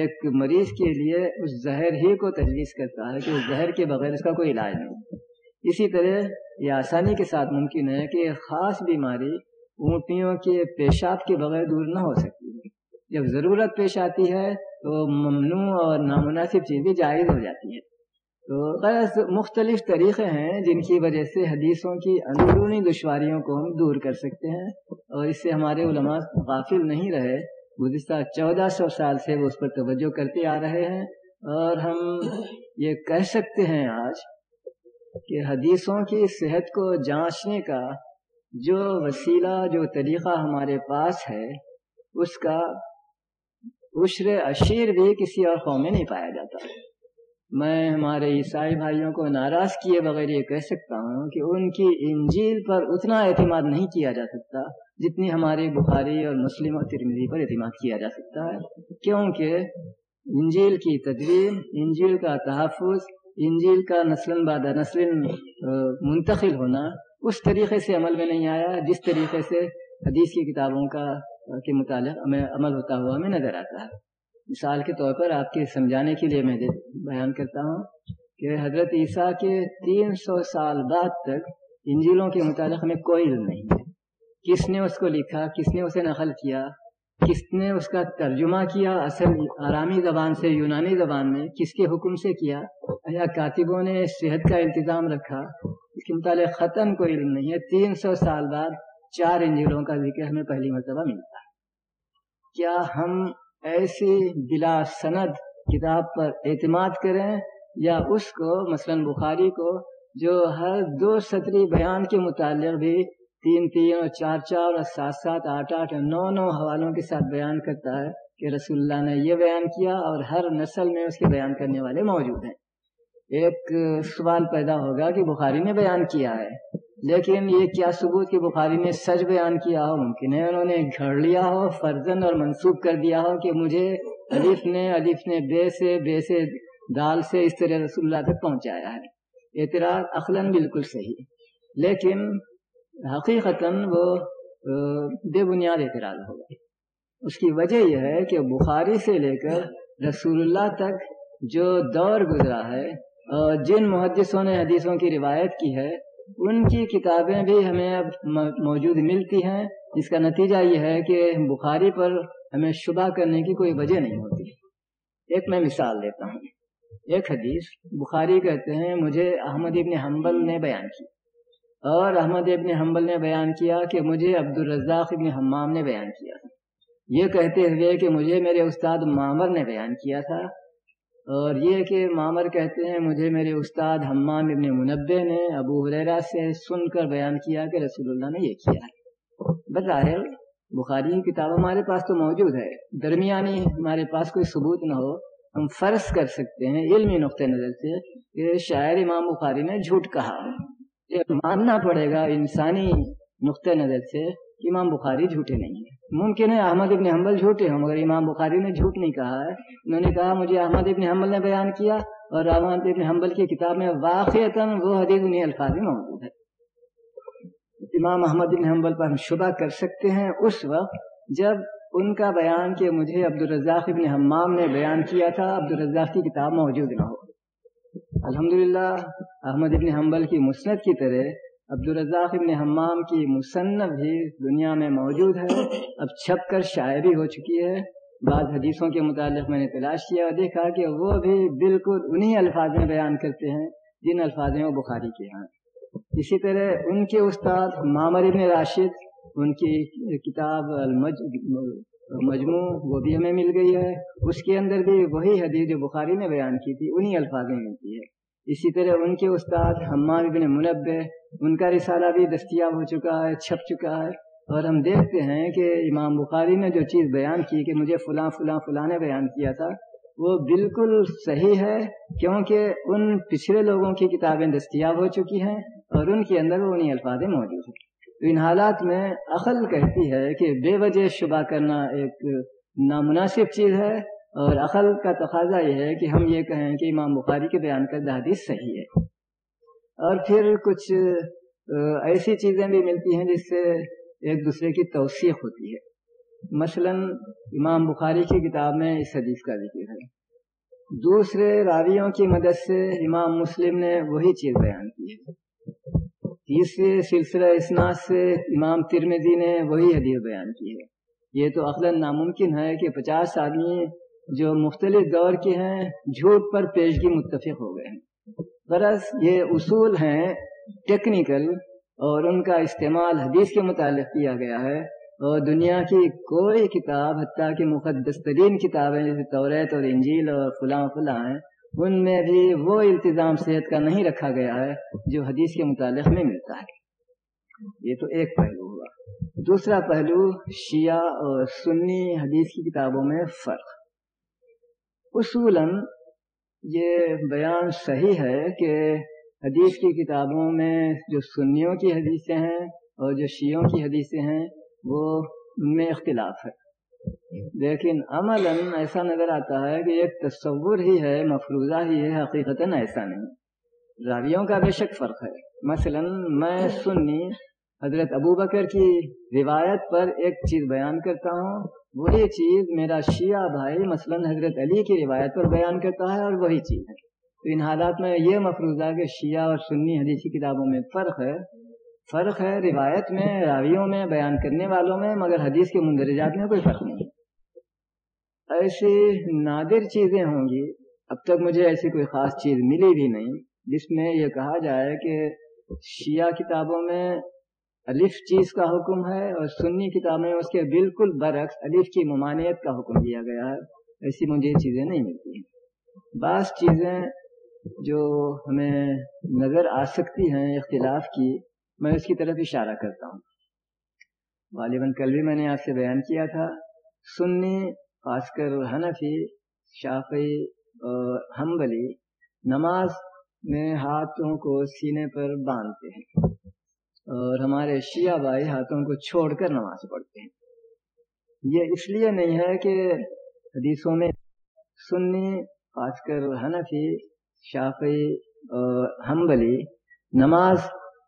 ایک مریض کے لیے اس زہر ہی کو تجویز کرتا ہے کہ اس زہر کے بغیر اس کا کوئی علاج نہیں۔ اسی طرح یہ آسانی کے ساتھ ممکن ہے کہ ایک خاص بیماری اونٹیوں کے پیشاب کے بغیر دور نہ ہو سکتی ہے جب ضرورت پیش آتی ہے تو ممنوع اور نامناسب چیزیں جائز ہو جاتی ہیں۔ تو غیر مختلف طریقے ہیں جن کی وجہ سے حدیثوں کی اندرونی دشواریوں کو ہم دور کر سکتے ہیں اور اس سے ہمارے علماء غافل نہیں رہے۔ گزشتہ چودہ سو سال سے وہ اس پر توجہ کرتے آ رہے ہیں اور ہم یہ کہہ سکتے ہیں آج کہ حدیثوں کی صحت کو جانچنے کا جو وسیلہ، جو طریقہ ہمارے پاس ہے، اس کا عشر اشیر بھی کسی اور قوم میں نہیں پایا جاتا۔ میں ہمارے عیسائی بھائیوں کو ناراض کیے بغیر یہ کہہ سکتا ہوں کہ ان کی انجیل پر اتنا اعتماد نہیں کیا جا سکتا جتنی ہماری بخاری اور مسلم اور ترمیزی پر اعتماد کیا جا سکتا ہے۔ کیونکہ انجیل کی تدوین، انجیل کا تحفظ انجیل کا نسل بعد نسل منتقل ہونا، اس طریقے سے عمل میں نہیں آیا، جس طریقے سے حدیث کی کتابوں کا کے متعلق ہمیں عمل ہوتا ہوا ہمیں نظر آتا ہے۔ مثال کے طور پر آپ کے سمجھانے کے لیے میں بیان کرتا ہوں کہ حضرت عیسیٰ کے تین سو سال بعد تک انجیلوں کے متعلق ہمیں کوئی علم نہیں ہے۔ کس نے اس کو لکھا، کس نے اسے نقل کیا کس نے اس کا ترجمہ کیا؟ اصل آرامی زبان سے یونانی زبان میں کس کے حکم سے کیا؟ یا کاتبوں نے صحت کا انتظام رکھا؟ اس کے متعلق ختم کوئی علم نہیں ہے۔ تین سو سال بعد چار انجیلوں کا ذکر ہمیں پہلی مرتبہ ملتا ہے۔ کیا ہم ایسی بلا سند کتاب پر اعتماد کریں یا اس کو، مثلا بخاری کو، جو ہر دو سطری بیان کے متعلق بھی تین تین اور چار چار اور سات سات آٹھ آٹھ نو نو حوالوں کے ساتھ بیان کرتا ہے کہ رسول اللہ نے یہ بیان کیا اور ہر نسل میں اس کے بیان کرنے والے موجود ہیں۔ ایک سوال پیدا ہوگا کہ بخاری نے بیان کیا ہے، لیکن یہ کیا ثبوت کہ بخاری نے سچ بیان کیا ہو؟ ممکن ہے انہوں نے گھڑ لیا ہو، فرزن اور منسوخ کر دیا ہو کہ مجھے علیف نے علیف نے بے سے بے سے دال سے اس طرح رسول اللہ تک پہنچایا ہے۔ اعتراض اخلاً بالکل صحیح۔ لیکن حقیقتاً وہ بے بنیاد اعتراض ہوگا اس کی وجہ یہ ہے کہ بخاری سے لے کر رسول اللہ تک جو دور گزرا ہے اور جن محدثوں نے حدیثوں کی روایت کی ہے، ان کی کتابیں بھی ہمیں اب موجود ملتی ہیں۔ جس کا نتیجہ یہ ہے کہ بخاری پر ہمیں شبہ کرنے کی کوئی وجہ نہیں ہوتی۔ ایک میں مثال دیتا ہوں۔ ایک حدیث بخاری کہتے ہیں، مجھے احمد ابن حنبل نے بیان کی۔ اور احمد ابن حنبل نے بیان کیا کہ مجھے عبد الرزاق ابن حمام نے بیان کیا یہ کہتے ہوئے کہ مجھے میرے استاد معمر نے بیان کیا تھا۔ اور یہ کہ معمر کہتے ہیں، مجھے میرے استاد حمام ابن منبع نے ابو حریرا سے سن کر بیان کیا کہ رسول اللہ نے یہ کیا۔ ہے بظاہر بخاری کی کتاب ہمارے پاس تو موجود ہے۔ درمیانی ہمارے پاس کوئی ثبوت نہ ہو۔ ہم فرض کر سکتے ہیں، علمی نقطۂ نظر سے کہ شاعر امام بخاری نے جھوٹ کہا۔ ماننا پڑے گا انسانی نقطۂ نظر سے کہ امام بخاری جھوٹے نہیں ہیں۔ ممکن ہے احمد ابن حنبل جھوٹے ہوں، مگر امام بخاری نے جھوٹ نہیں کہا ہے۔ انہوں نے کہا، مجھے احمد ابن حنبل نے بیان کیا اور احمد ابن حنبل کی کتاب میں واقع وہ حدیث انہیں الفاظ میں موجود ہے۔ امام احمد ابن حنبل پر ہم شبہ کر سکتے ہیں اس وقت جب ان کا بیان کہ مجھے عبد الرزاق ابن حمام نے بیان کیا تھا عبد الرزاق کی کتاب موجود نہ ہو۔ الحمدللہ، احمد ابن حنبل کی مسنت کی طرح عبد الرزاق ابن حمام کی مصنف بھی دنیا میں موجود ہے۔ اب چھپ کر شاعری ہو چکی ہے۔ بعض حدیثوں کے متعلق میں نے تلاش کیا اور دیکھا کہ وہ بھی بالکل انہی الفاظ میں بیان کرتے ہیں جن الفاظ میں وہ بخاری کے ہیں۔ اسی طرح ان کے استاد معمر ابن راشد، ان کی کتاب المج مجموع وہ بھی ہمیں مل گئی ہے۔ اس کے اندر بھی وہی حدیث جو بخاری نے بیان کی تھی، انہی الفاظ میں ملتی ہے۔ اسی طرح ان کے استاد حمام بن منبع ان کا رسالہ بھی دستیاب ہو چکا ہے، چھپ چکا ہے۔ اور ہم دیکھتے ہیں کہ امام بخاری نے جو چیز بیان کی کہ مجھے فلاں فلاں فلاں نے بیان کیا تھا، وہ بالکل صحیح ہے، کیونکہ ان پچھلے لوگوں کی کتابیں دستیاب ہو چکی ہیں اور ان کے اندر وہ انہیں الفاظ موجود ہیں۔ ان حالات میں عقل کہتی ہے کہ بے وجہ شبہ کرنا ایک نامناسب چیز ہے اور عقل کا تقاضا یہ ہے کہ ہم یہ کہیں کہ امام بخاری کے بیان کردہ حدیث صحیح ہے۔ اور پھر کچھ ایسی چیزیں بھی ملتی ہیں جس سے ایک دوسرے کی توثیق ہوتی ہے۔ مثلا امام بخاری کی کتاب میں اس حدیث کا ذکر ہے۔ دوسرے راویوں کی مدد سے امام مسلم نے وہی چیز بیان کی ہے۔ تیسرے سلسلہ اسناد سے امام ترمزی نے وہی حدیث بیان کی ہے۔ یہ تو عقل ناممکن ہے کہ پچاس آدمی جو مختلف دور کے ہیں، جھوٹ پر پیشگی متفق ہو گئے ہیں۔ غرض یہ اصول ہیں ٹیکنیکل اور ان کا استعمال حدیث کے متعلق کیا گیا ہے۔ اور دنیا کی کوئی کتاب، حتیٰ کہ مقدس ترین کتابیں جیسے توریت اور انجیل اور فلاں فلاں ہیں ان میں بھی وہ التظام صحت کا نہیں رکھا گیا ہے جو حدیث کے متعلق میں ملتا ہے۔ یہ تو ایک پہلو ہوا۔ دوسرا پہلو، شیعہ اور سنی حدیث کی کتابوں میں فرق۔ اصولاً یہ بیان صحیح ہے کہ حدیث کی کتابوں میں جو سنیوں کی حدیثیں ہیں اور جو شیعوں کی حدیثیں ہیں وہ ان میں اختلاف ہے۔ لیکن عمل ایسا نظر آتا ہے کہ ایک تصور ہی ہے، مفروضہ ہی ہے حقیقت ایسا نہیں۔ راویوں کا بے شک فرق ہے۔ مثلا میں سنی حضرت ابو بکر کی روایت پر ایک چیز بیان کرتا ہوں۔ وہی چیز میرا شیعہ بھائی مثلا حضرت علی کی روایت پر بیان کرتا ہے اور وہی چیز ہے۔ تو ان حالات میں یہ مفروضہ کہ شیعہ اور سنی حدیثی کتابوں میں فرق ہے۔ فرق ہے روایت میں، راویوں میں، بیان کرنے والوں میں، مگر حدیث کے مندرجات میں کوئی فرق نہیں ایسی نادر چیزیں ہوں گی، اب تک مجھے ایسی کوئی خاص چیز ملی بھی نہیں، جس میں یہ کہا جائے کہ شیعہ کتابوں میں الف چیز کا حکم ہے اور سنی کتابیں اس کے بالکل برعکس الف کی ممانعت کا حکم دیا گیا ہے۔ ایسی مجھے یہ چیزیں نہیں ملتی بعض چیزیں جو ہمیں نظر آ سکتی ہیں اختلاف کی میں اس کی طرف اشارہ کرتا ہوں۔ غالباً کل بھی میں نے آپ سے بیان کیا تھا، سنی خاص کر حنفی شافی اور ہمبلی نماز میں ہاتھوں کو سینے پر باندھتے ہیں اور ہمارے شیعہ بھائی ہاتھوں کو چھوڑ کر نماز پڑھتے ہیں۔ یہ اس لیے نہیں ہے کہ حدیثوں میں سنی خاص کر حنفی شافی اور ہمبلی نماز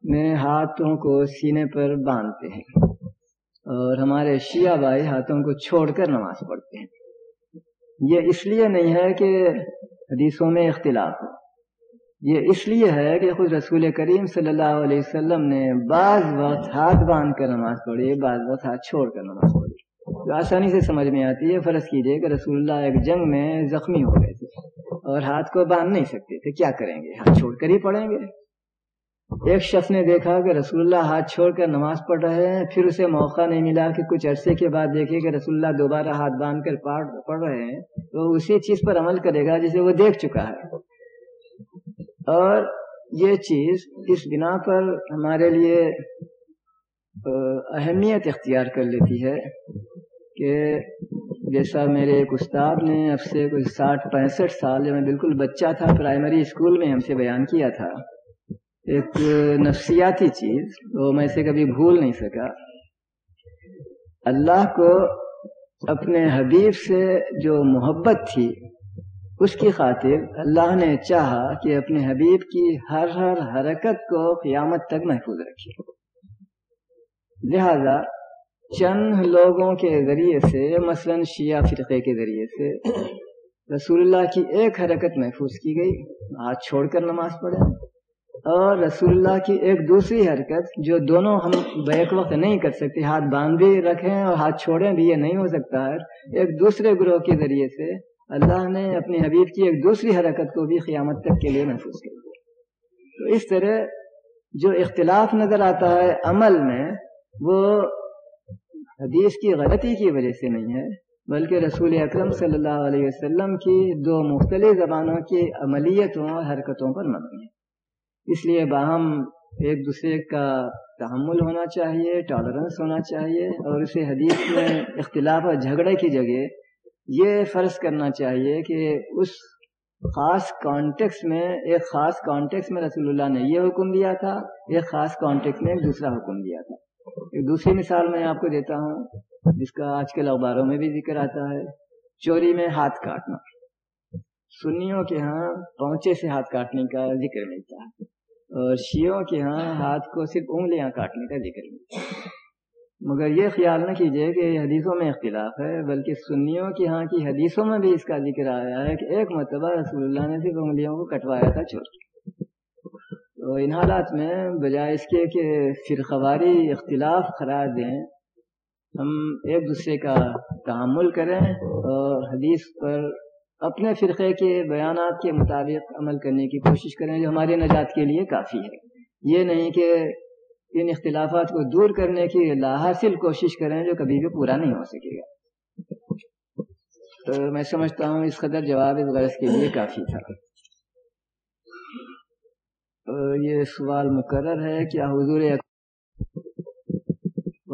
میں ہاتھوں کو سینے پر باندھتے ہیں اور ہمارے شیعہ بھائی ہاتھوں کو چھوڑ کر نماز پڑھتے ہیں۔ یہ اس لیے نہیں ہے کہ حدیثوں میں اختلاف ہو۔ یہ اس لیے ہے کہ خود رسول کریم صلی اللہ علیہ وسلم نے بعض وقت ہاتھ باندھ کر نماز پڑھی، بعض وقت ہاتھ چھوڑ کر نماز پڑھی۔ جو آسانی سے سمجھ میں آتی ہے، فرض کیجیے کہ رسول اللہ ایک جنگ میں زخمی ہو گئے تھے اور ہاتھ کو باندھ نہیں سکتے تھے۔ کیا کریں گے؟ ہاتھ چھوڑ کر ہی پڑھیں گے۔ ایک شخص نے دیکھا کہ رسول اللہ ہاتھ چھوڑ کر نماز پڑھ رہے ہیں، پھر اسے موقع نہیں ملا کہ کچھ عرصے کے بعد دیکھے کہ رسول اللہ دوبارہ ہاتھ باندھ کر پڑھ رہے ہیں۔ تو اسی چیز پر عمل کرے گا جسے وہ دیکھ چکا ہے۔ اور یہ چیز اس بنا پر ہمارے لیے اہمیت اختیار کر لیتی ہے کہ جیسا میرے ایک استاد نے اب سے کچھ ساٹھ پینسٹھ سال جب میں بالکل بچہ تھا پرائمری اسکول میں ہم سے بیان کیا تھا۔ ایک نفسیاتی چیز وہ میں سے کبھی بھول نہیں سکا۔ اللہ کو اپنے حبیب سے جو محبت تھی، اس کی خاطر اللہ نے چاہا کہ اپنے حبیب کی ہر ہر حرکت کو قیامت تک محفوظ رکھے۔ لہذا چند لوگوں کے ذریعے سے، مثلا شیعہ فرقے کے ذریعے سے، رسول اللہ کی ایک حرکت محفوظ کی گئی۔ ہاتھ چھوڑ کر نماز پڑھے اور رسول اللہ کی ایک دوسری حرکت جو دونوں ہم بیک وقت نہیں کر سکتے، ہاتھ باندھ بھی رکھیں اور ہاتھ چھوڑیں بھی یہ نہیں ہو سکتا۔ ہے ایک دوسرے گروہ کے ذریعے سے اللہ نے اپنے حبیب کی ایک دوسری حرکت کو بھی قیامت تک کے لیے محفوظ کر دیا۔ تو اس طرح جو اختلاف نظر آتا ہے عمل میں، وہ حدیث کی غلطی کی وجہ سے نہیں ہے، بلکہ رسول اکرم صلی اللہ علیہ وسلم کی دو مختلف زبانوں کی عملیتوں اور حرکتوں پر مبنی ہے۔ اس لیے باہم ایک دوسرے کا تحمل ہونا چاہیے ٹالرنس ہونا چاہیے اور اسے حدیث میں اختلاف اور جھگڑے کی جگہ یہ فرض کرنا چاہیے کہ اس خاص کانٹیکس میں، ایک خاص کانٹیکس میں رسول اللہ نے یہ حکم دیا تھا، ایک خاص کانٹیکس میں ایک دوسرا حکم دیا تھا۔ ایک دوسری مثال میں آپ کو دیتا ہوں، جس کا آج کل اخباروں میں بھی ذکر آتا ہے، چوری میں ہاتھ کاٹنا۔ سنیوں کے ہاں پہنچے سے ہاتھ کاٹنے کا ذکر ملتا ہے۔ اور شیوں کے ہاں ہاتھ کو صرف انگلیاں کاٹنے کا ذکر ہے۔ مگر یہ خیال نہ کیجیے کہ حدیثوں میں اختلاف ہے، بلکہ سنیوں کی ہاں کی حدیثوں میں بھی اس کا ذکر آیا ہے کہ ایک مرتبہ رسول اللہ نے صرف انگلیوں کو کٹوایا تھا تو ان حالات میں بجائے اس کے کہ فرقواری اختلاف قرار دیں، ہم ایک دوسرے کا تعمل کریں اور حدیث پر اپنے فرقے کے بیانات کے مطابق عمل کرنے کی کوشش کریں جو ہماری نجات کے لیے کافی ہے۔ یہ نہیں کہ ان اختلافات کو دور کرنے کی لاحاصل کوشش کریں جو کبھی بھی پورا نہیں ہو سکے گا۔ تو میں سمجھتا ہوں اس قدر جواب اس غرض کے لیے کافی تھا۔ یہ سوال مقرر ہے، کیا حضور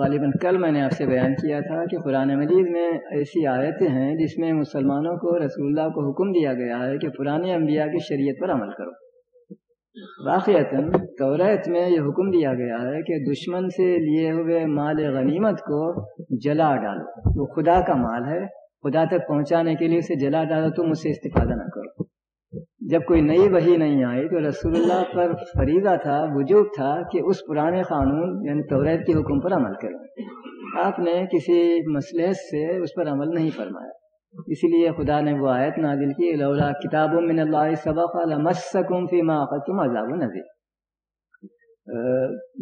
غالباً کل میں نے آپ سے بیان کیا تھا کہ قرآن مجید میں ایسی آیتیں ہیں جس میں مسلمانوں کو رسول اللہ کو حکم دیا گیا ہے کہ پرانے انبیاء کی شریعت پر عمل کرو۔ واقعات توریت میں یہ حکم دیا گیا ہے کہ دشمن سے لیے ہوئے مال غنیمت کو جلا ڈالو۔ وہ خدا کا مال ہے۔ خدا تک پہنچانے کے لیے اسے جلا ڈالو، تم اس سے استفادہ نہ کرو۔ جب کوئی نئی وہی نہیں آئی تو رسول اللہ پر فریضہ تھا، وجوب تھا کہ اس پرانے قانون یعنی توریت کے حکم پر عمل کریں۔ آپ نے کسی مسئلے سے اس پر عمل نہیں فرمایا۔ اسی لیے خدا نے وہ آیت نازل کی، لولا کتاب من اللہ سبق لمسکم فیما اخذتم عذاب نذیر۔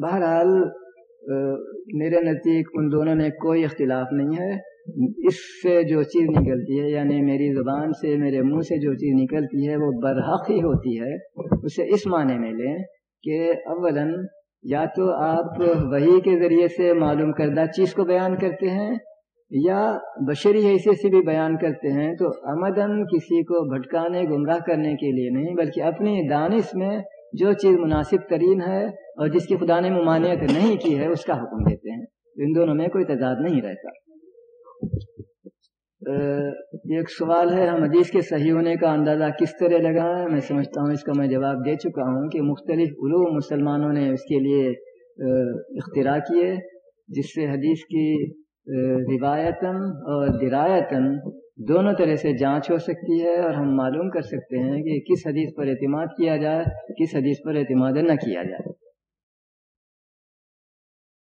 بہرحال میرے نزدیک ان دونوں میں کوئی اختلاف نہیں ہے۔ اس سے جو چیز نکلتی ہے یعنی میری زبان سے، میرے منہ سے جو چیز نکلتی ہے، وہ برحق ہی ہوتی ہے، اسے اس معنی میں لیں کہ اولا یا تو آپ وہی کے ذریعے سے معلوم کردہ چیز کو بیان کرتے ہیں، یا بشری حیثیت سے بھی بیان کرتے ہیں، تو آمدن کسی کو بھٹکانے، گمراہ کرنے کے لیے نہیں، بلکہ اپنی دانش میں جو چیز مناسب ترین ہے اور جس کی خدا نے ممانعت نہیں کی ہے، اس کا حکم دیتے ہیں۔ ان دونوں میں کوئی تضاد نہیں رہتا۔ ایک سوال ہے، ہم حدیث کے صحیح ہونے کا اندازہ کس طرح لگا ہے؟ میں سمجھتا ہوں، اس کا میں جواب دے چکا ہوں کہ مختلف علوم مسلمانوں نے اس کے لیے اختراع کیے، جس سے حدیث کی روایتاً اور درایتاً دونوں طرح سے جانچ ہو سکتی ہے اور ہم معلوم کر سکتے ہیں کہ کس حدیث پر اعتماد کیا جائے، کس حدیث پر اعتماد نہ کیا جائے۔